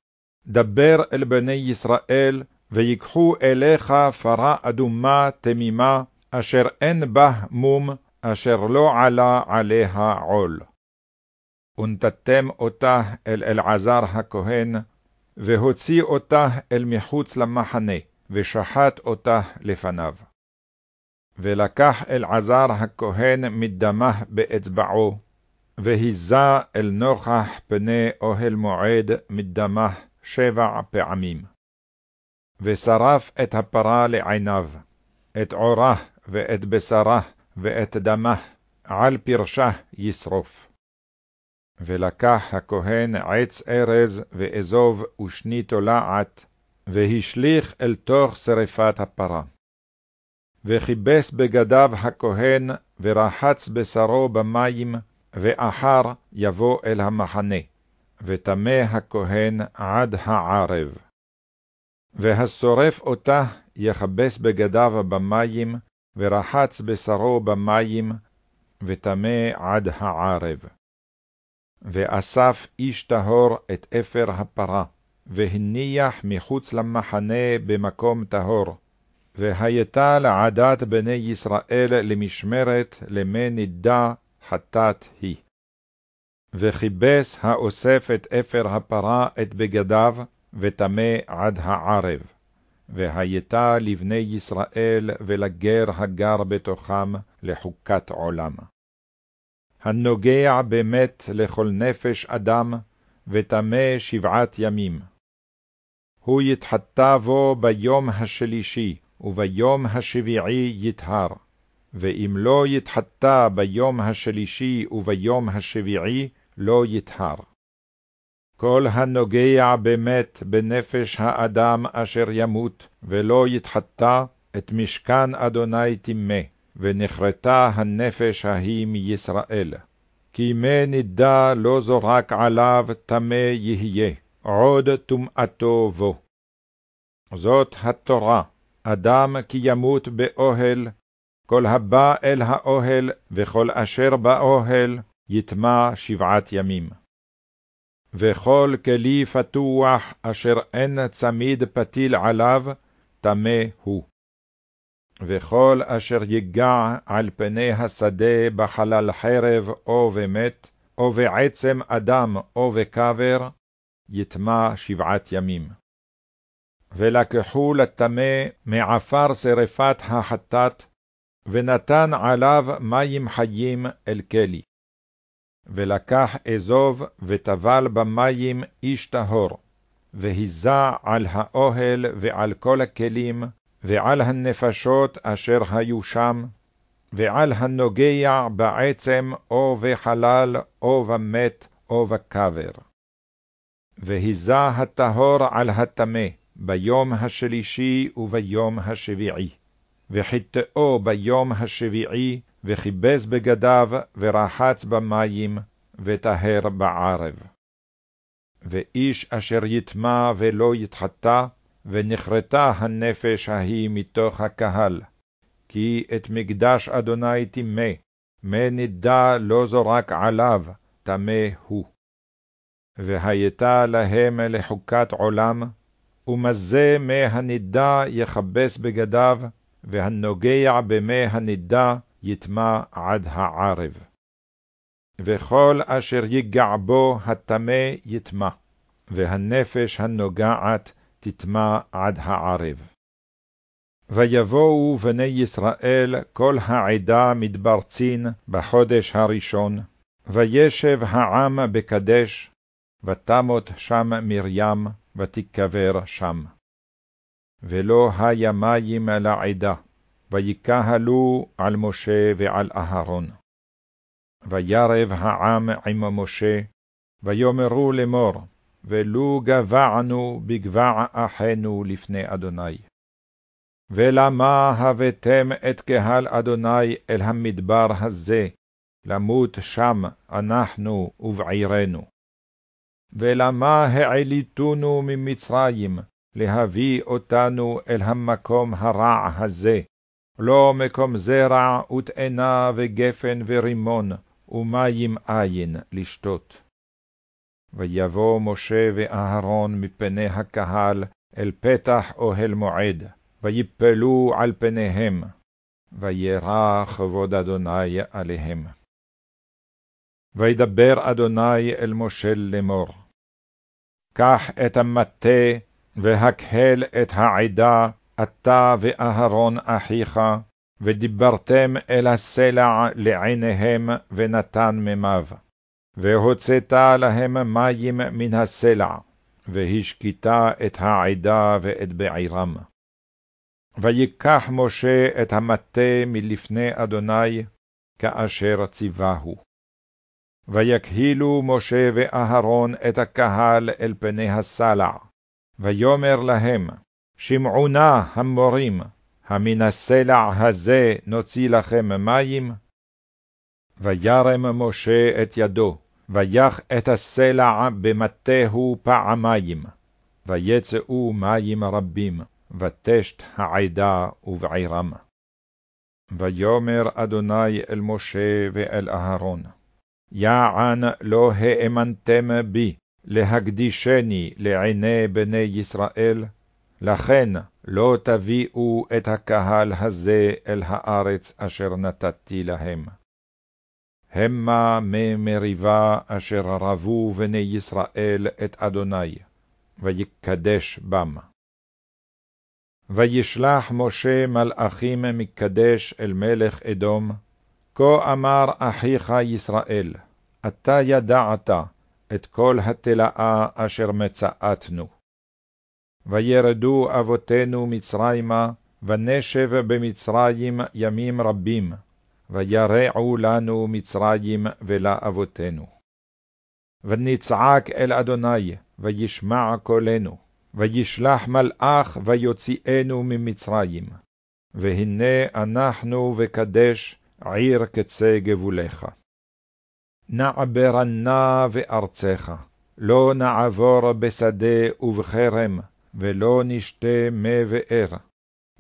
דבר אל בני ישראל, ויקחו אליך פרה אדומה תמימה, אשר אין בה מום, אשר לא עלה עליה עול. ונתתם אותה אל אלעזר הכהן, והוציא אותה אל מחוץ למחנה, ושחט אותה לפניו. ולקח אלעזר הכהן מדמה באצבעו, והיזה אל נוכח פני אוהל מועד מדמה שבע פעמים. ושרף את הפרה לעיניו, את עורה ואת בשרה ואת דמה, על פרשה ישרוף. ולקח הכהן עץ ארז ואזוב ושני תולעת, והשליך אל תוך שרפת הפרה. וכיבס בגדיו הכהן, ורחץ בשרו במים, ואחר יבוא אל המחנה, וטמא הכהן עד הערב. והשורף אותה יכבס בגדיו במים, ורחץ בשרו במים, וטמא עד הערב. ואסף איש טהור את אפר הפרה, והניח מחוץ למחנה במקום טהור, והייתה לעדת בני ישראל למשמרת למי נידה חטאת היא. וכיבס האוסף את אפר הפרה את בגדיו, וטמא עד הערב. והייתה לבני ישראל ולגר הגר בתוכם לחוקת עולם. הנוגע במת לכל נפש אדם, וטמא שבעת ימים. הוא יתחטא בו ביום השלישי, וביום השביעי יטהר. ואם לא יתחטא ביום השלישי וביום השביעי, לא יטהר. כל הנוגע במת בנפש האדם אשר ימות, ולא יתחטא, את משכן אדוני טימא, ונחרטה הנפש ההיא מישראל. כי מי נידה לא זורק עליו, טמא יהיה, עוד טומאתו בו. זאת התורה, אדם כי ימות באוהל, כל הבא אל האוהל, וכל אשר באוהל, יטמע שבעת ימים. וכל כלי פתוח אשר אין צמיד פתיל עליו, טמא הוא. וכל אשר ייגע על פני השדה בחלל חרב או במת, או בעצם אדם או בקבר, יטמע שבעת ימים. ולקחו לטמא מעפר שרפת החטאת, ונתן עליו מים חיים אל כלי. ולקח אזוב, וטבל במים איש טהור, והיזה על האוהל ועל כל הכלים, ועל הנפשות אשר היו שם, ועל הנוגע בעצם או בחלל או במת או בקבר. והיזה הטהור על הטמא ביום השלישי וביום השביעי. וחיטאו ביום השביעי, וכיבס בגדיו, ורחץ במים, וטהר בערב. ואיש אשר יטמע ולא יתחטא, ונחרטה הנפש ההיא מתוך הקהל, כי את מקדש אדוני טימא, מי נידה לא זורק עליו, טמא הוא. והייתה להם לחוקת עולם, ומזה מי הנידה יכבס בגדיו, והנוגע במי הנידה יטמע עד הערב. וכל אשר ייגע בו הטמא יטמע, והנפש הנוגעת תטמע עד הערב. ויבואו בני ישראל כל העדה מדבר צין בחודש הראשון, וישב העם בקדש, ותמות שם מרים, ותיקבר שם. ולא היה מים לעדה, ויקהלו על משה ועל אהרון. וירב העם עם משה, ויאמרו לאמור, ולו גבענו בגבע אחינו לפני אדוני. ולמה הבאתם את קהל אדוני אל המדבר הזה, למות שם אנחנו ובעירנו? ולמה העליתונו ממצרים, להביא אותנו אל המקום הרע הזה, לא מקום זרע ותאנה וגפן ורימון, ומים אין לשתות. ויבוא משה ואהרון מפני הקהל אל פתח אוהל מועד, ויפלו על פניהם, וירא כבוד אדוני עליהם. וידבר אדוני אל משה לאמור, קח את המטה, והקהל את העדה, אתה ואהרון אחיך, ודיברתם אל הסלע לעיניהם, ונתן ממיו. והוצאת להם מים מן הסלע, והשקית את העדה ואת בעירם. ויקח משה את המטה מלפני אדוני, כאשר ציווהו. ויקהילו משה ואהרון את הקהל אל פני הסלע, ויאמר להם, שמעו נא המורים, המן הסלע הזה נוציא לכם מים? וירם משה את ידו, ויח את הסלע במטהו פעמיים, ויצאו מים רבים, ותשת העדה ובעירם. ויאמר אדוני אל משה ואל אהרון, יען לא האמנתם בי, להקדישני לעיני בני ישראל, לכן לא תביאו את הקהל הזה אל הארץ אשר נתתי להם. המה מי מריבה אשר רבו בני ישראל את אדוני, ויקדש בם. וישלח משה מלאכים מקדש אל מלך אדום, כה אמר אחיך ישראל, אתה ידעת את כל התלאה אשר מצאתנו. וירדו אבותינו מצרימה, ונשב במצרים ימים רבים, וירעו לנו מצרים ולאבותינו. ונצעק אל אדוני, וישמע קולנו, וישלח מלאך ויוציאנו ממצרים. והנה אנחנו וקדש עיר קצה גבולך. נעברנה וארצך, לא נעבור בשדה ובכרם, ולא נשתה מי באר.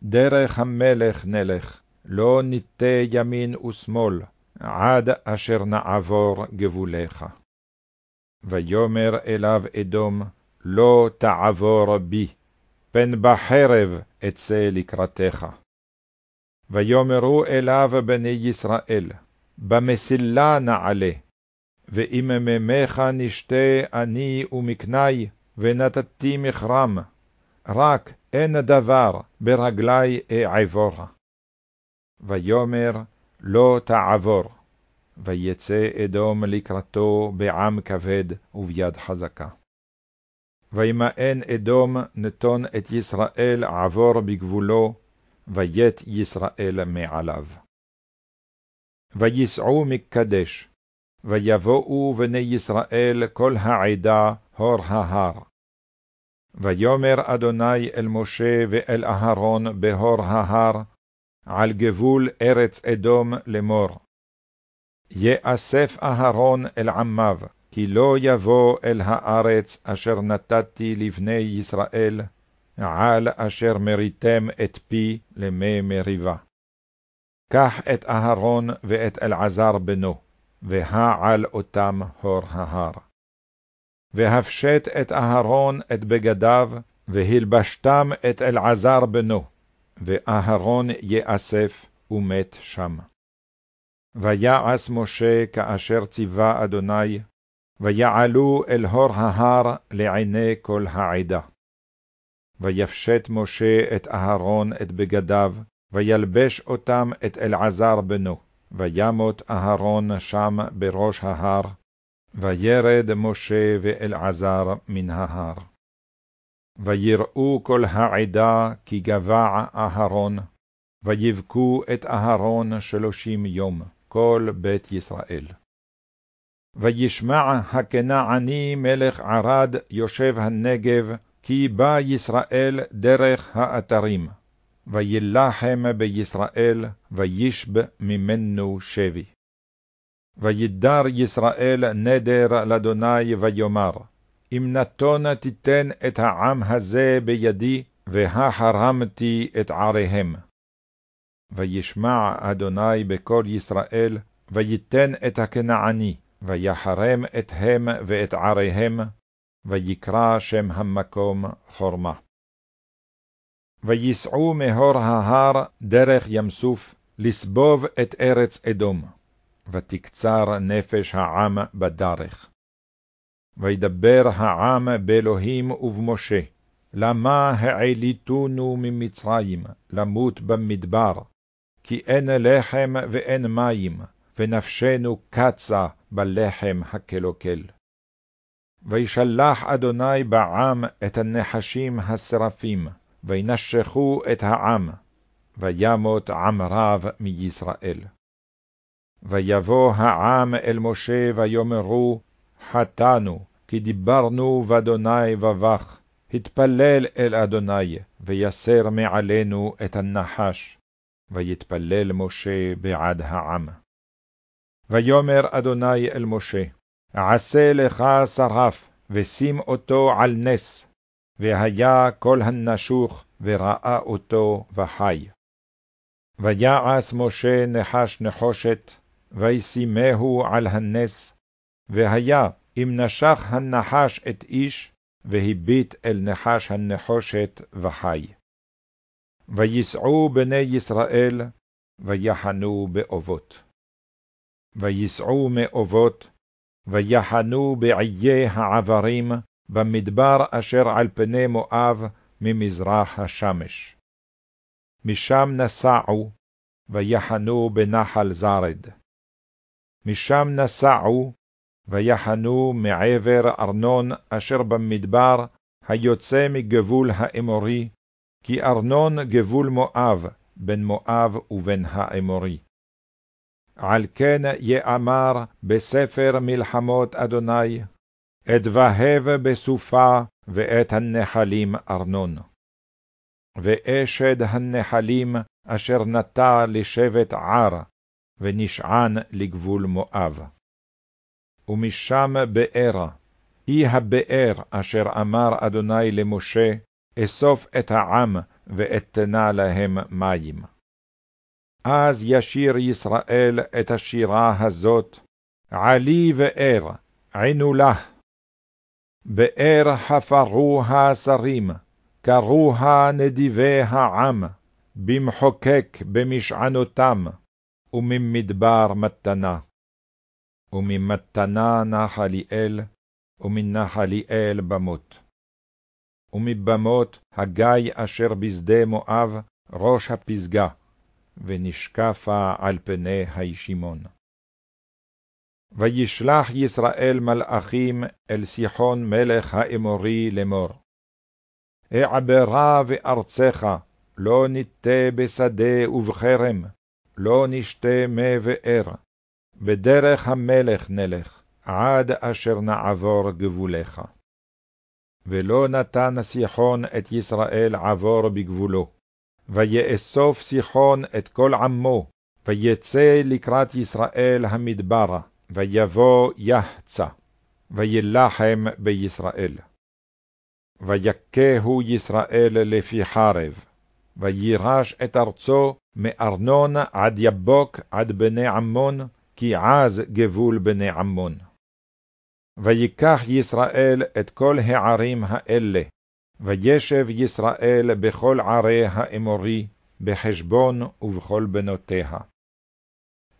דרך המלך נלך, לא ניטה ימין ושמאל, עד אשר נעבור גבולך. ויאמר אליו אדום, לא תעבור בי, פן בחרב אצא לקראתך. ויאמרו אליו בני ישראל, במסילה נעלה, ואם ממך נשתה אני ומקני, ונתתי מכרם, רק אין דבר ברגלי אעבורה. ויאמר לא תעבור, ויצא אדום לקראתו בעם כבד וביד חזקה. וימאן אדום נתון את ישראל עבור בגבולו, וית ישראל מעליו. ויסעו מקדש, ויבואו בני ישראל כל העדה הור ההר. ויאמר אדוני אל משה ואל אהרון בהור ההר, על גבול ארץ אדום לאמור. יאסף אהרון אל עמיו, כי לא יבוא אל הארץ אשר נתתי לבני ישראל, על אשר מריתם את פי למי מריבה. קח את אהרון ואת אלעזר בנו, והעל אותם הור ההר. והפשט את אהרון את בגדיו, והלבשתם את אלעזר בנו, ואהרון יאסף ומת שם. ויעש משה כאשר ציווה אדוני, ויעלו אל הור ההר לעיני כל העדה. ויפשט משה את אהרון את בגדיו, וילבש אותם את אלעזר בנו, וימות אהרון שם בראש ההר, וירד משה ואלעזר מן ההר. ויראו כל העדה כי גבע אהרון, ויבכו את אהרון שלושים יום, כל בית ישראל. וישמע הכנעני מלך ערד יושב הנגב, כי בא ישראל דרך האתרים, וילחם בישראל, וישב ממנו שבי. וידר ישראל נדר לאדוני ויאמר, אם נתון תיתן את העם הזה בידי, והחרמתי את עריהם. וישמע אדוני בקול ישראל, ויתן את הכנעני, ויחרם אתהם ואת עריהם, ויקרא שם המקום חורמה. ויסעו מהור ההר דרך ים סוף, לסבוב את ארץ אדום, ותקצר נפש העם בדרך. וידבר העם באלוהים ובמשה, למה העליתונו ממצרים, למות במדבר, כי אין לחם ואין מים, ונפשנו קצה בלחם הקלוקל. וישלח אדוני בעם את הנחשים השרפים, וינשכו את העם, וימות עם רב מישראל. ויבוא העם אל משה ויאמרו, חטאנו, כי דיברנו באדוני ובך, התפלל אל אדוני, ויסר מעלינו את הנחש. ויתפלל משה בעד העם. ויאמר אדוני אל משה, עשה לך שרף, ושים אותו על נס, והיה כל הנשוך, וראה אותו וחי. ויעש משה נחש נחושת, וישימהו על הנס, והיה אם נשך הנחש את איש, והביט אל נחש הנחושת וחי. ויסעו בני ישראל, ויחנו באובות. ויסעו מאובות, ויחנו בעיי העברים, במדבר אשר על פני מואב, ממזרח השמש. משם נסעו, ויחנו בנחל זרד. משם נסעו, ויחנו מעבר ארנון אשר במדבר, היוצא מגבול האמורי, כי ארנון גבול מואב, בין מואב ובין האמורי. על כן יאמר בספר מלחמות אדוני, אדבהב בסופה ואת הנחלים ארנון. ואשד הנחלים אשר נטע לשבט ער, ונשען לגבול מואב. ומשם בארה, היא הבאר אשר אמר אדוני למשה, אסוף את העם ואתנה להם מים. אז ישיר ישראל את השירה הזאת, עלי באר, ענו לה. באר חפרוה שרים, קרוה נדיבי העם, במחוקק במשענותם, וממדבר מתנה. וממתנה נחליאל, ומנחליאל במות. ומבמות הגיא אשר בשדה מואב, ראש הפסגה, ונשקפה על פני הישימון. וישלח ישראל מלאכים אל סיחון מלך האמורי לאמור. אעברה וארצך, לא ניטה בשדה ובכרם, לא נשתה מי באר. בדרך המלך נלך, עד אשר נעבור גבולך. ולא נתן סיחון את ישראל עבור בגבולו. ויאסוף סיחון את כל עמו, ויצא לקראת ישראל המדברה, ויבוא יחצה, וילחם בישראל. ויכהו ישראל לפי חרב, וירש את ארצו מארנון עד יבוק עד בני עמון, כי עז גבול בני עמון. ויקח ישראל את כל הערים האלה, וישב ישראל בכל ערי האמורי, בחשבון ובכל בנותיה.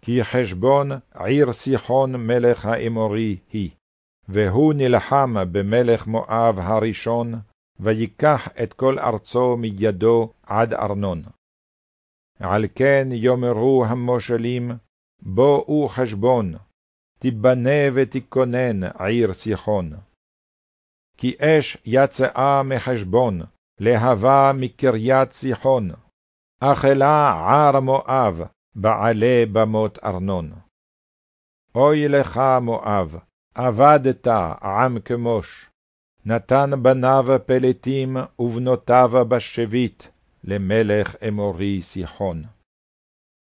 כי חשבון עיר סיחון מלך האמורי היא, והוא נלחם במלך מואב הראשון, ויקח את כל ארצו מידו עד ארנון. על כן יאמרו המושלים, בואו חשבון, תיבנה ותיכונן עיר סיחון. כי אש יצאה מחשבון, להבה מקריית סיחון, אכלה ער מואב, בעלי במות ארנון. אוי לך מואב, אבדת עם כמוש, נתן בניו פלטים ובנותיו בשבית, למלך אמורי סיחון.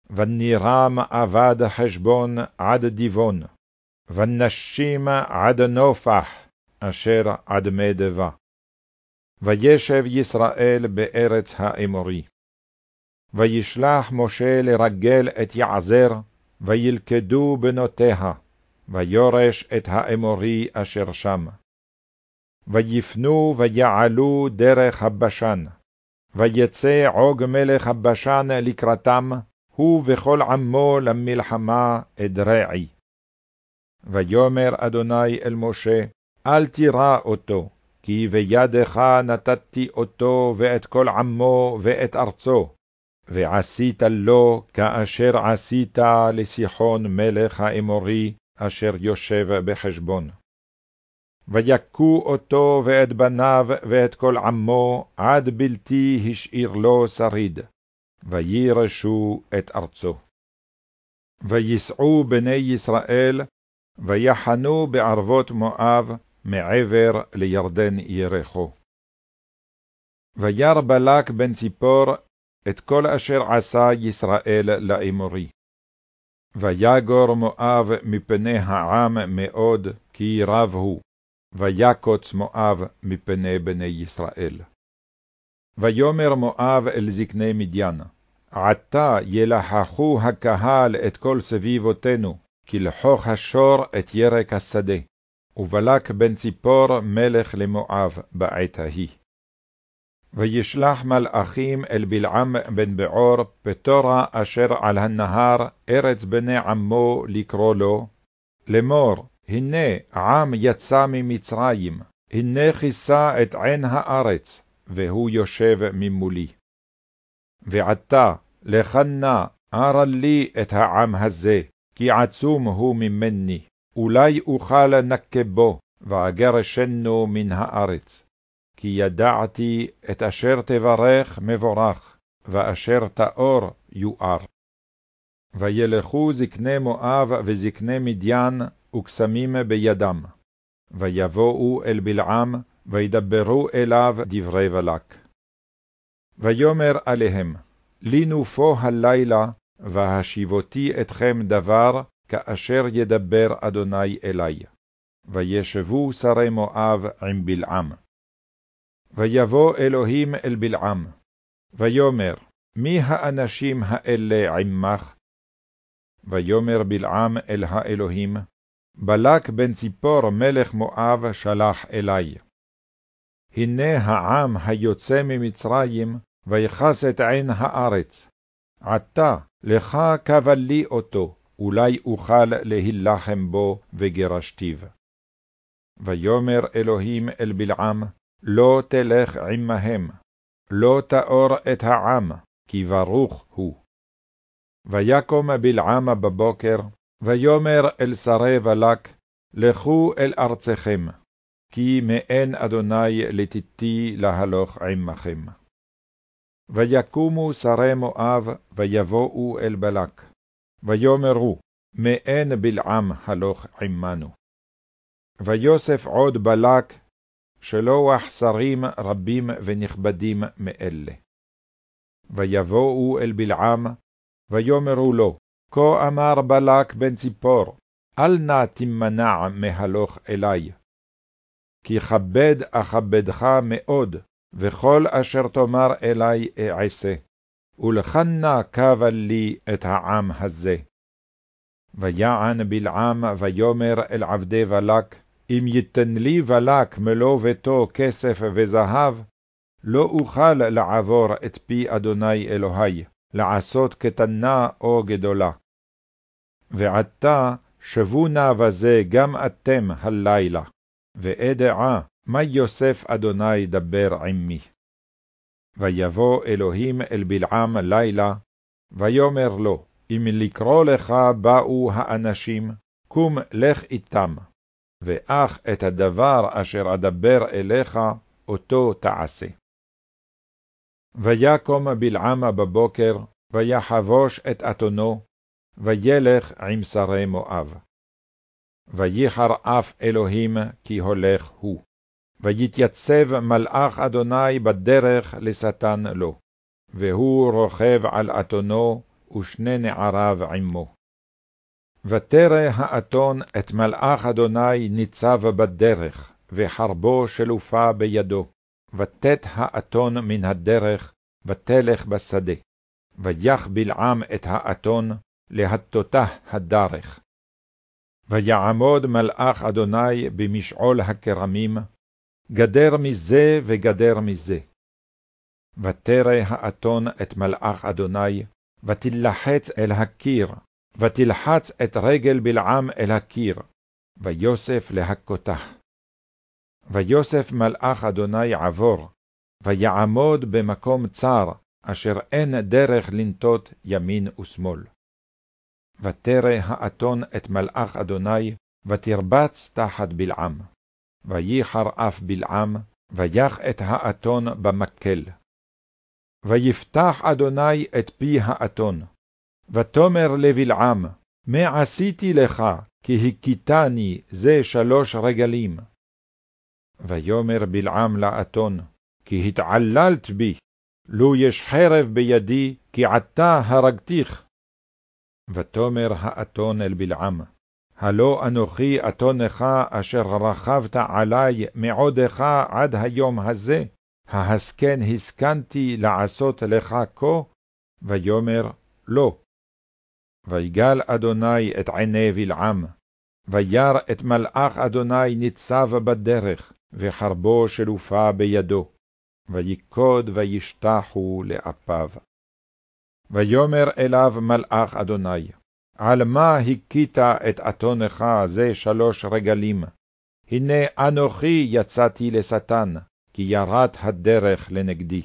ונירם אבד חשבון עד דיבון, ונשים עד נופח, אשר עד מדבה. וישב ישראל בארץ האמורי. וישלח משה לרגל את יעזר, וילכדו בנותיה, ויורש את האמורי אשר שם. ויפנו ויעלו דרך הבשן, ויצא עוג מלך הבשן לקראתם, הוא וכל עמו למלחמה אדרעי. ויאמר אדוני אל משה, אל תירא אותו, כי בידך נתתי אותו ואת כל עמו ואת ארצו, ועשית לו כאשר עשית לסיחון מלך האמורי, אשר יושב בחשבון. ויכו אותו ואת בניו ואת כל עמו, עד בלתי השאיר לו שריד, וירשו את ארצו. ויסעו בני ישראל, ויחנו בערבות מואב, מעבר לירדן ירחו. וירא בלק בן ציפור את כל אשר עשה ישראל לאמורי. ויגור מואב מפני העם מאוד, כי רב הוא, ויקוץ מואב מפני בני ישראל. ויאמר מואב אל זקני מדיין, עתה ילחכו הקהל את כל סביבותינו, כלחוך השור את ירק השדה, ובלק בן ציפור מלך למואב בעת ההיא. וישלח מלאכים אל בלעם בן בעור, פטורה אשר על הנהר, ארץ בני עמו לקרוא לו, לאמור, הנה עם יצא ממצרים, הנה כיסה את עין הארץ, והוא יושב ממולי. ועתה, לך נא, ארה לי את העם הזה, כי עצום הוא ממני, אולי אוכל נקבו, ואגרשנו מן הארץ. כי ידעתי את אשר תברך מבורך, ואשר תאור יואר. וילכו זקני מואב וזקני מדיין, וקסמים בידם. ויבואו אל בלעם, וידברו אליו דברי בלק. ויאמר עליהם, לינו פה הלילה, והשיבותי אתכם דבר, כאשר ידבר אדוני אלי. וישבו שרי מואב עם בלעם. ויבוא אלוהים אל בלעם, ויאמר, מי האנשים האלה עמך? ויאמר בלעם אל האלוהים, בלק בן ציפור מלך מואב שלח אלי. הנה העם היוצא ממצרים, ויכס את עין הארץ. עתה לך קבל אותו, אולי אוכל להילחם בו וגירשתיו. ויאמר אלוהים אל בלעם, לא תלך עמהם, לא תאור את העם, כי ברוך הוא. ויקום בלעם בבוקר, ויאמר אל שרי בלק, לכו אל ארצכם, כי מאין אדוני לתתי להלוך עמכם. ויקומו שרי מואב, ויבואו אל בלק, ויאמרו, מאין בלעם הלוך עמנו. ויוסף עוד בלק, שלוח שרים רבים ונכבדים מאלה. ויבואו אל בלעם, ויאמרו לו, כה אמר בלק בן ציפור, אל נא תמנע מהלוך אלי. כי כבד אכבדך מאוד, וכל אשר תאמר אלי אעשה, ולכן נא לי את העם הזה. ויען בלעם ויאמר אל עבדי בלק, אם ייתן לי בלק מלוא ביתו כסף וזהב, לא אוכל לעבור את פי אדוני אלוהי, לעשות קטנה או גדולה. ועתה שבו נא בזה גם אתם הלילה, ואדעה מה יוסף אדוני דבר עמי. ויבוא אלוהים אל בלעם לילה, ויאמר לו, אם לקרוא לך באו האנשים, קום לך איתם, ואך את הדבר אשר אדבר אליך, אותו תעשה. ויקום בלעם בבוקר, ויחבוש את אתונו, וילך עם שרי מואב. וייחר אף אלוהים כי הולך הוא. ויתייצב מלאך אדוני בדרך לשטן לו, והוא רוכב על אתונו, ושני נעריו עמו. ותרא האתון את מלאך אדוני ניצב בדרך, וחרבו שלופה בידו, ותת האתון מן הדרך, ותלך בשדה. ויח בלעם את האתון, להטותה הדרך. ויעמוד מלאך אדוני במשעול הכרמים, גדר מזה וגדר מזה. ותרא האתון את מלאך אדוני, ותלחץ אל הקיר, ותלחץ את רגל בלעם אל הקיר, ויוסף להכותה. ויוסף מלאך אדוני עבור, ויעמוד במקום צר, אשר אין דרך לנטות ימין ושמאל. ותרא האתון את מלאך אדוני, ותרבץ תחת בלעם. וייחר אף בלעם, ויח את האתון במקל. ויפתח אדוני את פי האתון, ותאמר לבלעם, מה עשיתי לך, כי הכיתני זה שלוש רגלים? ויאמר בלעם לאתון, כי התעללת בי, לו יש חרב בידי, כי עתה הרגתיך. ותאמר האתון אל בלעם, הלא אנוכי אתונך אשר רכבת עלי מעודך עד היום הזה, ההסכן הסכנתי לעשות לך כה? ויאמר לא. ויגל אדוני את עיני בלעם, וירא את מלאך אדוני ניצב בדרך, וחרבו שלופה בידו, ויקוד וישתחו לאפיו. ויאמר אליו מלאך אדוני, על מה הכית את אתונך זה שלוש רגלים? הנה אנוכי יצאתי לשטן, כי ירת הדרך לנגדי.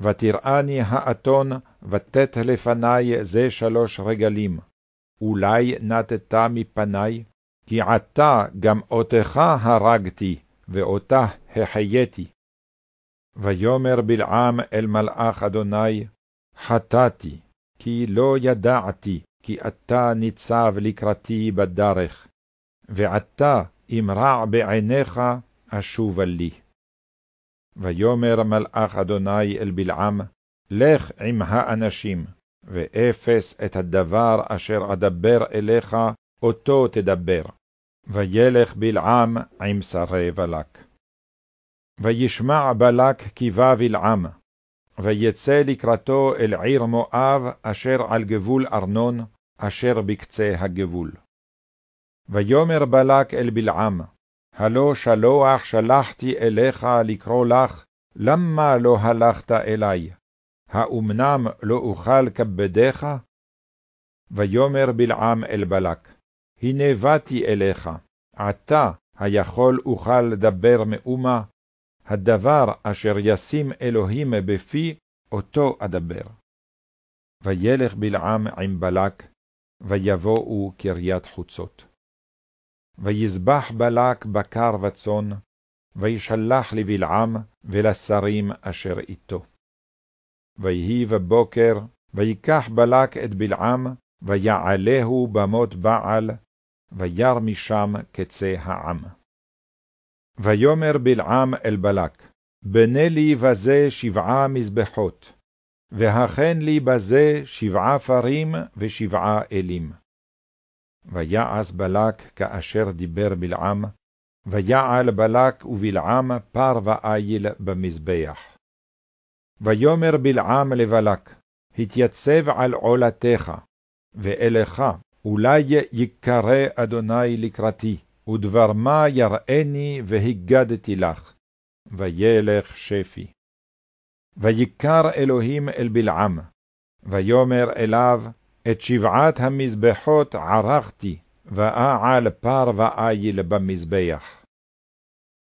ותראני האתון, ותת לפני זה שלוש רגלים. אולי נטת מפני, כי עתה גם אותך הרגתי, ואותה החייתי. ויאמר בלעם אל מלאך אדוני, חטאתי, כי לא ידעתי, כי אתה ניצב לקראתי בדרך, ועתה אם רע בעיניך, אשובה לי. ויאמר מלאך אדוני אל בלעם, לך עם האנשים, ואפס את הדבר אשר אדבר אליך, אותו תדבר. וילך בלעם עם שרי בלק. וישמע בלק כי בא בלעם, ויצא לקראתו אל עיר מואב, אשר על גבול ארנון, אשר בקצה הגבול. ויאמר בלק אל בלעם, הלא שלוח שלחתי אליך לקרוא לך, למה לא הלכת אלי? האמנם לא אוכל כבדיך? ויאמר בלעם אל בלק, הנה באתי אליך, עתה היכול אוכל לדבר מאומה, הדבר אשר ישים אלוהים בפי, אותו אדבר. וילך בלעם עם בלק, ויבואו קריית חוצות. ויזבח בלק בקר וצאן, וישלח לבלעם ולשרים אשר איתו. ויהי בבוקר, ויקח בלק את בלעם, ויעלהו במות בעל, ויר משם קצה העם. ויאמר בלעם אל בלק, בנה לי בזה שבעה מזבחות, והכן לי בזה שבעה פרים ושבעה אלים. ויעש בלק כאשר דיבר בלעם, ויעל בלק ובלעם פר ואיל במזבח. ויאמר בלעם לבלק, התייצב על עולתך, ואליך אולי יקרא אדוני לקראתי, ודבר מה יראני והגדתי לך, וילך שפי. ויקר אלוהים אל בלעם, ויאמר אליו, את שבעת המזבחות ערכתי, ואעל פר ואיל במזבח.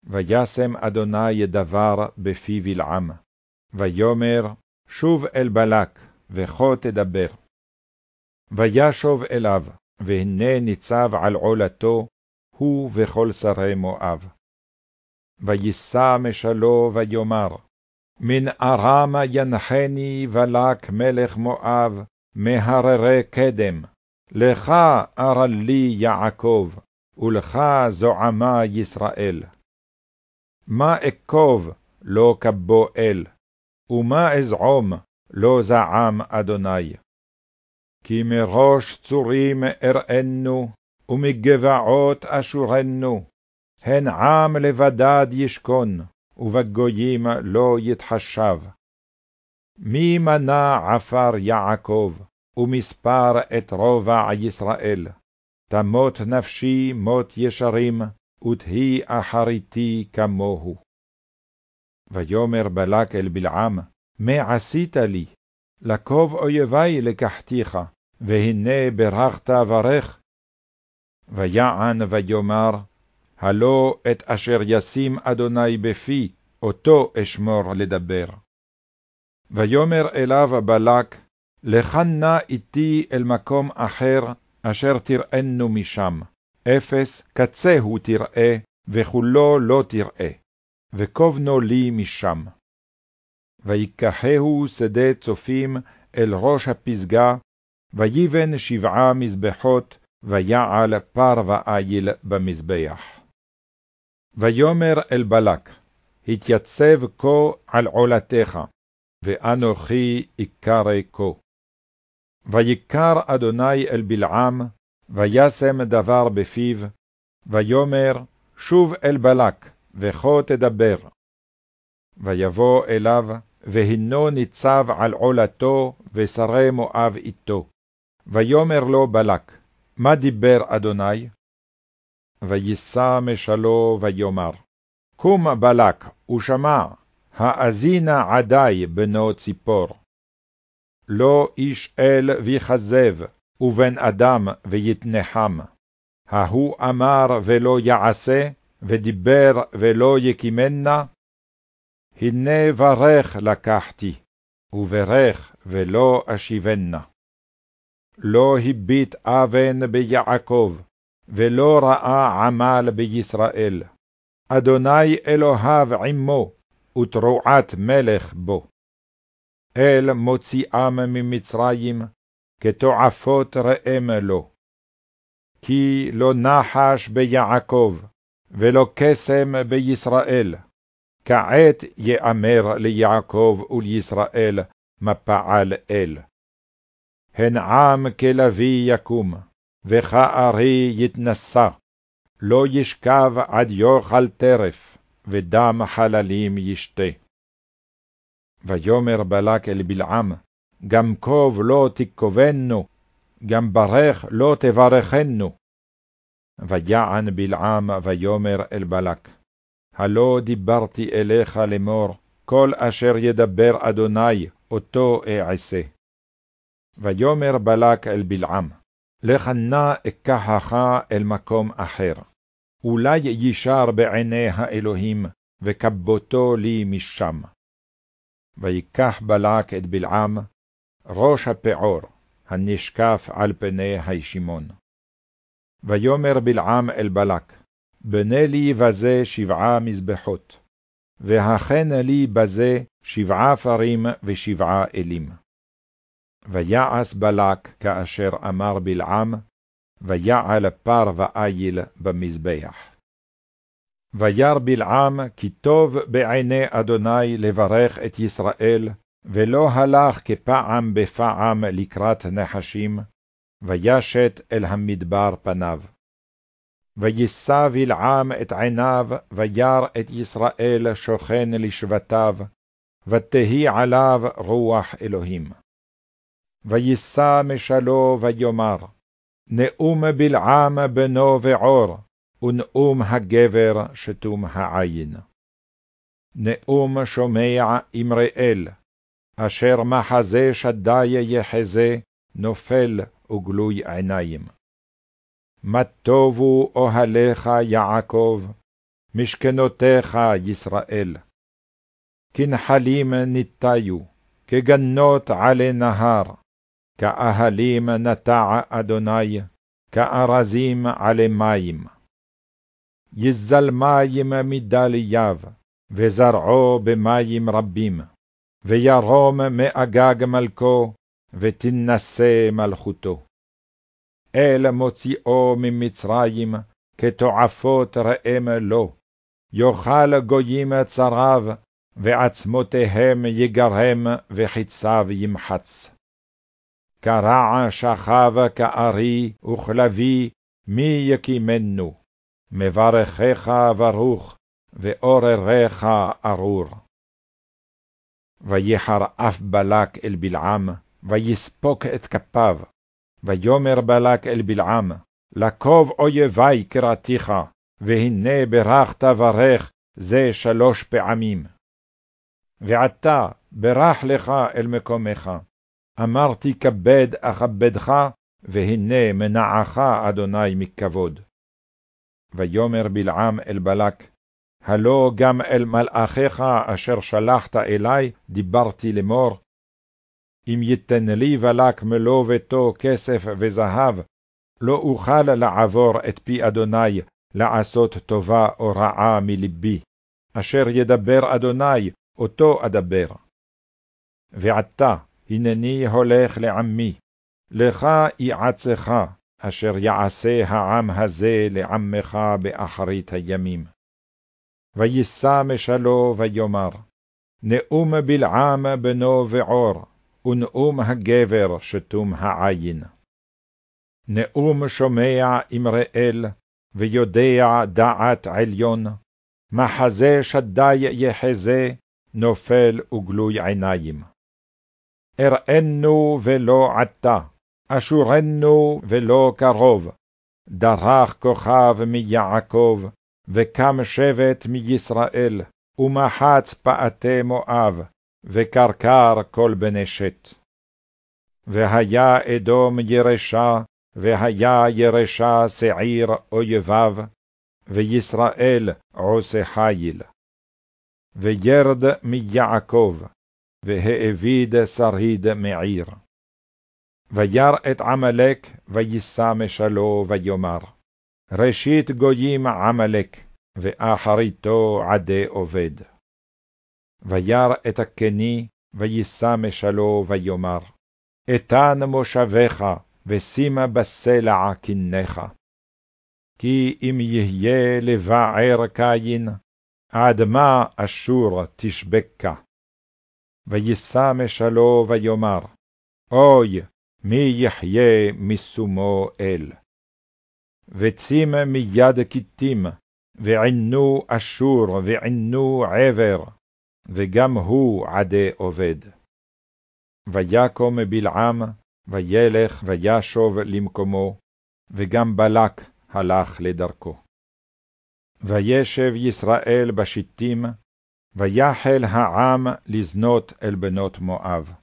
וישם אדוני דבר בפי בלעם, ויאמר, שוב אל בלק, וכה תדבר. וישוב אליו, והנה ניצב על עולתו, הוא וכל שרי מואב. ויישא משלו ויאמר, מן ארמה ינחני בלק מלך מואב, מהררי קדם, לך ארה לי יעקב, ולך זועמה ישראל. מה אכוב לא כבו אל, ומה אזעום לא זעם אדוני. כי מראש צורים אראנו, ומגבעות אשורנו, הן עם לבדד ישכון, ובגויים לא יתחשב. מי מנה עפר יעקב, ומספר את רובע ישראל? תמות נפשי מות ישרים, ותהי אחריתי כמוהו. ויאמר בלק אל בלעם, מה עשית לי? לקוב אויבי לקחתיך, והנה ברכת ברך. ויען ויאמר, הלא את אשר ישים אדוני בפי, אותו אשמור לדבר. ויאמר אליו בלק, לך נא איתי אל מקום אחר, אשר תראנו משם, אפס קצהו תראה, וכולו לא תראה, וקובנו לי משם. ויקחהו שדה צופים אל ראש הפסגה, ויבן שבעה מזבחות, ויעל פר ואיל במזבח. ויאמר אל בלק, התייצב כה על עולתך, ואנוכי אקרא כה. ויקר אדוני אל בלעם, וישם דבר בפיו, ויאמר, שוב אל בלק, וכה תדבר. ויבוא אליו, והנו ניצב על עולתו, ושרי מואב איתו. ויאמר לו בלק, מה דיבר אדוני? ויישא משלו ויאמר, קום בלק, ושמע, האזינה עדי בנו ציפור. לא איש אל ויכזב, ובן אדם ויתנחם. ההוא אמר ולא יעשה, ודיבר ולא יקימנה. הנה ברך לקחתי, וברך ולא אשיבנה. לא הביט אבן ביעקב, ולא ראה עמל בישראל. אדוני אלוהיו עמו, ותרועת מלך בו. אל מוציאם ממצרים, כתועפות ראם לו. כי לא נחש ביעקב, ולא קסם בישראל. כעת יאמר ליעקב ולישראל, מפעל אל. הן עם כלביא יקום, וכארי יתנשא, לא ישכב עד יאכל טרף, ודם חללים ישתה. ויאמר בלק אל בלעם, גם קוב לא תקובנו, גם ברך לא תברכנו. ויען בלעם ויאמר אל בלק, הלא דיברתי אליך לאמור, כל אשר ידבר אדוני, אותו אעשה. ויאמר בלק אל בלעם, לך נא אקחך אל מקום אחר, אולי ישר בעיני האלוהים, וכבותו לי משם. ויקח בלק את בלעם, ראש הפעור, הנשקף על פני הישימון. ויאמר בלעם אל בלק, בנה לי בזה שבעה מזבחות, והכן לי בזה שבעה פרים ושבעה אלים. ויעש בלק כאשר אמר בלעם, ויעל פר ואיל במזבח. וירא בלעם כי טוב בעיני אדוני לברך את ישראל, ולא הלך כפעם בפעם לקראת נחשים, וישת אל המדבר פניו. ויישא בלעם את עיניו, וירא את ישראל שוכן לשבטיו, ותהי עליו רוח אלוהים. ויישא משלו ויאמר, נאום בלעם בנו ועור, ונאום הגבר שתום העין. נאום שומע אמראל, אשר מחזה שדי יחזה, נופל וגלוי עיניים. מה טובו אוהליך יעקב, משכנותיך ישראל. כנחלים ניטיו, כגנות עלי נהר, כאהלים נטע אדוני, כארזים עלי מים. יזל מים מדלייו, וזרעו במים רבים, וירום מאגג מלכו, ותנשא מלכותו. אל מוציאו ממצרים, כתועפות ראם לו, יאכל גויים צריו, ועצמותיהם יגרם, וחיציו ימחץ. כרע שכב כארי וכלבי, מי יקימנו? מברכך ברוך, ואוררך ארור. ויחר אף בלק אל בלעם, ויספוק את כפיו, ויאמר בלק אל בלעם, לקוב אויבי קראתיך, והנה ברך זה שלוש פעמים. ועתה ברך לך אל מקומך, אמרתי כבד אכבדך, והנה מנעך אדוני מכבוד. ויאמר בלעם אל בלק, הלא גם אל מלאכיך אשר שלחת אלי דיברתי לאמור, אם ייתן לי בלק מלוא ביתו כסף וזהב, לא אוכל לעבור את פי אדוני לעשות טובה או רעה מלבי, אשר ידבר אדוני, אותו אדבר. ועתה, הנני הולך לעמי, לך יעצך, אשר יעשה העם הזה לעמך באחרית הימים. וישא משלו ויאמר, נאום בלעם בנו ועור, ונאום הגבר שתום העין. נאום שומע אמראל, ויודע דעת עליון, מחזה שדי יחזה, נופל וגלוי עיניים. אראנו ולא עתה, אשורנו ולא קרוב, דרך כוכב מיעקב, וקם שבט מישראל, ומחץ פאתי מואב, וקרקר כל בני שת. והיה אדום ירשה, והיה ירשה שעיר אויביו, וישראל עושה חיל. וירד מיעקב, והאביד שריד מעיר. וירא את עמלק, וישא משלו, ויאמר, ראשית גויים עמלק, ואחריתו עדי עובד. וירא את הקני, וישא משלו, ויאמר, איתן מושבך, ושימה בסלע קנך. כי אם יהיה לבער קין, עד מה אשור תשבקה. וישא משלו, ויאמר, אוי, מי יחיה משומו אל. וצים מיד כתים, ועינו אשור, ועינו עבר, וגם הוא עדי עובד. ויקום בלעם, וילך וישוב למקומו, וגם בלק הלך לדרכו. וישב ישראל בשיטים, ויחל העם לזנות אל בנות מואב.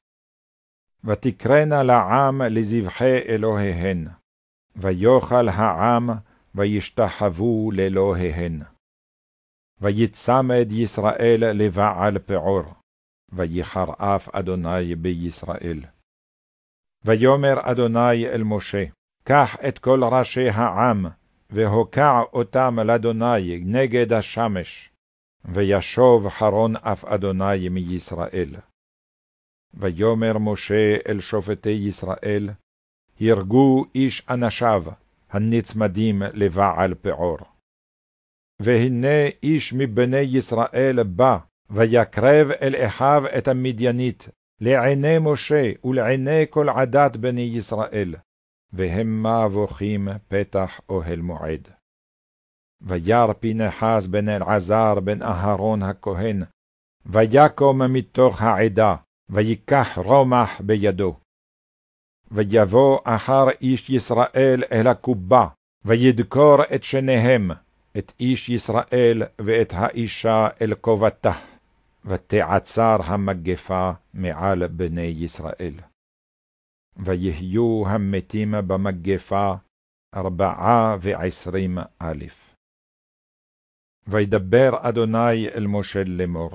ותקרנה לעם לזבחי אלוהיהן, ויאכל העם, וישתחוו לאלוהיהן. ויצמד ישראל לבעל פעור, ויחרף אדוני בישראל. ויאמר אדוני אל משה, קח את כל ראשי העם, והוקע אותם לאדוני נגד השמש, וישוב חרון אף אדוני מישראל. ויאמר משה אל שופטי ישראל, הרגו איש אנשיו, הנצמדים לבעל פעור. והנה איש מבני ישראל בא, ויקרב אל אחיו את המדיינית, לעיני משה ולעיני כל עדת בני ישראל, והמה בוכים פתח אוהל מועד. וירא פנחס בן אלעזר בן אהרון הכהן, ויקום מתוך העדה, ויקח רומח בידו. ויבוא אחר איש ישראל אל הקובה, וידקור את שניהם, את איש ישראל ואת האישה אל כובתה, ותעצר המגפה מעל בני ישראל. ויהיו המתים במגפה ארבעה ועשרים אלף. וידבר אדוני אל משה לאמור.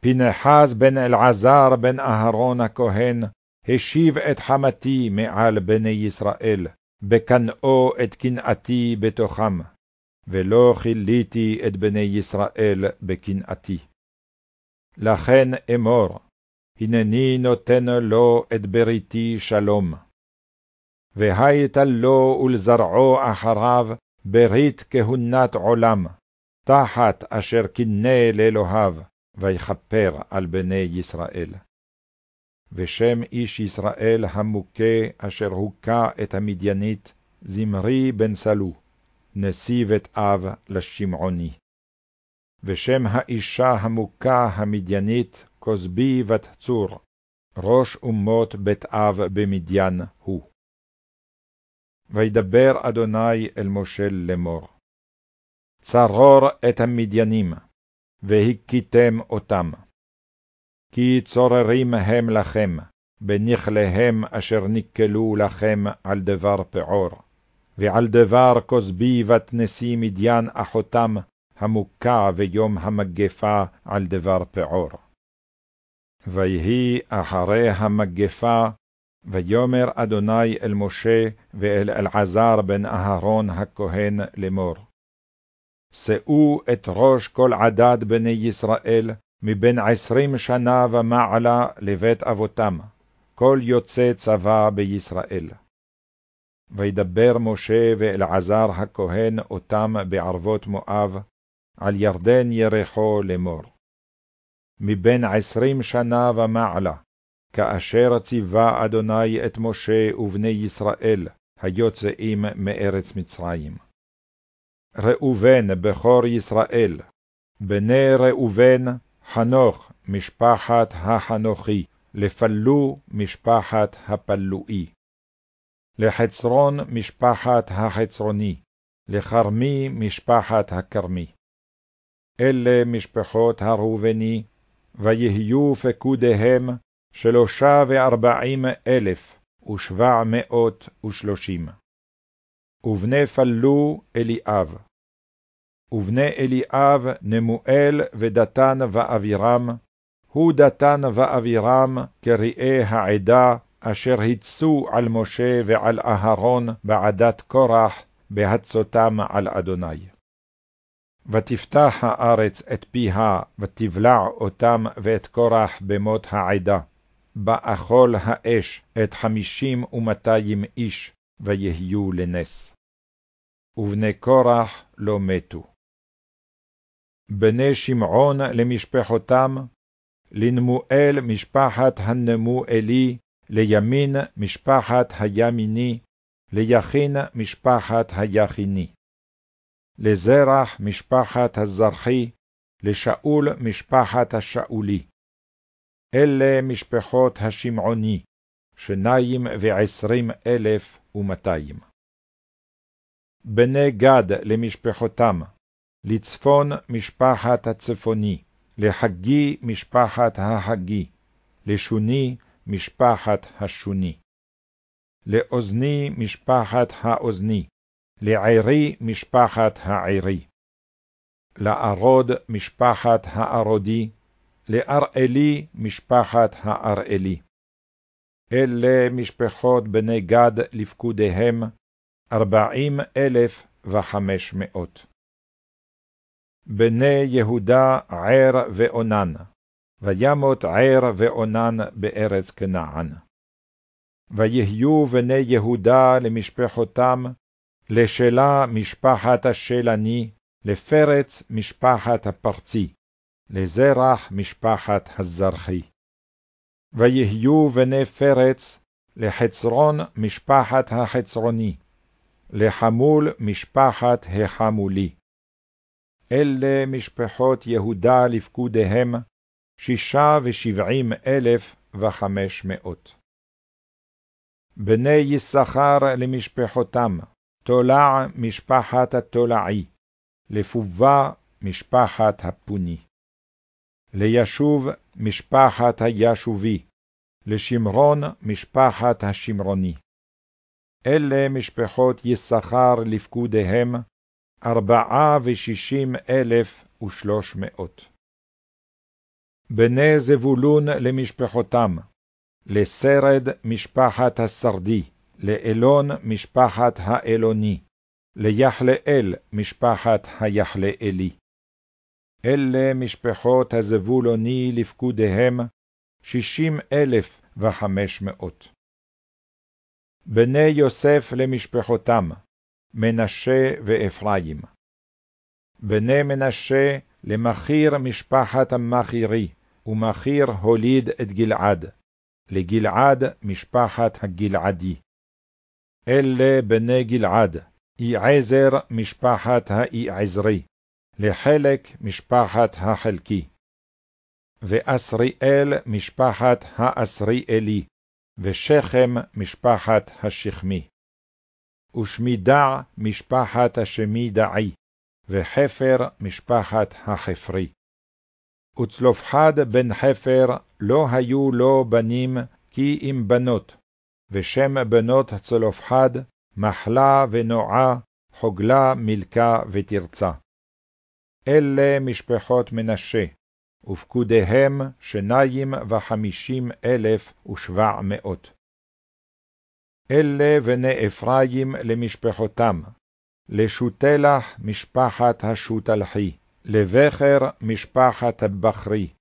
פנחס בן אלעזר בן אהרון הכהן, השיב את חמתי מעל בני ישראל, בקנאו את קנאתי בתוכם, ולא כיליתי את בני ישראל בקנאתי. לכן אמור, הנני נותן לו את בריתי שלום. והייתה לו ולזרעו אחריו ברית כהונת עולם, תחת אשר קינא לאלוהיו, ויכפר על בני ישראל. ושם איש ישראל המוכה אשר הוכה את המדיינית, זמרי בן סלו, נשיא בית אב לשמעוני. ושם האישה המוכה המדיינית, כוזבי בת צור, ראש אומות בית אב במדיין הוא. וידבר אדוני אל משה לאמור. צרור את המדיינים, והכיתם אותם. כי צוררים הם לכם, בנכליהם אשר נקלו לכם על דבר פעור, ועל דבר כוסבי בת נשיא מדיין אחותם, המוכה ביום המגפה על דבר פעור. ויהי אחרי המגפה, ויאמר אדוני אל משה ואל אלעזר בן אהרון הכהן לאמור. שאו את ראש כל עדד בני ישראל, מבין עשרים שנה ומעלה לבית אבותם, כל יוצא צבא בישראל. וידבר משה ואלעזר הכהן אותם בערבות מואב, על ירדן ירחו לאמור. מבין עשרים שנה ומעלה, כאשר ציווה אדוני את משה ובני ישראל, היוצאים מארץ מצרים. ראובן בכור ישראל, בני ראובן, חנוך, משפחת החנוכי, לפלו, משפחת הפלואי. לחצרון, משפחת החצרוני, לכרמי, משפחת הכרמי. אלה משפחות הראובני, ויהיו פקודיהם שלושה וארבעים אלף ושבע מאות ושלושים. ובני פלו אליאב. ובני אליאב נמואל ודתן ואבירם, הוא דתן ואבירם קריאי העדה, אשר הצו על משה ועל אהרון בעדת קורח, בהצותם על אדוני. ותפתח הארץ את פיה, ותבלע אותם ואת קורח במות העדה. באכול האש את חמישים ומאתיים איש, ויהיו לנס. ובני קורח לא מתו. בני שמעון למשפחותם, לנמואל משפחת הנמואלי, לימין משפחת הימיני, ליכין משפחת היכיני. לזרח משפחת הזרחי, לשאול משפחת השאולי. אלה משפחות השמעוני, שניים ועשרים אלף ומאתיים. בני גד למשפחותם, לצפון משפחת הצפוני, לחגי משפחת החגי, לשוני משפחת השוני. לאוזני משפחת האוזני, לערי משפחת הערי. לארוד משפחת הארודי, לאראלי משפחת האראלי. אלה משפחות בני גד לפקודיהם, ארבעים אלף וחמש מאות. בני יהודה ער ואונן, וימות ער ואונן בארץ כנען. ויהיו בני יהודה למשפחותם, לשלה משפחת השלני, לפרץ משפחת הפרצי, לזרח משפחת הזרחי. ויהיו בני פרץ, לחצרון משפחת החצרוני, לחמול משפחת החמולי. אלה משפחות יהודה לפקודיהם, שישה ושבעים אלף וחמש מאות. בני יששכר למשפחותם, תולע משפחת התולעי, לפובה משפחת הפוני. לישוב משפחת הישובי, לשמרון משפחת השמרוני. אלה משפחות יששכר לפקודיהם, ארבעה ושישים אלף ושלוש מאות. בני זבולון למשפחותם, לסרד משפחת השרדי, לאלון משפחת האלוני, ליחלאל משפחת היחלאלי. אלה משפחות הזבולוני לפקודיהם, שישים אלף וחמש מאות. בני יוסף למשפחותם, מנשה ואפרים. בני מנשה למחיר משפחת המחירי, ומחיר הוליד את גלעד, לגלעד משפחת הגלעדי. אלה בני גלעד, עזר משפחת עזרי, לחלק משפחת החלקי. ואסריאל משפחת האסריאלי, ושכם משפחת השכמי. ושמידע משפחת השמידעי, וחפר משפחת החפרי. וצלופחד בן חפר לא היו לו בנים כי אם בנות, ושם בנות צלופחד מחלה ונועה, חוגלה, מלכה ותרצה. אלה משפחות מנשה, ופקודיהם שניים וחמישים אלף ושבע מאות. אלה בני אפרים למשפחותם, לשותלח משפחת השותלחי, לבכר משפחת הבכרי,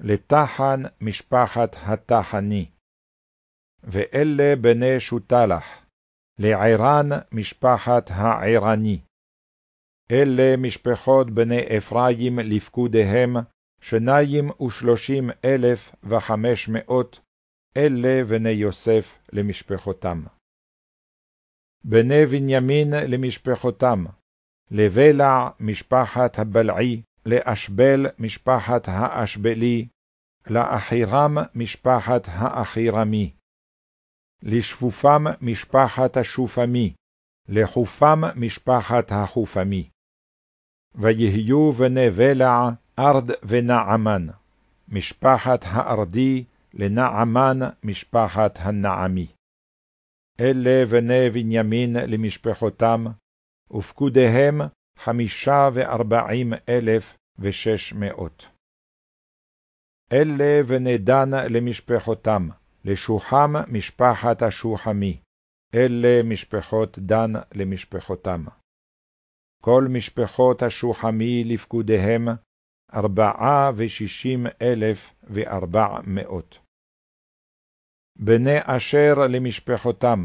לטחן משפחת הטחני. ואלה בני שותלח, לערן משפחת הערני. אלה משפחות בני אפרים לפקודיהם, שניים ושלושים אלף וחמש מאות, אלה בני יוסף למשפחותם. בני בנימין למשפחותם, לבלע משפחת הבלעי, לאשבל משפחת האשבלי, לאחירם משפחת האחירמי. לשפופם משפחת השופמי, לחופם משפחת החופמי. ויהיו בני בלע ארד ונעמן, משפחת הארדי, לנעמן משפחת הנעמי. אלה בני בנימין למשפחותם, ופקודיהם חמישה וארבעים אלף ושש מאות. אלה בני דן למשפחותם, לשוחם משפחת השוחמי, אלה משפחות דן למשפחותם. כל משפחות השוחמי לפקודיהם, ארבעה ושישים אלף וארבע מאות. בני אשר למשפחותם,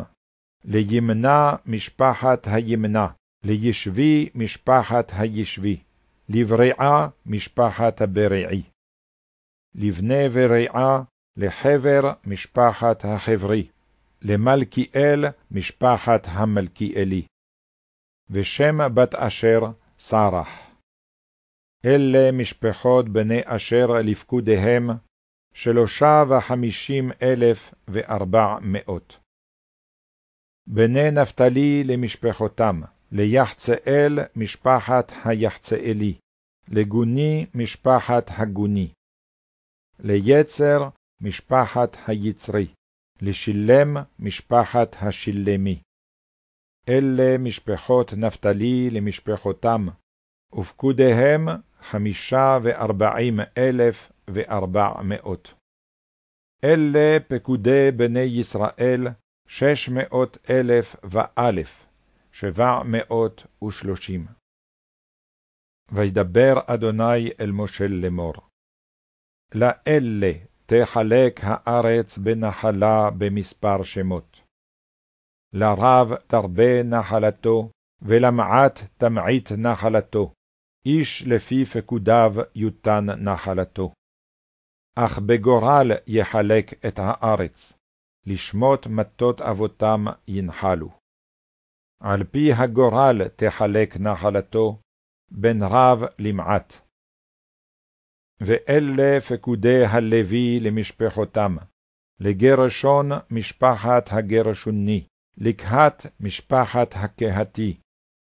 לימנה משפחת הימנה, לישבי משפחת הישבי, לבריעה משפחת הבריעי. לבני בריעה, לחבר משפחת החברי, למלכיאל משפחת המלכיאלי. ושם בת אשר סרח. אלה משפחות בני אשר לפקודיהם, שלושה וחמישים אלף וארבע מאות. בני נפתלי למשפחותם, ליחצאל משפחת היחצאלי, לגוני משפחת הגוני, ליצר משפחת היצרי, לשלם משפחת השלמי. אלה משפחות נפתלי למשפחותם, ופקודיהם חמישה וארבעים אלף וארבע מאות. אלה פקודי בני ישראל, שש מאות אלף ואלף, שבע מאות ושלושים. וידבר אדוני אל משה לאמור. לאלה תחלק הארץ בנחלה במספר שמות. לרב תרבה נחלתו, ולמעט תמעיט נחלתו, איש לפי פקודיו יותן נחלתו. אך בגורל יחלק את הארץ, לשמות מטות אבותם ינחלו. על פי הגורל תחלק נחלתו, בין רב למעט. ואלה פקודי הלוי למשפחותם, לגרשון משפחת הגרשוני, לקהת משפחת הקהתי,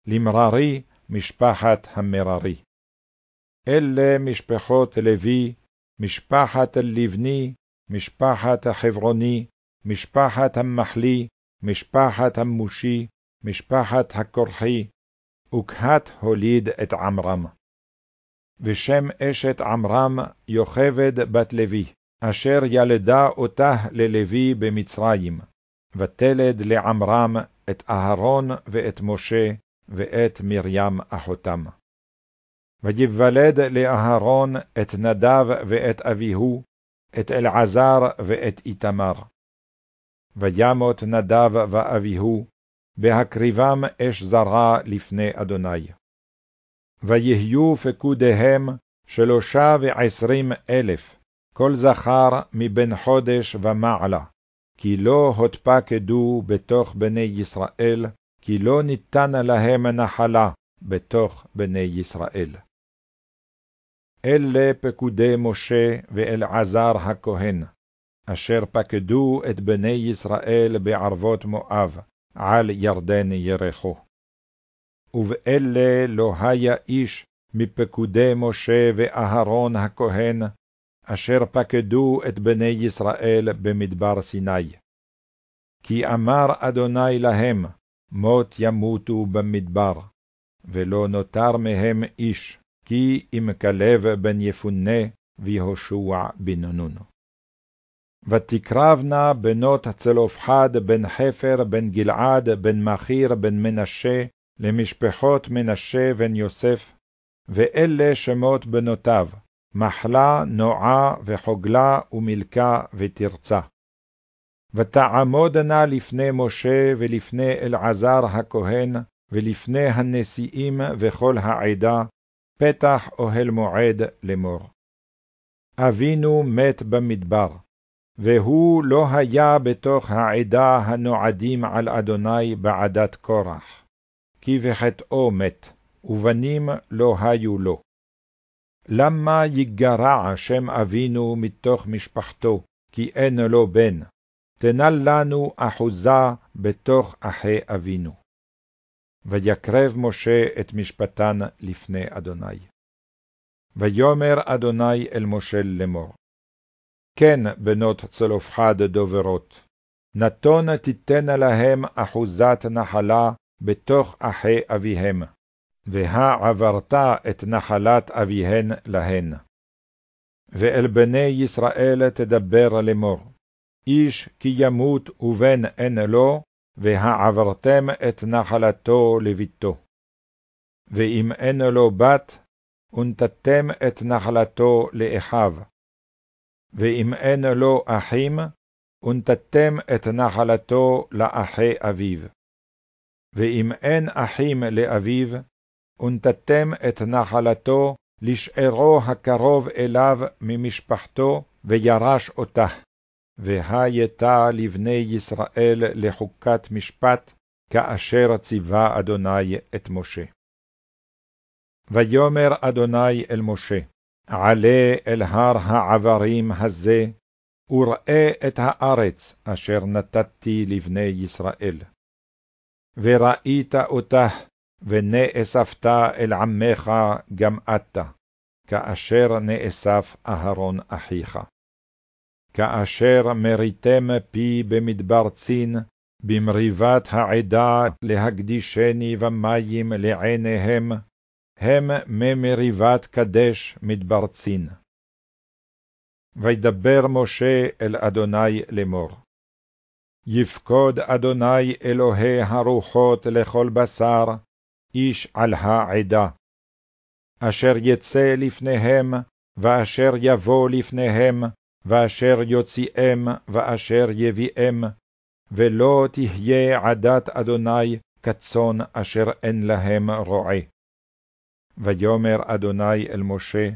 למררי משפחת המררי. אלה משפחות לוי, משפחת הלבני, משפחת החברוני, משפחת המחלי, משפחת המושי, משפחת הכורחי, וקהת הוליד את עמרם. ושם אשת עמרם יוכבד בת לוי, אשר ילדה אותה ללוי במצרים, ותלד לעמרם את אהרון ואת משה ואת מרים אחותם. ויוולד לאהרון את נדב ואת אביהו, את אלעזר ואת איתמר. וימות נדב ואביהו, בהקריבם אש זרה לפני אדוני. ויהיו פקודיהם שלושה ועשרים אלף, כל זכר מבין חודש ומעלה, כי לא הודפקדו בתוך בני ישראל, כי לא ניתן להם נחלה בתוך בני ישראל. אלה פקודי משה ואלעזר הכהן, אשר פקדו את בני ישראל בערבות מואב, על ירדן ירחו. ובאלה לא היה איש מפקודי משה ואהרון הכהן, אשר פקדו את בני ישראל במדבר סיני. כי אמר אדוני להם, מות ימותו במדבר, ולא נותר מהם איש, כי אם כלב בן יפונה ויהושע בן נון. ותקרבנה בנות צלופחד בן חפר בן גלעד בן מכיר בן מנשה למשפחות מנשה בן יוסף, ואלה שמות בנותיו, מחלה, נועה, וחוגלה, ומלכה, ותרצה. ותעמודנה לפני משה ולפני אלעזר הכהן, ולפני הנשיאים וכל העדה, פתח אוהל מועד לאמור. אבינו מת במדבר, והוא לא היה בתוך העדה הנועדים על אדוני בעדת קורח, כי בחטאו מת, ובנים לא היו לו. למה יגרע שם אבינו מתוך משפחתו, כי אין לו בן? תנל לנו אחוזה בתוך אחי אבינו. ויקרב משה את משפטן לפני אדוני. ויאמר אדוני אל משה לאמור, כן, בנות צלופחד דוברות, נתון תיתן להם אחוזת נחלה בתוך אחי אביהם, והעברת את נחלת אביהן להן. ואל בני ישראל תדבר לאמור, איש כי ימות ובן אין לו, והעברתם את נחלתו לביתו. ואם אין לו בת, ונתתם את נחלתו לאחיו. ואם אין לו אחים, ונתתם את נחלתו לאחי אביו. ואם אין אחים לאביו, ונתתם את נחלתו לשארו הקרוב אליו ממשפחתו, וירש אותה. והייתה לבני ישראל לחוקת משפט, כאשר ציווה אדוני את משה. ויאמר אדוני אל משה, עלה אל הר העברים הזה, וראה את הארץ אשר נתתי לבני ישראל. וראית אותה, ונאספת אל עמך גם אתה, כאשר נאסף אהרון אחיך. כאשר מריתם פי במדבר צין, במריבת העדה להקדישני במים לעיניהם, הם ממריבת קדש מדבר צין. וידבר משה אל אדוני לאמור. יפקוד אדוני אלוהי הרוחות לכל בשר, איש על העדה. אשר יצא לפניהם, ואשר יבוא לפניהם, ואשר יוציאם, ואשר יביאם, ולא תהיה עדת אדוני כצאן אשר אין להם רועה. ויאמר אדוני אל משה,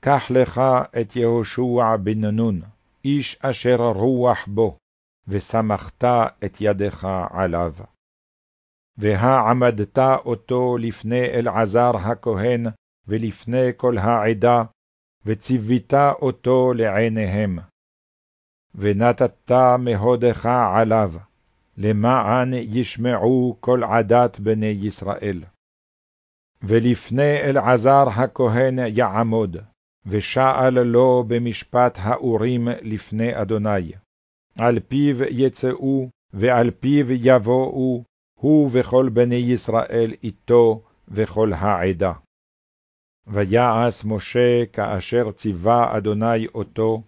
קח לך את יהושע בן נון, איש אשר רוח בו, ושמחת את ידך עליו. והעמדת אותו לפני אלעזר הכהן, ולפני כל העדה, וציווית אותו לעיניהם. ונתת מהודך עליו, למען ישמעו כל עדת בני ישראל. ולפני אלעזר הכהן יעמוד, ושאל לו במשפט האורים לפני אדוני. על פיו יצאו, ועל פיו יבואו, הוא וכל בני ישראל איתו, וכל העדה. ויעש משה כאשר ציווה אדוני אותו,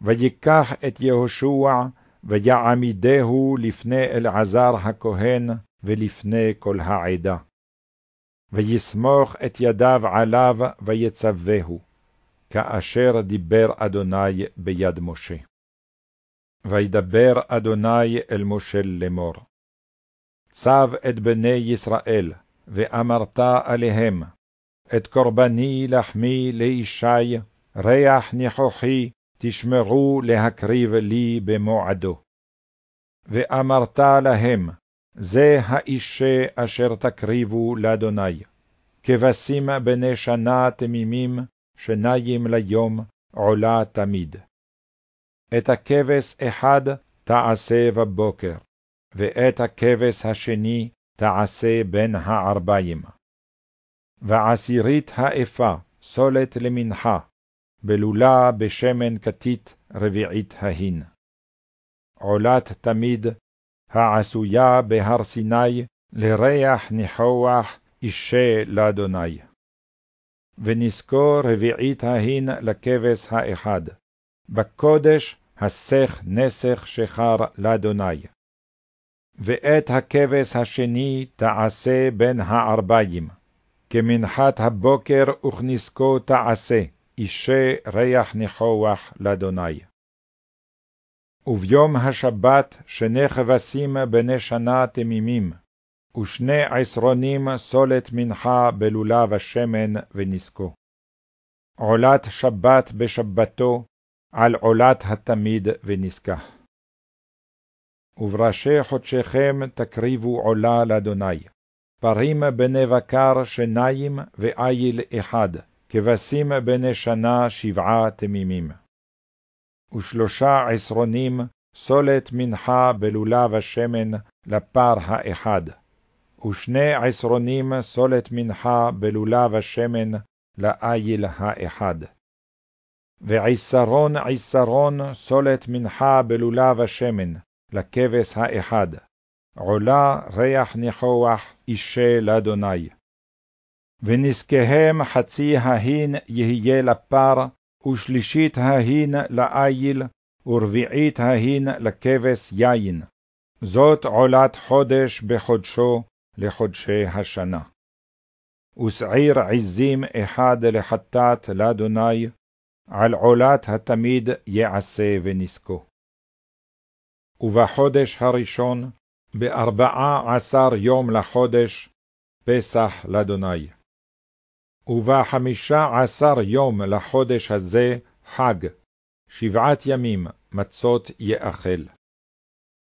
ויקח את יהושע, ויעמידהו לפני אלעזר הכהן, ולפני כל העדה. ויסמוך את ידיו עליו, ויצווהו, כאשר דיבר אדוני ביד משה. וידבר אדוני אל משה לאמור. צב את בני ישראל, ואמרת עליהם, את קורבני לחמי לישי, ריח ניחוחי, תשמרו להקריב לי במועדו. ואמרת להם, זה האישה אשר תקריבו לאדוני, כבשים בני שנה תמימים, שניים ליום, עולה תמיד. את הכבש אחד תעשה בבוקר, ואת הכבש השני תעשה בין הערביים. ועשירית האפה סולת למנחה, בלולה בשמן כתית רביעית ההין. עולת תמיד, העשויה בהר סיני, לריח ניחוח אישה לאדוני. ונזכור רביעית ההין לכבש האחד, בקודש הסך נסך שחר לאדוני. ואת הכבש השני תעשה בין הערביים, כמנחת הבוקר וכנזקו תעשה, אישה ריח ניחוח לאדוני. וביום השבת שני כבשים בני שנה תמימים, ושני עשרונים סולת מנחה בלולב השמן ונזקו. עולת שבת בשבתו, על עולת התמיד ונזקה. ובראשי חודשיכם תקריבו עולה לאדוני, פרים בני בקר שניים ואיל אחד, כבשים בני שנה שבעה תמימים. ושלושה עשרונים סולת מנחה בלולב השמן לפר האחד, ושני עשרונים סולת מנחה בלולב השמן לאיל האחד. ועשרון עשרון סולת מנחה בלולב השמן, לכבש האחד, עולה ריח ניחוח אישה לאדוני. ונזקיהם חצי ההין יהיה לפר, ושלישית ההין לאיל, ורביעית ההין לכבש יין. זאת עולת חודש בחודשו לחודשי השנה. ושעיר עזים אחד לחטאת לאדוני, על עולת התמיד יעשה ונזקו. ובחודש הראשון, בארבעה עשר יום לחודש, פסח לאדוני. ובחמישה עשר יום לחודש הזה חג, שבעת ימים מצות יאכל.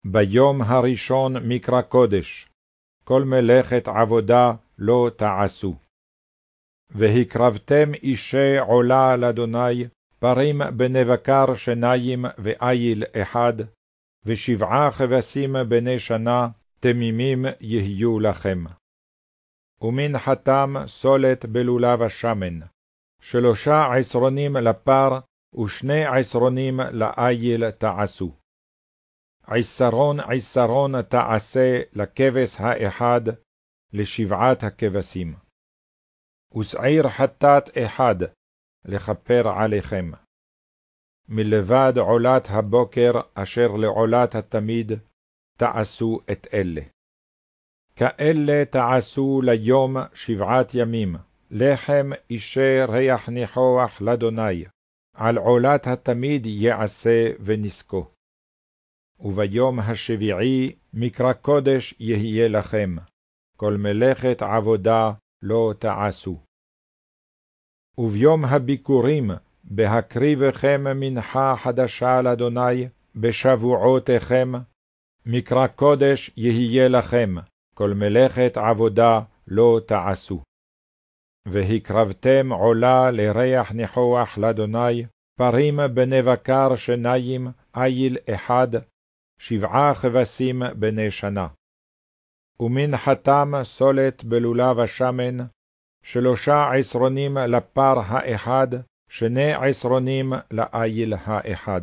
ביום הראשון מקרא קודש, כל מלאכת עבודה לא תעשו. והקרבתם אישי עולה לאדוני, פרים בני בקר שניים ואיל אחד, ושבעה כבשים בני שנה, תמימים יהיו לכם. ומנחתם סולת בלולב השמן, שלושה עשרונים לפר, ושני עשרונים לאיל תעשו. עשרון עשרון תעשה לכבש האחד, לשבעת הכבשים. ושעיר חטאת אחד, לכפר עליכם. מלבד עולת הבוקר אשר לעולת התמיד, תעשו את אלה. כאלה תעשו ליום שבעת ימים, לחם אישי ריח ניחוח לאדוני, על עולת התמיד יעשה ונזקו. וביום השביעי מקרא קודש יהיה לכם, כל מלאכת עבודה לא תעשו. וביום הביקורים, בהקריבכם מנחה חדשה לאדוני, בשבועותיכם, מקרא קודש יהיה לכם, כל מלאכת עבודה לא תעשו. והקרבתם עולה לריח ניחוח לאדוני, פרים בני בקר שניים, איל אחד, שבעה כבשים בני שנה. ומנחתם סולת בלולב השמן, שלושה עשרונים לפר האחד, שני עשרונים לאיל האחד.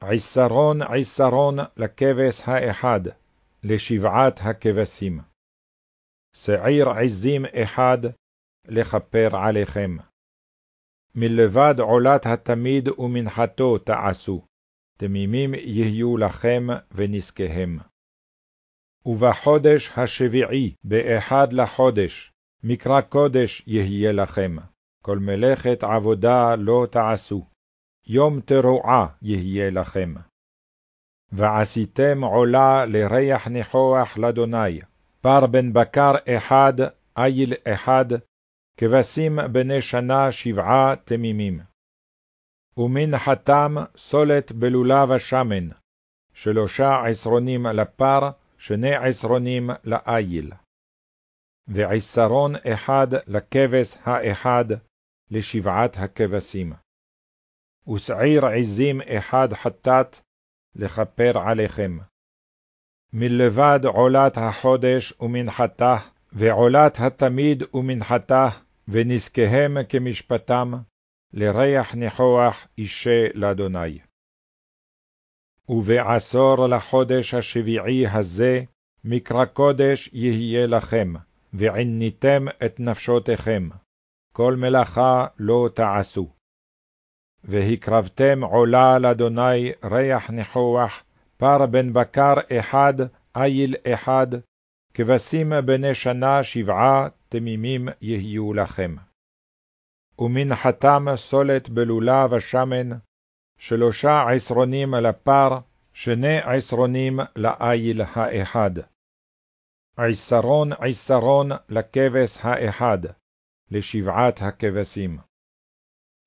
עשרון עשרון לכבש האחד, לשבעת הכבשים. שעיר עזים אחד, לכפר עליכם. מלבד עולת התמיד ומנחתו תעשו, תמימים יהיו לכם ונזקיהם. ובחודש השביעי, באחד לחודש, מקרא קודש יהיה לכם, כל מלאכת עבודה לא תעשו, יום תרועה יהיה לכם. ועשיתם עולה לריח ניחוח לאדוני, פר בן בקר אחד, איל אחד, כבשים בני שנה שבעה תמימים. ומנחתם סולת בלולב השמן, שלושה עשרונים לפר, שני עשרונים לאיל. ועשרון אחד לכבש האחד, לשבעת הכבשים. ושעיר עזים אחד חטאת, לכפר עליכם. מלבד עולת החודש ומנחתה, ועולת התמיד ומנחתה, ונזקיהם כמשפטם, לריח ניחוח אישה לאדוני. ובעשור לחודש השביעי הזה, מקרא קודש יהיה לכם, ועניתם את נפשותיכם, כל מלאכה לא תעשו. והקרבתם עולה לאדוני ריח ניחוח, פר בן בקר אחד, איל אחד, כבשים בני שנה שבעה תמימים יהיו לכם. ומנחתם סולת בלולה ושמן, שלושה עשרונים לפר, שני עשרונים לאיל האחד. עשרון עשרון לכבש האחד, לשבעת הכבשים.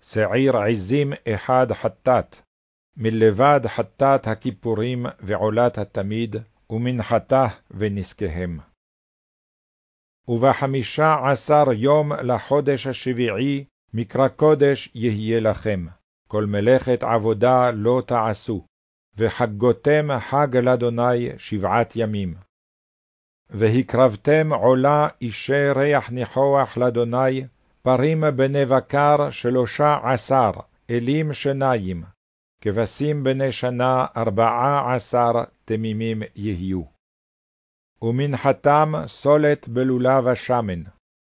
שעיר עזים אחד חטאת, מלבד חטאת הכיפורים ועולת התמיד, ומנחתה ונזקיהם. ובחמישה עשר יום לחודש השביעי, מקרא קודש יהיה לכם, כל מלאכת עבודה לא תעשו, וחגותם חג לאדוני שבעת ימים. והקרבתם עולה אישי ריח ניחוח לאדוני, פרים בני בקר שלושה עשר, אלים שניים, כבשים בני שנה ארבעה עשר תמימים יהיו. ומנחתם סולת בלולה ושמן,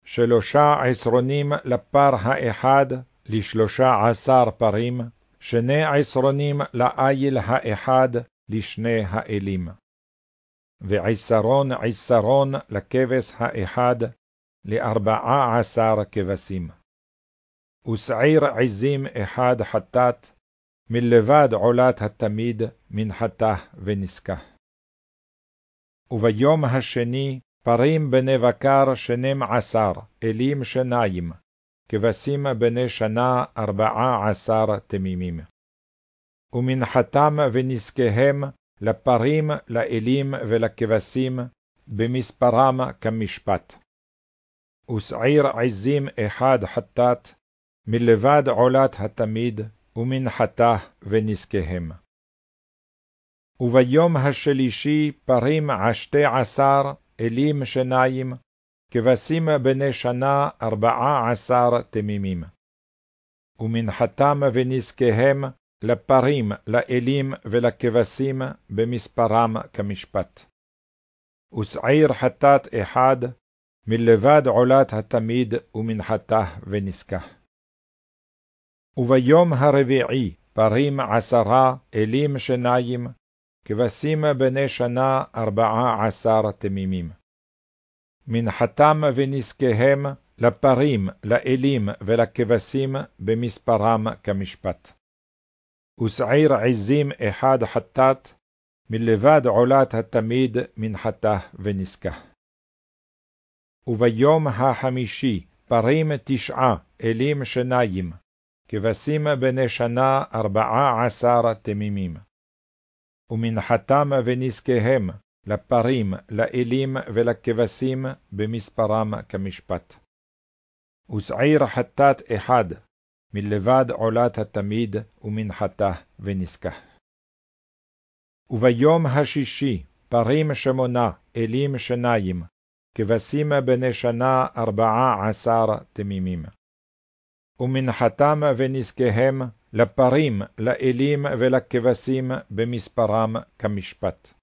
שלושה עשרונים לפר האחד, לשלושה עשר פרים, שני עשרונים לאיל האחד, לשני האלים. ועשרון עשרון לכבש האחד, לארבעה עשר כבשים. ושעיר עזים אחד חטאת, מלבד עולת התמיד, מנחתה ונזקה. וביום השני פרים בני בקר שנים עשר, אלים שניים, כבשים בני שנה ארבעה עשר תמימים. ומנחתם ונזקיהם לפרים, לאלים ולכבשים, במספרם כמשפט. ושעיר עזים אחד חטאת, מלבד עולת התמיד, ומנחתה ונזקיהם. וביום השלישי פרים עשתי עשר, אלים שניים, כבשים בני שנה ארבעה עשר תמימים. ומנחתם ונזקיהם לפרים, לאלים ולכבשים, במספרם כמשפט. ושעיר חטאת אחד, מלבד עולת התמיד ומנחתה ונזקה. וביום הרביעי פרים עשרה, אלים שניים, כבשים בני שנה ארבעה עשר תמימים. מנחתם ונזקיהם לפרים, לאלים ולכבשים במספרם כמשפט. ושעיר עזים אחד חטאת, מלבד עולת התמיד מנחתה ונזקה. וביום החמישי פרים תשעה, אלים שניים, כבשים בני שנה ארבעה עשר תמימים. ומנחתם ונזקיהם לפרים, לאלים ולכבשים במספרם כמשפט. ושעיר חטאת אחד, מלבד עולת התמיד ומנחתה ונזקה. וביום השישי פרים שמונה, אלים שניים, כבשים בני שנה ארבעה עשר תמימים. ומנחתם ונזקיהם לפרים, לאלים ולכבשים במספרם כמשפט.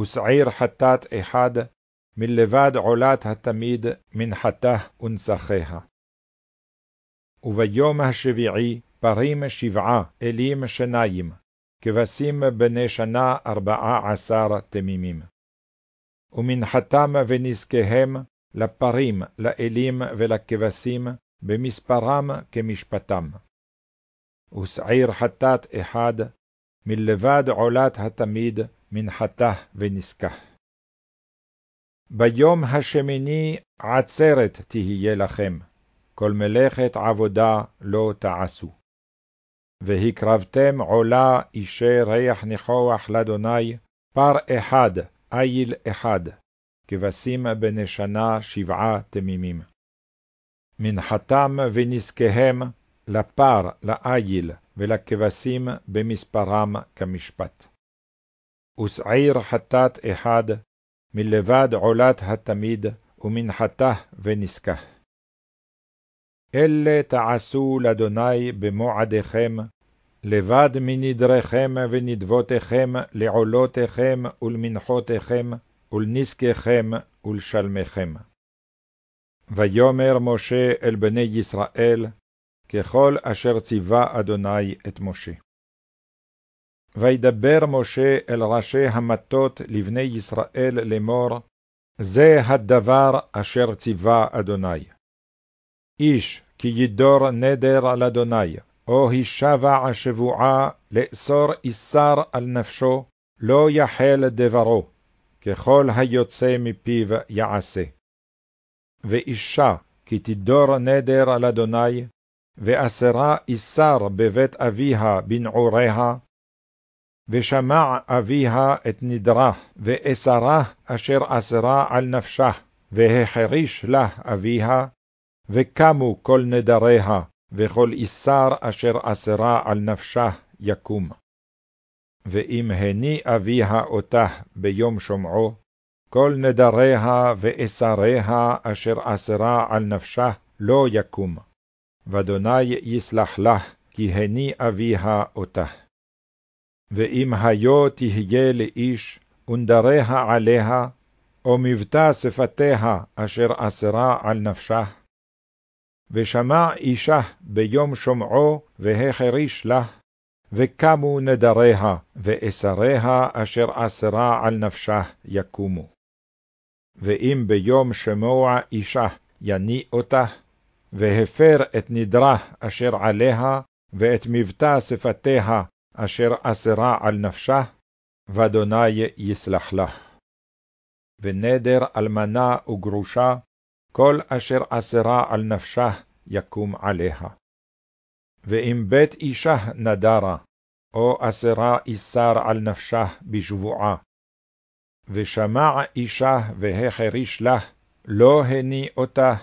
ושעיר חטאת אחד, מלבד עולת התמיד מנחתה ונצחיה. וביום השביעי פרים שבעה, אלים שניים, כבשים בני שנה ארבעה עשר תמימים. ומנחתם ונזקיהם לפרים, לאלים ולכבשים, במספרם כמשפטם. ושעיר חטאת אחד, מלבד עולת התמיד, מנחתה ונזקה. ביום השמיני עצרת תהיה לכם, כל מלאכת עבודה לא תעשו. והקרבתם עולה אישי ריח ניחוח לאדוני, פר אחד, איל אחד, כבשים בני שנה שבעה תמימים. מנחתם ונזקיהם לפר, לאיל ולכבשים במספרם כמשפט. ושעיר חטאת אחד, מלבד עולת התמיד, ומנחתה ונשכח. אלה תעשו לאדוני במועדיכם, לבד מנדריכם ונדבותיכם לעולותיכם ולמנחותיכם, ולנזקיכם ולשלמיכם. ויאמר משה אל בני ישראל, ככל אשר ציווה אדוני את משה. וידבר משה אל ראשי המטות לבני ישראל לאמור, זה הדבר אשר ציווה אדוני. איש כי ידור נדר על אדוני, או הישבע שבועה לאסור איסר על נפשו, לא יחל דברו, ככל היוצא מפיו יעשה. ואישה כי תדור נדר על אדוני, ואסרה איסר בבית אביה בנעוריה, ושמע אביה את נדרה, ואסרה אשר אסרה על נפשה, והחריש לה אביה, וקמו כל נדריה, וכל איסר אשר אסרה על נפשה יקום. ואם הני אביה אותה ביום שומעו, כל נדריה ואסריה אשר אסרה על נפשה לא יקום. ואדוני יסלח לך, כי הני אביה אותה. ואם היו תהיה לאיש, ונדריה עליה, או מבטא שפתיה אשר אסרה על נפשה, ושמע אישה ביום שומעו, והחריש לה, וקמו נדריה, ואסריה אשר אסרה על נפשה יקומו. ואם ביום שמוע אישה יניא אותה, והפר את נדרה אשר עליה, ואת מבטא שפתיה אשר אסרה על נפשה, ואדוני יסלח לך. ונדר אלמנה וגרושה, כל אשר אסרה על נפשה יקום עליה. ואם בית אישה נדרה, או אסרה איסר על נפשה בשבועה, ושמע אישה והחריש לה, לא הני אותה,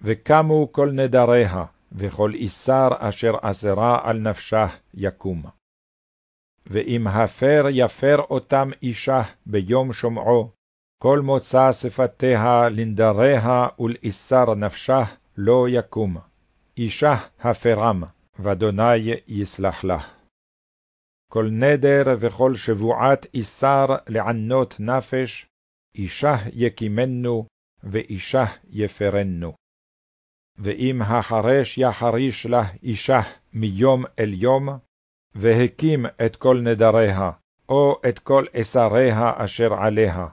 וקמו כל נדריה, וכל איסר אשר אסרה על נפשה יקום. ואם הפר יפר אותם אישה ביום שומעו, כל מוצא שפתיה לנדריה ולאיסר נפשה לא יקום. אישה הפרם, ואדוני יסלח לך. כל נדר וכל שבועת איסר לענות נפש, אישה יקימנו, ואישה יפרנו. ואם החרש יחריש לה אישה מיום אל יום, והקים את כל נדריה, או את כל אסריה אשר עליה,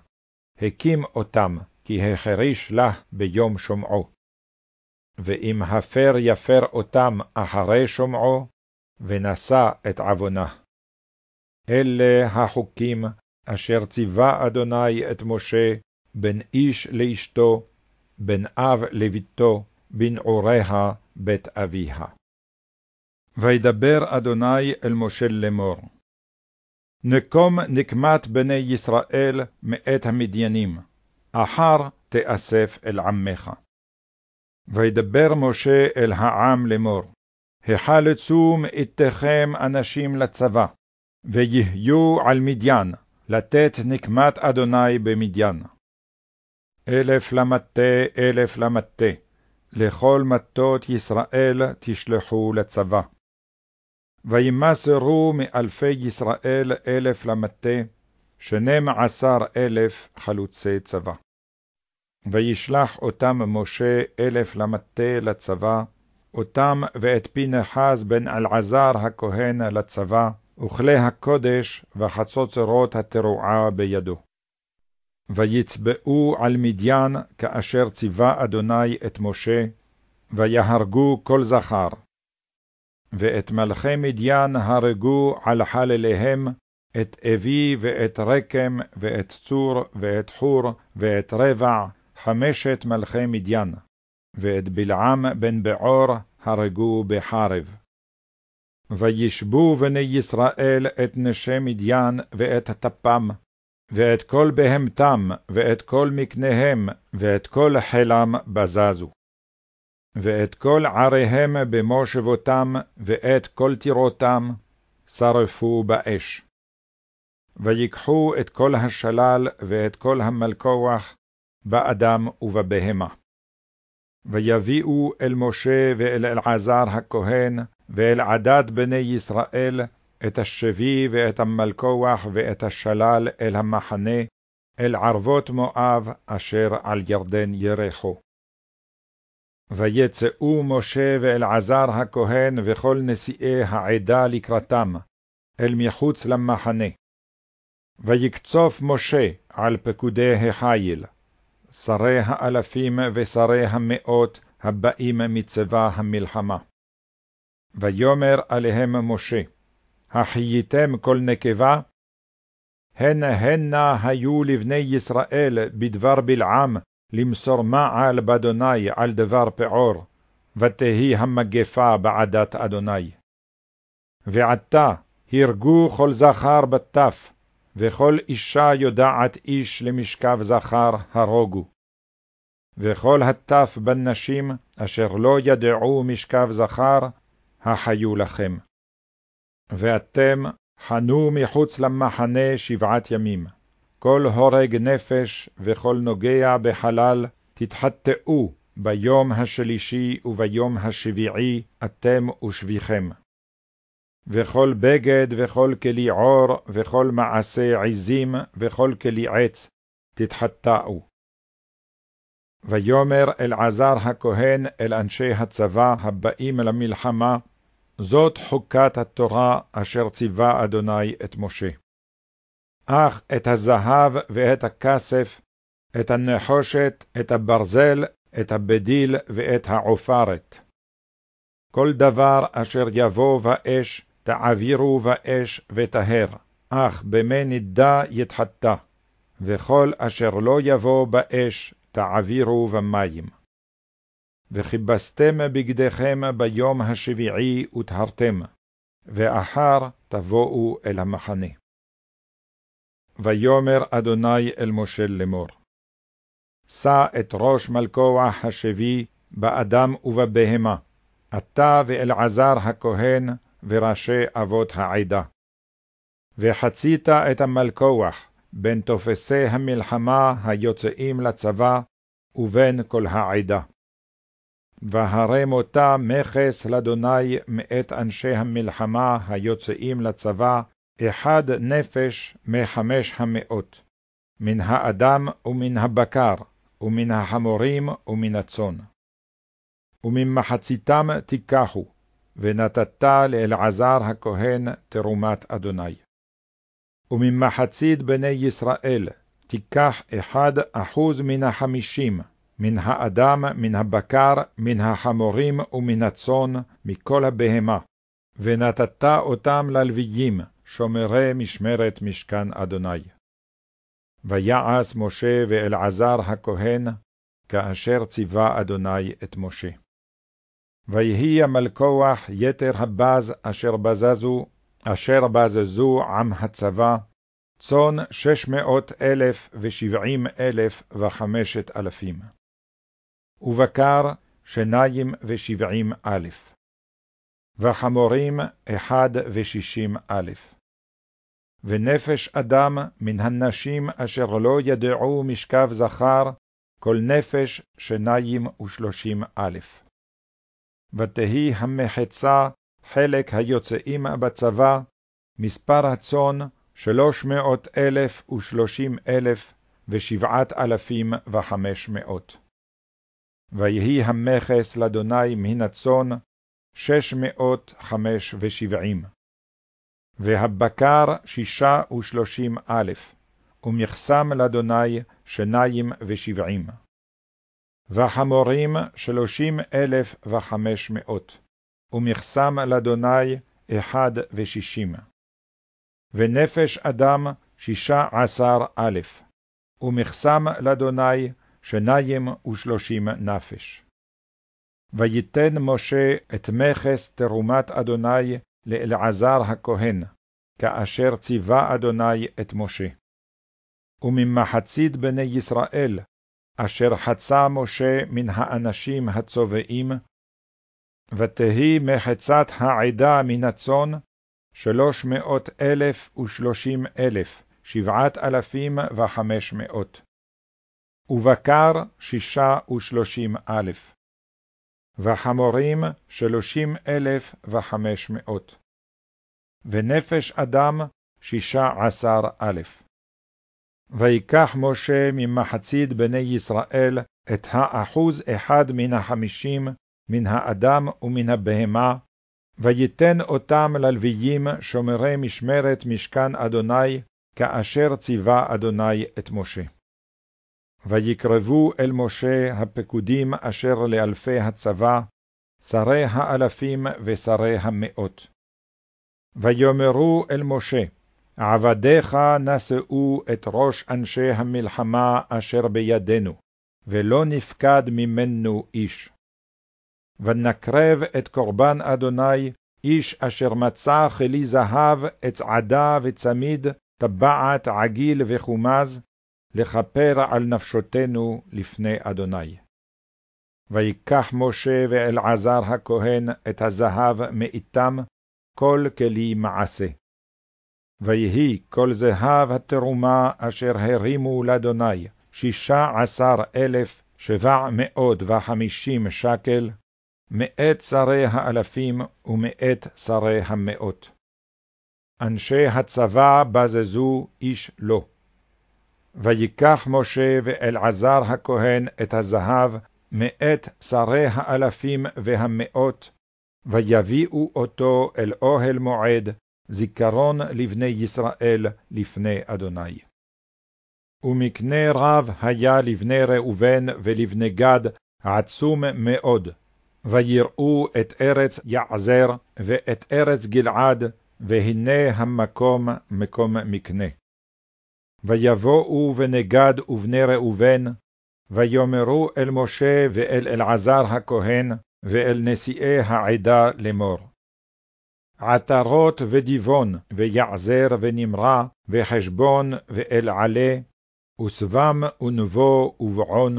הקים אותם, כי החריש לה ביום שומעו. ואם הפר יפר אותם אחרי שומעו, ונשא את עוונה. אלה החוקים אשר ציווה אדוני את משה, בין איש לאשתו, בין אב לביתו, בנעוריה בית אביה. וידבר אדוני אל משה לאמור. נקום נקמת בני ישראל מאת המדיינים, אחר תאסף אל עמך. וידבר משה אל העם לאמור, החלצו מאיתכם אנשים לצבא, ויהיו על מדיין, לתת נקמת אדוני במדיין. אלף למטה, אלף למטה, לכל מטות ישראל תשלחו לצבא. וימסרו מאלפי ישראל אלף למטה, שנים עשר אלף חלוצי צבא. וישלח אותם משה אלף למטה לצבא, אותם ואת פנחס בן אלעזר הכהן לצבא, וכלי הקודש וחצוצרות התרועה בידו. ויצבעו על מדיין כאשר ציווה אדוני את משה, ויהרגו כל זכר. ואת מלכי מדיין הרגו על חלליהם, את אבי ואת רקם, ואת צור, ואת חור, ואת רבע, חמשת מלכי מדיין, ואת בלעם בן בעור הרגו בחרב. וישבו בני ישראל את נשי מדיין ואת טפם, ואת כל בהמתם, ואת כל מקניהם, ואת כל חילם בזזו. ואת כל עריהם במושבותם, ואת כל טירותם, שרפו באש. ויקחו את כל השלל ואת כל המלכוח, באדם ובבהמה. ויביאו אל משה ואל אלעזר הכהן, ואל עדת בני ישראל, את השבי ואת המלכוח ואת השלל אל המחנה, אל ערבות מואב אשר על ירדן ירחו. ויצאו משה ואלעזר הכהן וכל נשיאי העדה לקראתם, אל מחוץ למחנה. ויקצוף משה על פקודי החיל, שרי האלפים ושרי המאות הבאים מצבא המלחמה. ויאמר עליהם משה, החייתם כל נקבה? הן הנה היו לבני ישראל בדבר בלעם למסור מעל באדוני על דבר פעור, ותהי המגפה בעדת אדוני. ועתה הרגו כל זכר בטף, וכל אישה יודעת איש למשכב זכר הרוגו. וכל הטף בנשים אשר לא ידעו משכב זכר, החיו לכם. ואתם חנו מחוץ למחנה שבעת ימים. כל הורג נפש וכל נוגע בחלל, תתחטאו ביום השלישי וביום השביעי, אתם ושביכם. וכל בגד וכל כלי עור וכל מעשה עזים וכל כלי עץ, תתחטאו. ויאמר אלעזר הכהן אל אנשי הצבא הבאים למלחמה, זאת חוקת התורה אשר ציווה אדוני את משה. אך את הזהב ואת הכסף, את הנחושת, את הברזל, את הבדיל ואת העופרת. כל דבר אשר יבוא באש, תעבירו באש וטהר, אך במי נידה יתחטא, וכל אשר לא יבוא באש, תעבירו במים. וכיבסתם בגדיכם ביום השביעי וטהרתם, ואחר תבואו אל המחנה. ויאמר אדוני אל משה לאמור, שא את ראש מלכוח השבי באדם ובבהמה, אתה ואלעזר הכהן וראשי אבות העדה. וחצית את המלכוח בין תופסי המלחמה היוצאים לצבא ובין כל העדה. והרם אותה מכס לאדוני מאת אנשי המלחמה היוצאים לצבא, אחד נפש מחמש המאות, מן האדם ומן הבקר, ומן החמורים ומן הצאן. וממחציתם תיקחו, ונתת לאלעזר הכהן תרומת אדוני. וממחצית בני ישראל תיקח אחד אחוז מן החמישים, מן האדם, מן הבקר, מן החמורים ומן הצאן, מכל הבהמה, ונתת אותם ללוויים, שומרי משמרת משכן אדוני. ויעש משה ואלעזר הכהן, כאשר ציווה אדוני את משה. ויהי המלכוח יתר הבז אשר בזזו, אשר בזזו עם הצבא, צאן שש מאות אלף ושבעים אלף וחמשת אלפים. ובקר שניים ושבעים אלף. וחמורים אחד ושישים אלף. ונפש אדם מן הנשים אשר לא ידעו משכב זכר, כל נפש שניים ושלושים אלף. ותהי המחצה חלק היוצאים בצבא, מספר הצאן שלוש מאות אלף ושלושים אלף ושבעת אלפים וחמש מאות. ויהי המכס לאדוני מן הצאן שש מאות חמש ושבעים. והבקר שישה ושלושים אלף, ומכסם לאדוני שניים ושבעים. והחמורים שלושים אלף וחמש מאות, ומכסם לאדוני אחד ושישים. ונפש אדם שישה עשר אלף, ומכסם לאדוני שניים ושלושים נפש. ויתן משה את מכס תרומת אדוני לאלעזר הכהן, כאשר ציווה אדוני את משה. וממחצית בני ישראל, אשר חצה משה מן האנשים הצובעים, ותהי מחצת העדה מן הצאן, שלוש מאות אלף ושלושים אלף, שבעת אלפים וחמש מאות. ובקר שישה ושלושים אלף. וחמורים שלושים אלף וחמש מאות. ונפש אדם שישה עשר אלף. ויקח משה ממחצית בני ישראל את האחוז אחד מן החמישים, מן האדם ומן הבהמה, ויתן אותם ללוויים שומרי משמרת משכן אדוני, כאשר ציווה אדוני את משה. ויקרבו אל משה הפקודים אשר לאלפי הצבא, שרי האלפים ושרי המאות. ויאמרו אל משה, עבדיך נשאו את ראש אנשי המלחמה אשר בידינו, ולא נפקד ממנו איש. ונקרב את קורבן אדוני, איש אשר מצא כלי זהב, עצעדה וצמיד, טבעת, עגיל וחומז, לכפר על נפשותנו לפני אדוני. ויקח משה ואלעזר הכהן את הזהב מאיתם, כל כלי מעשה. ויהי כל זהב התרומה אשר הרימו לאדוני, שישה עשר אלף שבע מאות וחמישים שקל, מאת שרי האלפים ומאת שרי המאות. אנשי הצבא בזזו איש לא. ויקח משה ואלעזר הכהן את הזהב מאת שרי האלפים והמאות, ויביאו אותו אל אוהל מועד, זיכרון לבני ישראל לפני אדוני. ומקנה רב היה לבני ראובן ולבני גד עצום מאוד, ויראו את ארץ יעזר ואת ארץ גלעד, והנה המקום מקום מקנה. ויבואו בני גד ובני ראובן, ויאמרו אל משה ואל אלעזר הכהן, ואל נשיאי העדה לאמור. עטרות ודיבון, ויעזר ונמרה, וחשבון ואל עלה, וסבם ונבו ובעון.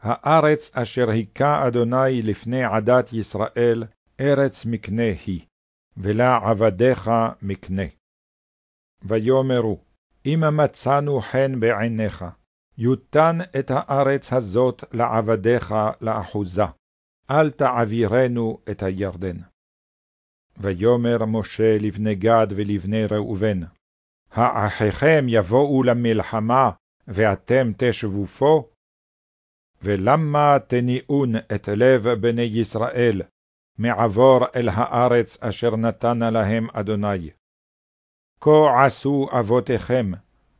הארץ אשר היכה אדוני לפני עדת ישראל, ארץ מקנה היא, ולעבדיך מקנה. ויאמרו, אם מצאנו חן בעיניך, יותן את הארץ הזאת לעבדיך לאחוזה, אל תעבירנו את הירדן. ויאמר משה לבני גד ולבני ראובן, האחיכם יבואו למלחמה, ואתם תשבו פה? ולמה תניאון את לב בני ישראל, מעבור אל הארץ אשר נתן להם אדוני? כה עשו אבותיכם,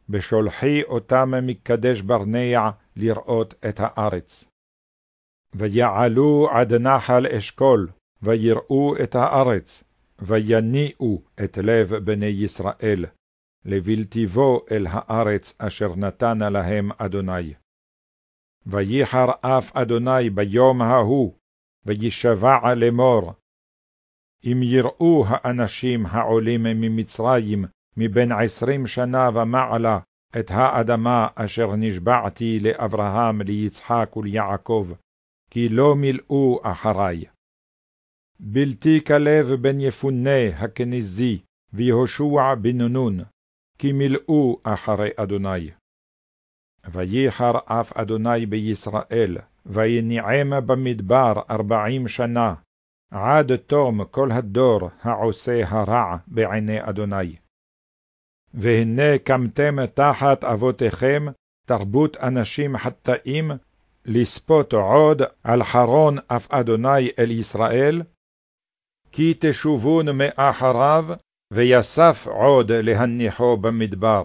בשולחי אותם מקדש ברנע לראות את הארץ. ויעלו עד נחל אשכול, ויראו את הארץ, ויניעו את לב בני ישראל, לבלטיבו אל הארץ אשר נתן להם אדוני. וייחר אף אדוני ביום ההוא, וישבע לאמור, אם יראו האנשים העולים ממצרים מבין עשרים שנה ומעלה את האדמה אשר נשבעתי לאברהם, ליצחק וליעקב, כי לא מילאו אחרי. בלתי כלב בן יפונה הכנזי, ויהושע בן נון, כי מילאו אחרי אדוני. וייחר אף אדוני בישראל, ויניעם במדבר ארבעים שנה, עד תום כל הדור העושה הרע בעיני אדוני. והנה קמתם תחת אבותיכם תרבות אנשים חטאים, לספות עוד על חרון אף אדוני אל ישראל, כי תשובון מאחריו, ויסף עוד להניחו במדבר,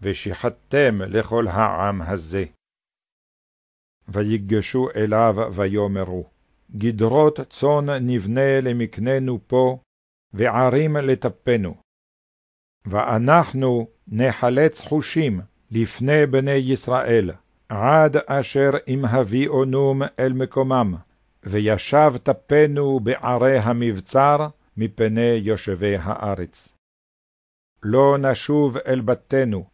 ושיחתתם לכל העם הזה. ויגשו אליו ויאמרו, גדרות צאן נבנה למקננו פה, וערים לטפנו. ואנחנו נחלץ חושים לפני בני ישראל, עד אשר אם הביאונום אל מקומם, וישב טפנו בערי המבצר מפני יושבי הארץ. לא נשוב אל בתינו,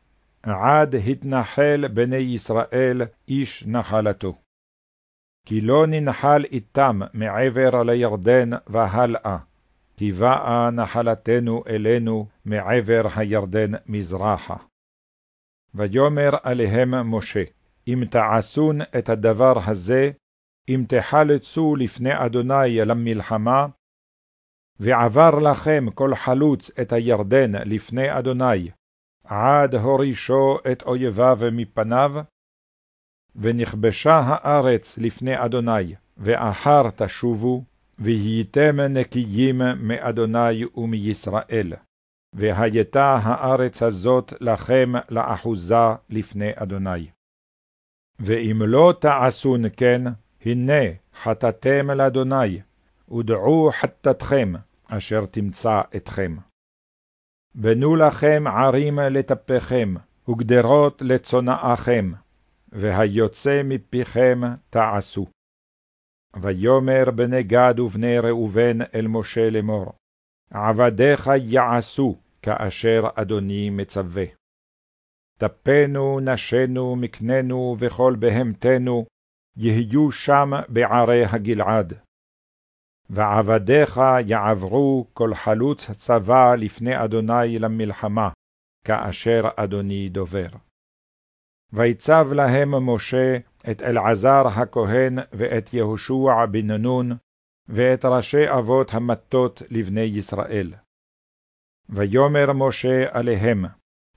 עד התנחל בני ישראל איש נחלתו. כי לא ננחל איתם מעבר לירדן והלאה, כי באה נחלתנו אלינו מעבר הירדן מזרחה. ויאמר עליהם משה, אם תעשון את הדבר הזה, אם תחלצו לפני אדוני למלחמה, ועבר לכם כל חלוץ את הירדן לפני אדוני, עד הורישו את אויביו מפניו, ונכבשה הארץ לפני אדוני, ואחר תשובו, והייתם נקיים מאדוני ומישראל, והייתה הארץ הזאת לכם לאחוזה לפני אדוני. ואם לא תעשון כן, הנה חטאתם לאדוני, ודעו חטאתכם, אשר תמצא אתכם. בנו לכם ערים לטפכם, וגדרות לצונאכם, והיוצא מפיכם תעשו. ויאמר בני גד ובני ראובן אל משה לאמור, עבדיך יעשו כאשר אדוני מצווה. טפנו, נשנו, מקננו וכל בהמתנו, יהיו שם בערי הגלעד. ועבדיך יעברו כל חלוץ צבא לפני אדוני למלחמה, כאשר אדוני דובר. ויצב להם משה את אלעזר הכהן ואת יהושע בן נון, ואת ראשי אבות המטות לבני ישראל. ויאמר משה עליהם,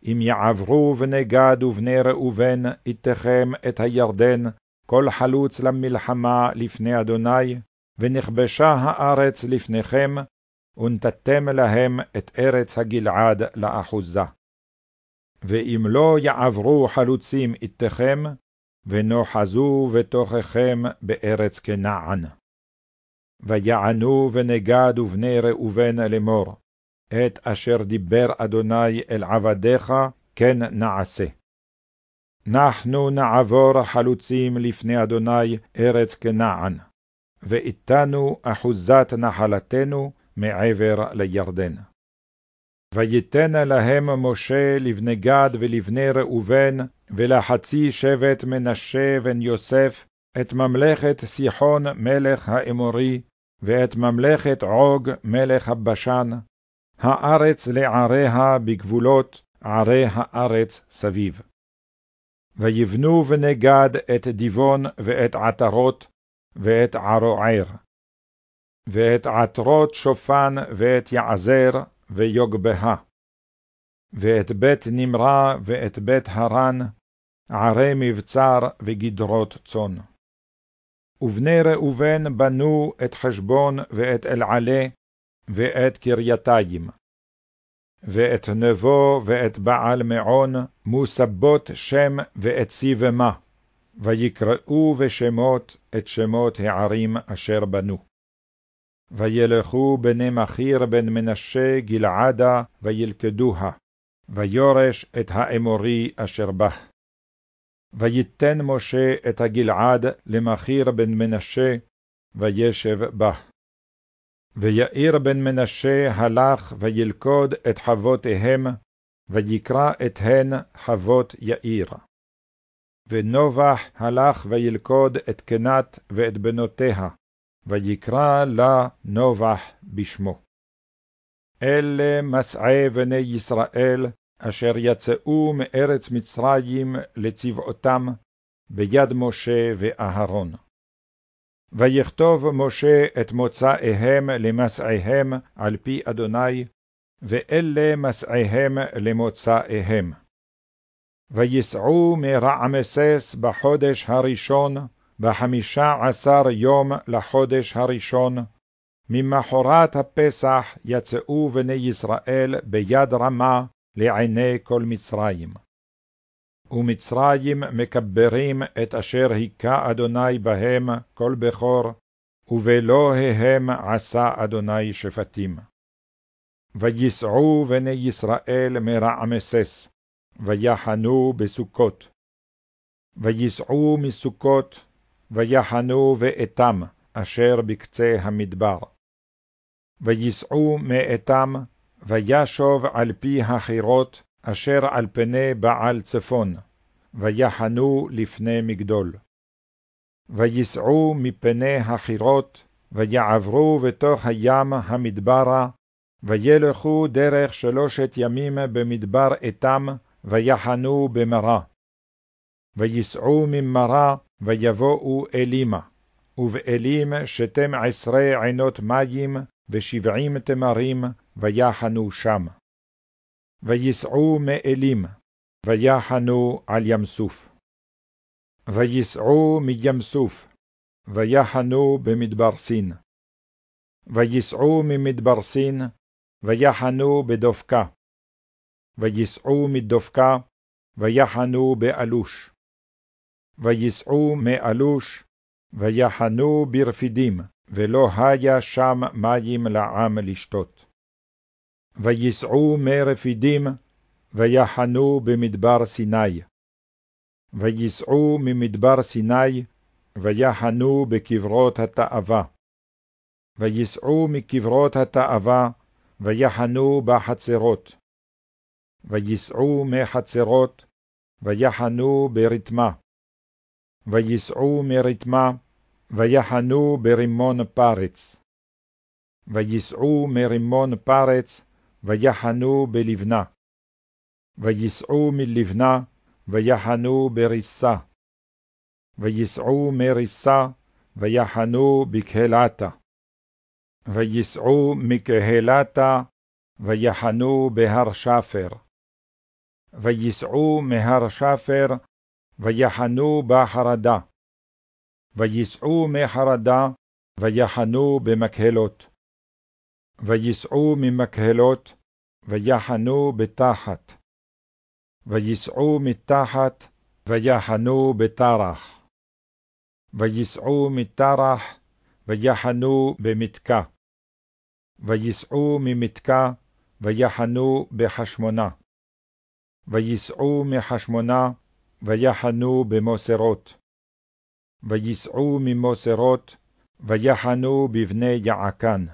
אם יעברו בני גד ובני ראובן איתכם את הירדן, כל חלוץ למלחמה לפני אדוני, ונכבשה הארץ לפניכם, ונתתם להם את ארץ הגלעד לאחוזה. ואם לא יעברו חלוצים איתכם, ונוחזו בתוככם בארץ כנען. ויענו בני גד ובני ראובן לאמור, את אשר דיבר אדוני אל עבדיך, כן נעשה. אנחנו נעבור חלוצים לפני אדוני ארץ כנען, ואיתנו אחוזת נחלתנו מעבר לירדן. ויתן להם משה לבני גד ולבני ראובן, ולחצי שבט מנשה בן יוסף, את ממלכת סיחון מלך האמורי, ואת ממלכת עוג מלך הבשן, הארץ לעריה בגבולות ערי הארץ סביב. ויבנו בני גד את דיבון ואת עטרות, ואת ערוער, ואת עטרות שופן ואת יעזר, ויוגבהה, ואת בית נמרה ואת בית הרן, ערי מבצר וגדרות צאן. ובני ראובן בנו את חשבון ואת אלעלה, ואת קרייתיים. ואת נבו ואת בעל מעון, מוסבות שם ואת סיבמה, ויקראו בשמות את שמות הערים אשר בנו. וילכו בני מכיר בן מנשה גלעדה, וילכדוה, ויורש את האמורי אשר בה. ויתן משה את הגלעד למכיר בן מנשה, וישב בה. ויאיר בן מנשה הלך וילכוד את חבותיהם, ויקרא את הן חבות יאיר. ונובח הלך וילכוד את קנת ואת בנותיה, ויקרא לה נובח בשמו. אלה מסעי בני ישראל, אשר יצאו מארץ מצרים לצבאותם, ביד משה ואהרון. ויכתוב משה את מוצאיהם למסעיהם על פי אדוני, ואלה מסעיהם למוצאיהם. ויסעו מרעמסס בחודש הראשון, בחמישה עשר יום לחודש הראשון, ממחרת הפסח יצאו בני ישראל ביד רמה לעיני כל מצרים. ומצרים מקברים את אשר היכה אדוני בהם כל בכור, ובאלוהיהם עשה אדוני שפטים. ויסעו בני ישראל מרעמסס, ויחנו בסוכות. ויסעו מסוכות, ויחנו באתם, אשר בקצה המדבר. ויסעו מאתם, וישוב על פי החירות, אשר על פני בעל צפון, ויחנו לפני מגדול. ויסעו מפני החירות, ויעברו בתוך הים המדברה, וילכו דרך שלושת ימים במדבר אתם, ויחנו במרה. ויסעו ממרה, ויבואו אלימה, ובאלים שתים עשרה עינות מים, ושבעים תמרים, ויחנו שם. ויסעו מאלים, ויחנו על ים סוף. ויסעו מים סוף, ויחנו במדבר סין. ויסעו ממדבר סין, ויחנו בדופקה. ויסעו מדופקה, ויחנו באלוש. ויסעו מאלוש, ויחנו ברפידים, ולא היה שם מים לעם לשתות. ויסעו מרפידים, ויחנו במדבר סיני. ויסעו ממדבר סיני, ויחנו בקברות התאווה. ויסעו מקברות התאווה, ויחנו בחצרות. ויסעו מחצרות, ויחנו ברתמה. ויסעו מרתמה, ויחנו ברימון פרץ. ויסעו מרימון פרץ, ויחנו בלבנה. ויסעו מלבנה, ויחנו בריסה. ויסעו מריסה, ויחנו בקהלתה. ויסעו מקהלתה, ויחנו בהר שפר. ויסעו מהר שפר, ויחנו בחרדה. ויסעו מחרדה, ויחנו במקהלות. ויסעו ממקהלות, ויחנו בתחת. ויסעו מתחת, ויחנו בתרח. ויסעו מתרח, ויחנו במתקה. ויסעו ממתקה, ויחנו בחשמונה. ויסעו מחשמונה, ויחנו במוסרות. ויסעו ממוסרות, ויחנו בבני יעקן.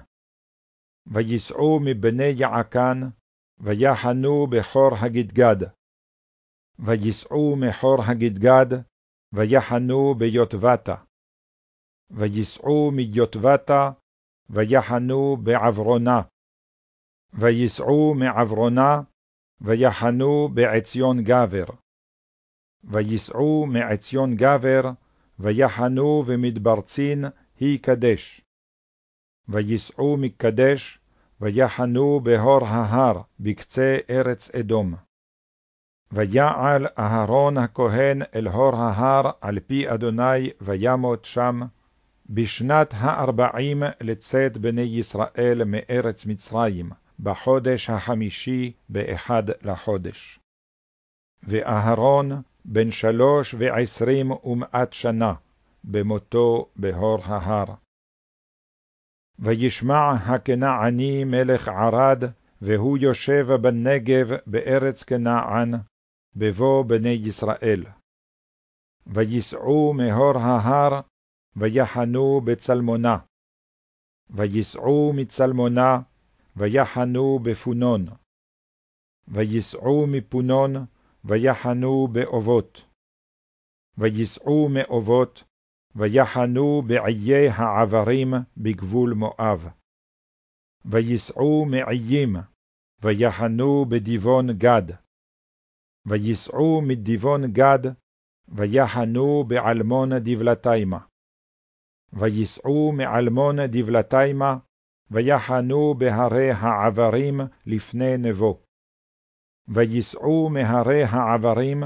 ויסעו מבני יעקן, ויחנו בחור הגדגד. ויסעו מחור הגדגד, ויחנו ביוטבתה. ויסעו מיוטבתה, ויחנו בעברונה. ויסעו מעברונה, ויחנו בעציון גבר. ויסעו מעציון גבר, ויחנו במדבר צין, היא קדש. ויסעו מקדש, ויחנו בהור ההר, בקצה ארץ אדום. ויעל אהרון הכהן אל הור ההר על פי אדוני, וימות שם, בשנת הארבעים לצאת בני ישראל מארץ מצרים, בחודש החמישי באחד לחודש. ואהרון בן שלוש ועשרים ומעט שנה, במותו בהור ההר. וישמע הכנעני מלך ערד, והוא יושב בנגב בארץ כנען, בבוא בני ישראל. ויסעו מהור ההר, ויחנו בצלמונה. ויסעו מצלמונה, ויחנו בפונון. ויסעו מפונון, ויחנו באובות. ויסעו מאובות, ויחנו בעיי העברים בגבול מואב. ויסעו מעיים, ויחנו בדיבון גד. ויסעו מדיבון גד, ויחנו בעלמון דבלתימה. ויסעו מעלמון דבלתימה, ויחנו בהרי העברים לפני נבו. ויסעו מהרי העברים,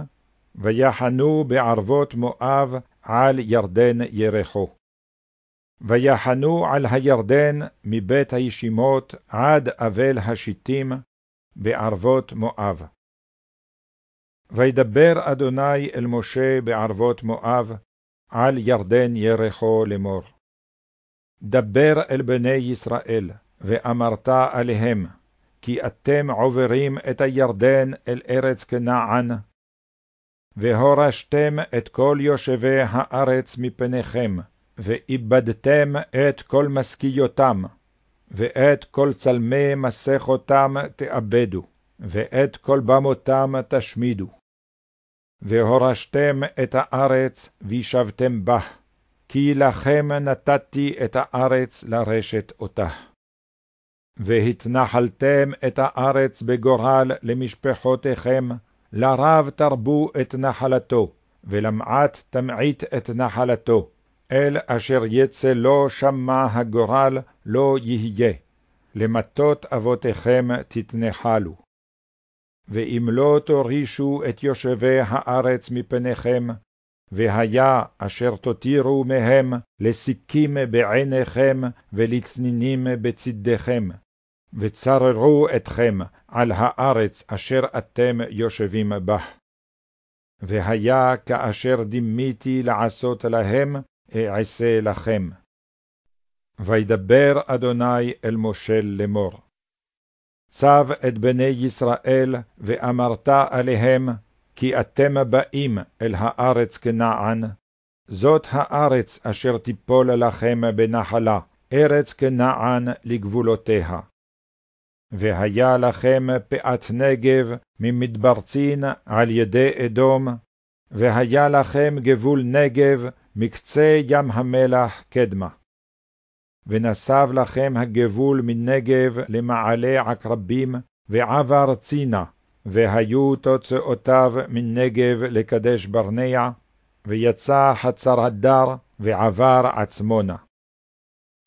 ויחנו בערבות מואב על ירדן ירחו. ויחנו על הירדן מבית הישימות עד אבל השיטים, בערבות מואב. וידבר אדוני אל משה בערבות מואב, על ירדן ירחו לאמור. דבר אל בני ישראל, ואמרת עליהם, כי אתם עוברים את הירדן אל ארץ כנען, והורשתם את כל יושבי הארץ מפניכם, ואיבדתם את כל משכיותם, ואת כל צלמי מסכותם תאבדו, ואת כל במותם תשמידו. והורשתם את הארץ, וישבתם בה, כי לכם נתתי את הארץ לרשת אותה. והתנחלתם את הארץ בגורל למשפחותיכם, לרב תרבו את נחלתו, ולמעט תמעיט את נחלתו, אל אשר יצא לו שמע הגורל לא יהיה, למטות אבותיכם תתנחלו. ואם לא תורישו את יושבי הארץ מפניכם, והיה אשר תותירו מהם לסיכים בעיניכם ולצנינים בצדיכם, וצררו אתכם על הארץ אשר אתם יושבים בה. והיה כאשר דימיתי לעשות להם, אעשה לכם. וידבר אדוני אל משה לאמור. צב את בני ישראל, ואמרת עליהם, כי אתם באים אל הארץ כנען, זאת הארץ אשר תיפול לכם בנחלה, ארץ כנען לגבולותיה. והיה לכם פאת נגב ממדבר צין על ידי אדום, והיה לכם גבול נגב מקצה ים המלח קדמה. ונסב לכם הגבול מנגב למעלה עקרבים, ועבר צינה, והיו תוצאותיו מנגב לקדש ברנע, ויצא חצר הדר, ועבר עצמונה.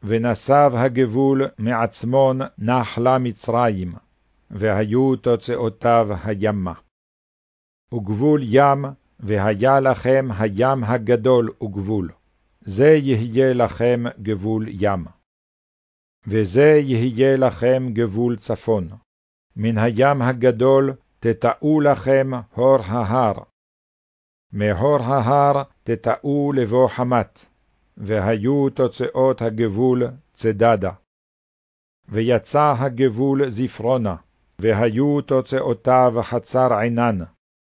ונסב הגבול מעצמון נחלה מצרים, והיו תוצאותיו הימה. וגבול ים, והיה לכם הים הגדול וגבול, זה יהיה לכם גבול ים. וזה יהיה לכם גבול צפון. מן הים הגדול תטעו לכם הור ההר. מהור ההר תטעו לבוא חמת, והיו תוצאות הגבול צדדה. ויצא הגבול זפרונה, והיו תוצאותיו חצר עינן,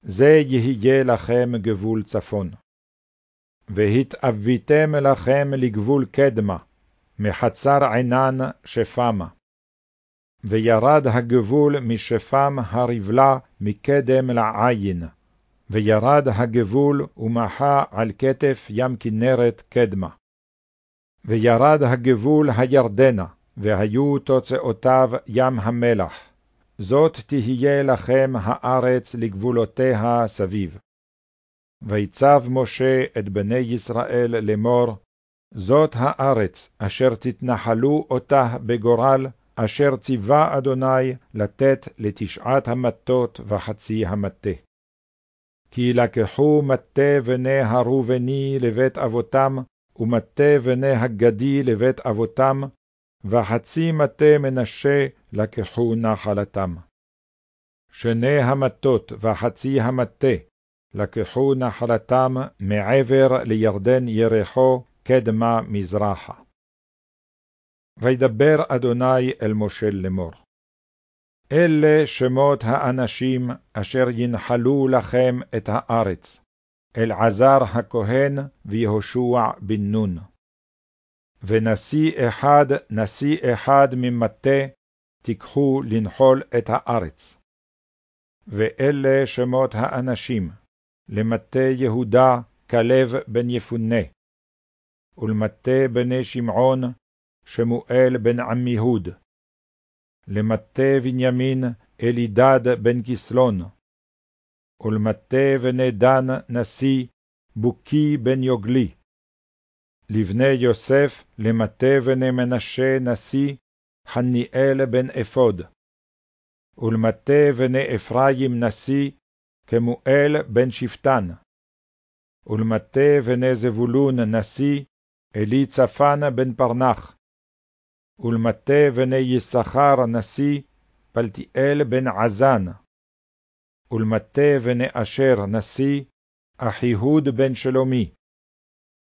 זה יהיה לכם גבול צפון. והתאביתם לכם לגבול קדמה, מחצר עינן שפמה. וירד הגבול משפם הרבלה מקדם לעין, וירד הגבול ומחה על כתף ים כנרת קדמה. וירד הגבול הירדנה, והיו תוצאותיו ים המלח. זאת תהיה לכם הארץ לגבולותיה סביב. ויצב משה את בני ישראל לאמור, זאת הארץ אשר תתנחלו אותה בגורל, אשר ציווה אדוני לתת לתשעת המטות וחצי המטה. כי לקחו מטה בני הראובני לבית אבותם, ומטה בני הגדי לבית אבותם, וחצי מטה מנשה לקחו נחלתם. שני המטות וחצי המטה לקחו נחלתם מעבר לירדן ירחו, קדמה מזרחה. וידבר אדוני אל משה לאמור. אלה שמות האנשים אשר ינחלו לכם את הארץ, אלעזר הכהן ויהושע בן נון. ונשיא אחד, נשיא אחד ממטה, תיקחו לנחול את הארץ. ואלה שמות האנשים, למטה יהודה, כלב בן יפונה, ולמטה בני שמעון, שמואל בן עמיהוד, למטה בנימין, אלידד בן כסלון, ולמטה בני דן נשיא, בוקי בן יוגלי. לבני יוסף, למטה בני מנשה נשיא, חניאל בן אפוד. ולמטה בני אפרים נשיא, כמואל בן שפטן. ולמטה בני זבולון נשיא, אלי צפן בן פרנח. ולמטה בני יששכר נשיא, פלטיאל בן עזן. ולמטה בני אשר נשיא, אחיהוד בן שלומי.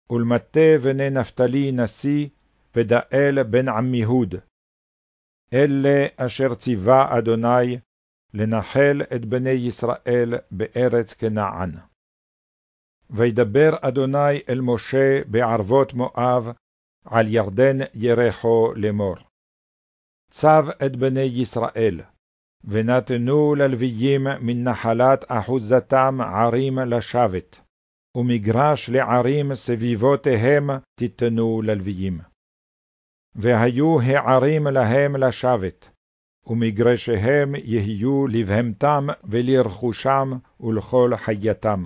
ולמטה בני נפתלי נשיא, פדאל בן עמיהוד. אלה אשר ציווה אדוני לנחל את בני ישראל בארץ כנען. וידבר אדוני אל משה בערבות מואב, על ירדן ירחו לאמור. צב את בני ישראל, ונתנו ללוויים מן נחלת אחוזתם ערים לשבת, ומגרש לערים סביבותיהם תיתנו ללוויים. והיו הערים להם לשבת, ומגרשיהם יהיו לבהמתם ולרכושם ולכל חייתם.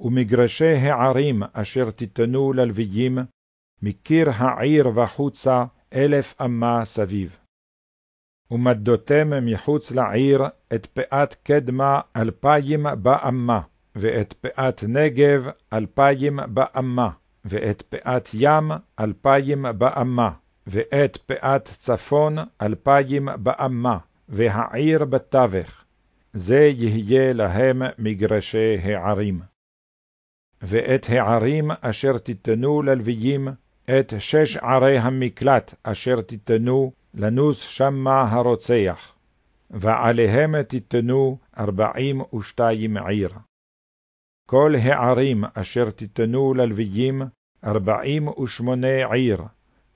ומגרשי הערים אשר תיתנו ללוויים, מקיר העיר וחוצה אלף אמה סביב. ומדותם מחוץ לעיר את פאת קדמה אלפיים באמה, ואת פאת נגב אלפיים באמה, ואת פאת ים אלפיים באמה, ואת פאת צפון אלפיים באמה, והעיר בתווך. זה יהיה להם מגרשי הערים. ואת הערים אשר תיתנו ללוויים, את שש ערי המקלט אשר תיתנו לנוס שמה הרוצח, ועליהם תיתנו ארבעים ושתיים עיר. כל הערים אשר תיתנו ללוויים, ארבעים ושמונה עיר,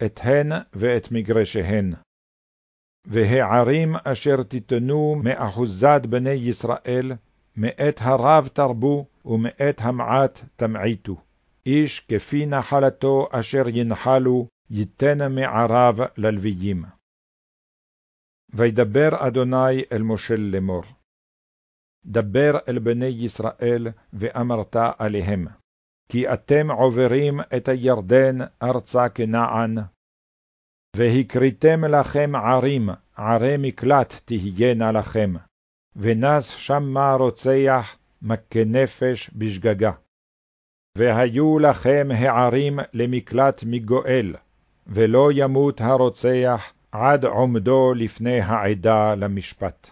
את הן ואת מגרשיהן. והערים אשר תיתנו מאחוזת בני ישראל, מאת הרב תרבו, ומאת המעט תמעיטו. איש כפי נחלתו אשר ינחלו, ייתן מערב ללוויים. וידבר אדוני אל משה לאמור. דבר אל בני ישראל, ואמרת עליהם, כי אתם עוברים את הירדן ארצה כנען, והקריתם לכם ערים, ערי מקלט תהיינה לכם, ונס שמה רוצח, מכה נפש בשגגה. והיו לכם הערים למקלט מגואל, ולא ימות הרוצח עד עומדו לפני העדה למשפט.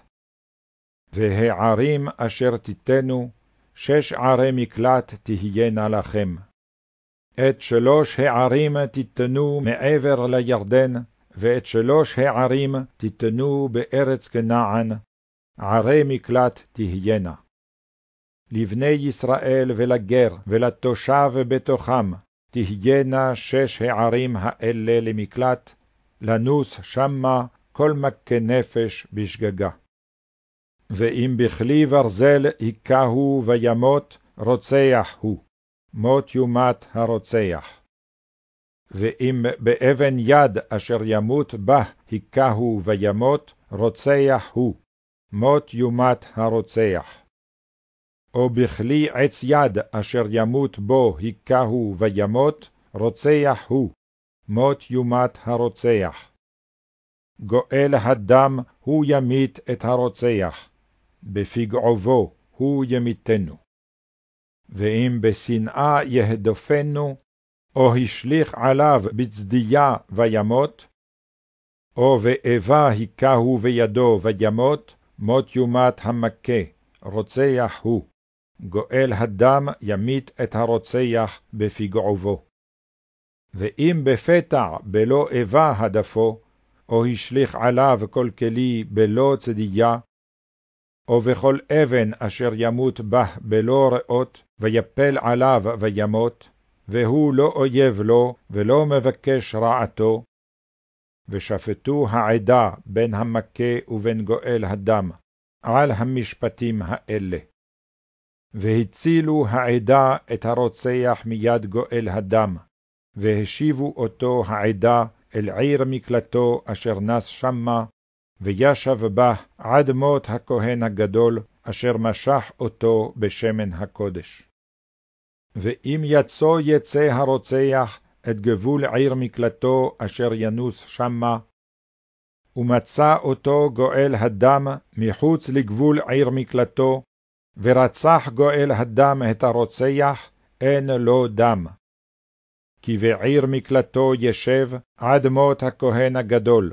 והערים אשר תיתנו, שש ערי מקלט תהיינה לכם. את שלוש הערים תיתנו מעבר לירדן, ואת שלוש הערים תיתנו בארץ כנען, ערי מקלט תהיינה. לבני ישראל ולגר ולתושב בתוכם, תהיינה שש הערים האלה למקלט, לנוס שמה כל מכה נפש בשגגה. ואם בכלי ברזל היכהו וימות, רוצח הוא, מות יומת הרוצח. ואם באבן יד אשר ימות בה היכהו וימות, רוצח הוא, מות יומת הרוצח. או בכלי עץ יד אשר ימות בו היכהו וימות, רוצח הוא, מות יומת הרוצח. גואל הדם הוא ימית את הרוצח, בפגעובו הוא ימיתנו. ואם בשנאה יהדופנו, או השליך עליו בצדיה וימות, או באיבה היכהו בידו וימות, מות יומת המכה, רוצח הוא. גואל הדם ימית את הרוצח בפגעובו. ואם בפתע בלא איבה הדפו, או השליך עליו כל כלי בלא צדיה, או בכל אבן אשר ימות בה בלא ראות, ויפל עליו וימות, והוא לא אויב לו, ולא מבקש רעתו, ושפטו העדה בין המכה ובין גואל הדם, על המשפטים האלה. והצילו העדה את הרוצח מיד גואל הדם, והשיבו אותו העדה אל עיר מקלטו אשר נס שמה, וישב בה עד מות הכהן הגדול, אשר משח אותו בשמן הקודש. ואם יצא יצא הרוצח את גבול עיר מקלטו אשר ינוס שמה, ומצא אותו גואל הדם מחוץ לגבול עיר מקלטו, ורצח גואל הדם את הרוצח, אין לו דם. כי בעיר מקלטו ישב עד מות הכהן הגדול,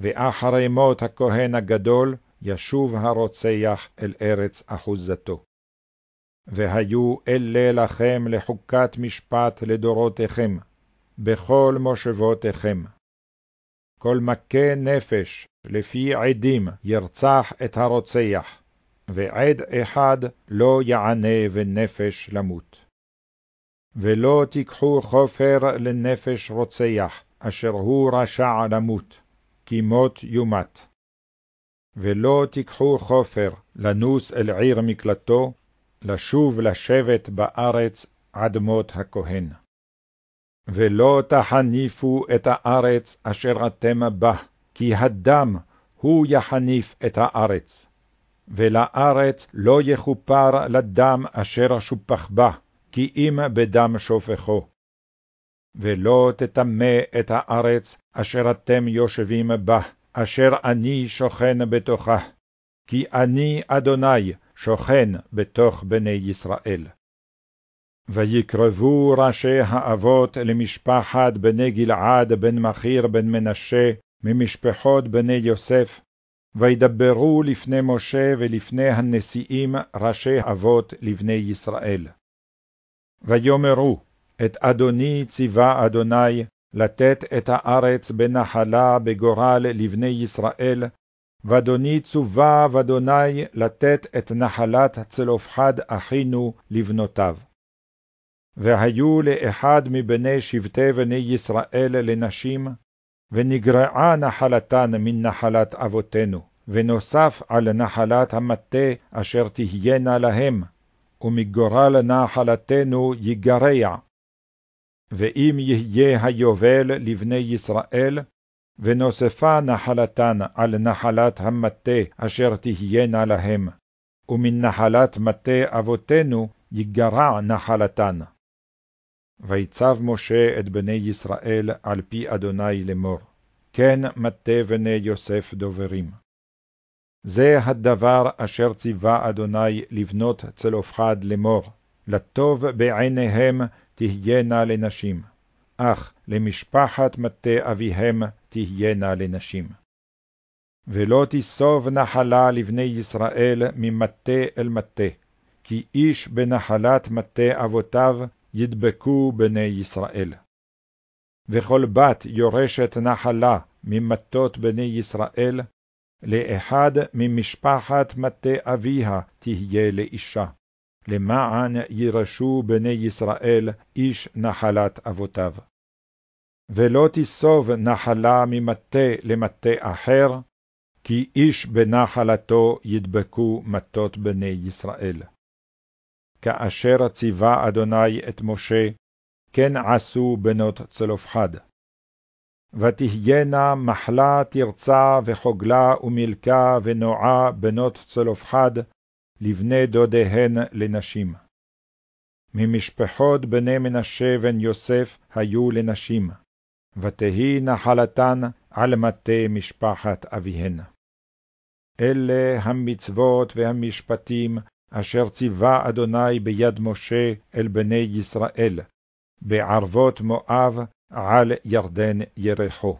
ואחרי מות הכהן הגדול ישוב הרוצח אל ארץ אחוזתו. והיו אלה לכם לחוקת משפט לדורותיכם, בכל מושבותיכם. כל מכה נפש לפי עדים ירצח את הרוצח, ועד אחד לא יענה ונפש למות. ולא תיקחו חופר לנפש רוצח, אשר הוא רשע למות, כי מות יומת. ולא תיקחו חופר לנוס אל עיר מקלטו, לשוב לשבת בארץ אדמות הכהן. ולא תחניפו את הארץ אשר אתם בה, כי הדם הוא יחניף את הארץ. ולארץ לא יכופר לדם אשר שופך בה, כי אם בדם שופכו. ולא תטמא את הארץ אשר אתם יושבים בה, אשר אני שוכן בתוכה, כי אני אדוני שוכן בתוך בני ישראל. ויקרבו ראשי האבות למשפחת בני גלעד בן מכיר בן מנשה, ממשפחות בני יוסף, וידברו לפני משה ולפני הנשיאים ראשי אבות לבני ישראל. ויאמרו, את אדוני ציווה אדוני לתת את הארץ בנחלה בגורל לבני ישראל, ואדוני צווה ואדוני לתת את נחלת צלופחד אחינו לבנותיו. והיו לאחד מבני שבטי בני ישראל לנשים, ונגרעה נחלתן מן נחלת אבותינו, ונוסף על נחלת המטה אשר תהיינה להם, ומגורל נחלתנו יגרע. ואם יהיה היובל לבני ישראל, ונוספה נחלתן על נחלת המטה אשר תהיינה להם, ומן נחלת מטה אבותינו יגרע נחלתן. ויצב משה את בני ישראל על פי אדוני לאמור, כן מטה בני יוסף דוברים. זה הדבר אשר ציווה אדוני לבנות צלופחד לאמור, לטוב בעיניהם תהיינה לנשים, אך למשפחת מטה אביהם תהיינה לנשים. ולא תיסוב נחלה לבני ישראל ממטה אל מטה, כי איש בנחלת מטה אבותיו ידבקו בני ישראל. וכל בת יורשת נחלה ממטות בני ישראל, לאחד ממשפחת מטה אביה תהיה לאישה, למען ירשו בני ישראל איש נחלת אבותיו. ולא תיסוב נחלה ממטה למטה אחר, כי איש בנחלתו ידבקו מטות בני ישראל. כאשר ציווה אדוני את משה, כן עשו בנות צלופחד. ותהיינה מחלה תרצה וחוגלה ומלכה ונועה בנות צלופחד, לבני דודיהן לנשים. ממשפחות בני מנשה בן יוסף היו לנשים, ותהי נחלתן על מטה משפחת אביהן. אלה המצוות והמשפטים אשר ציווה אדוני ביד משה אל בני ישראל, בערבות מואב על ירדן ירחו.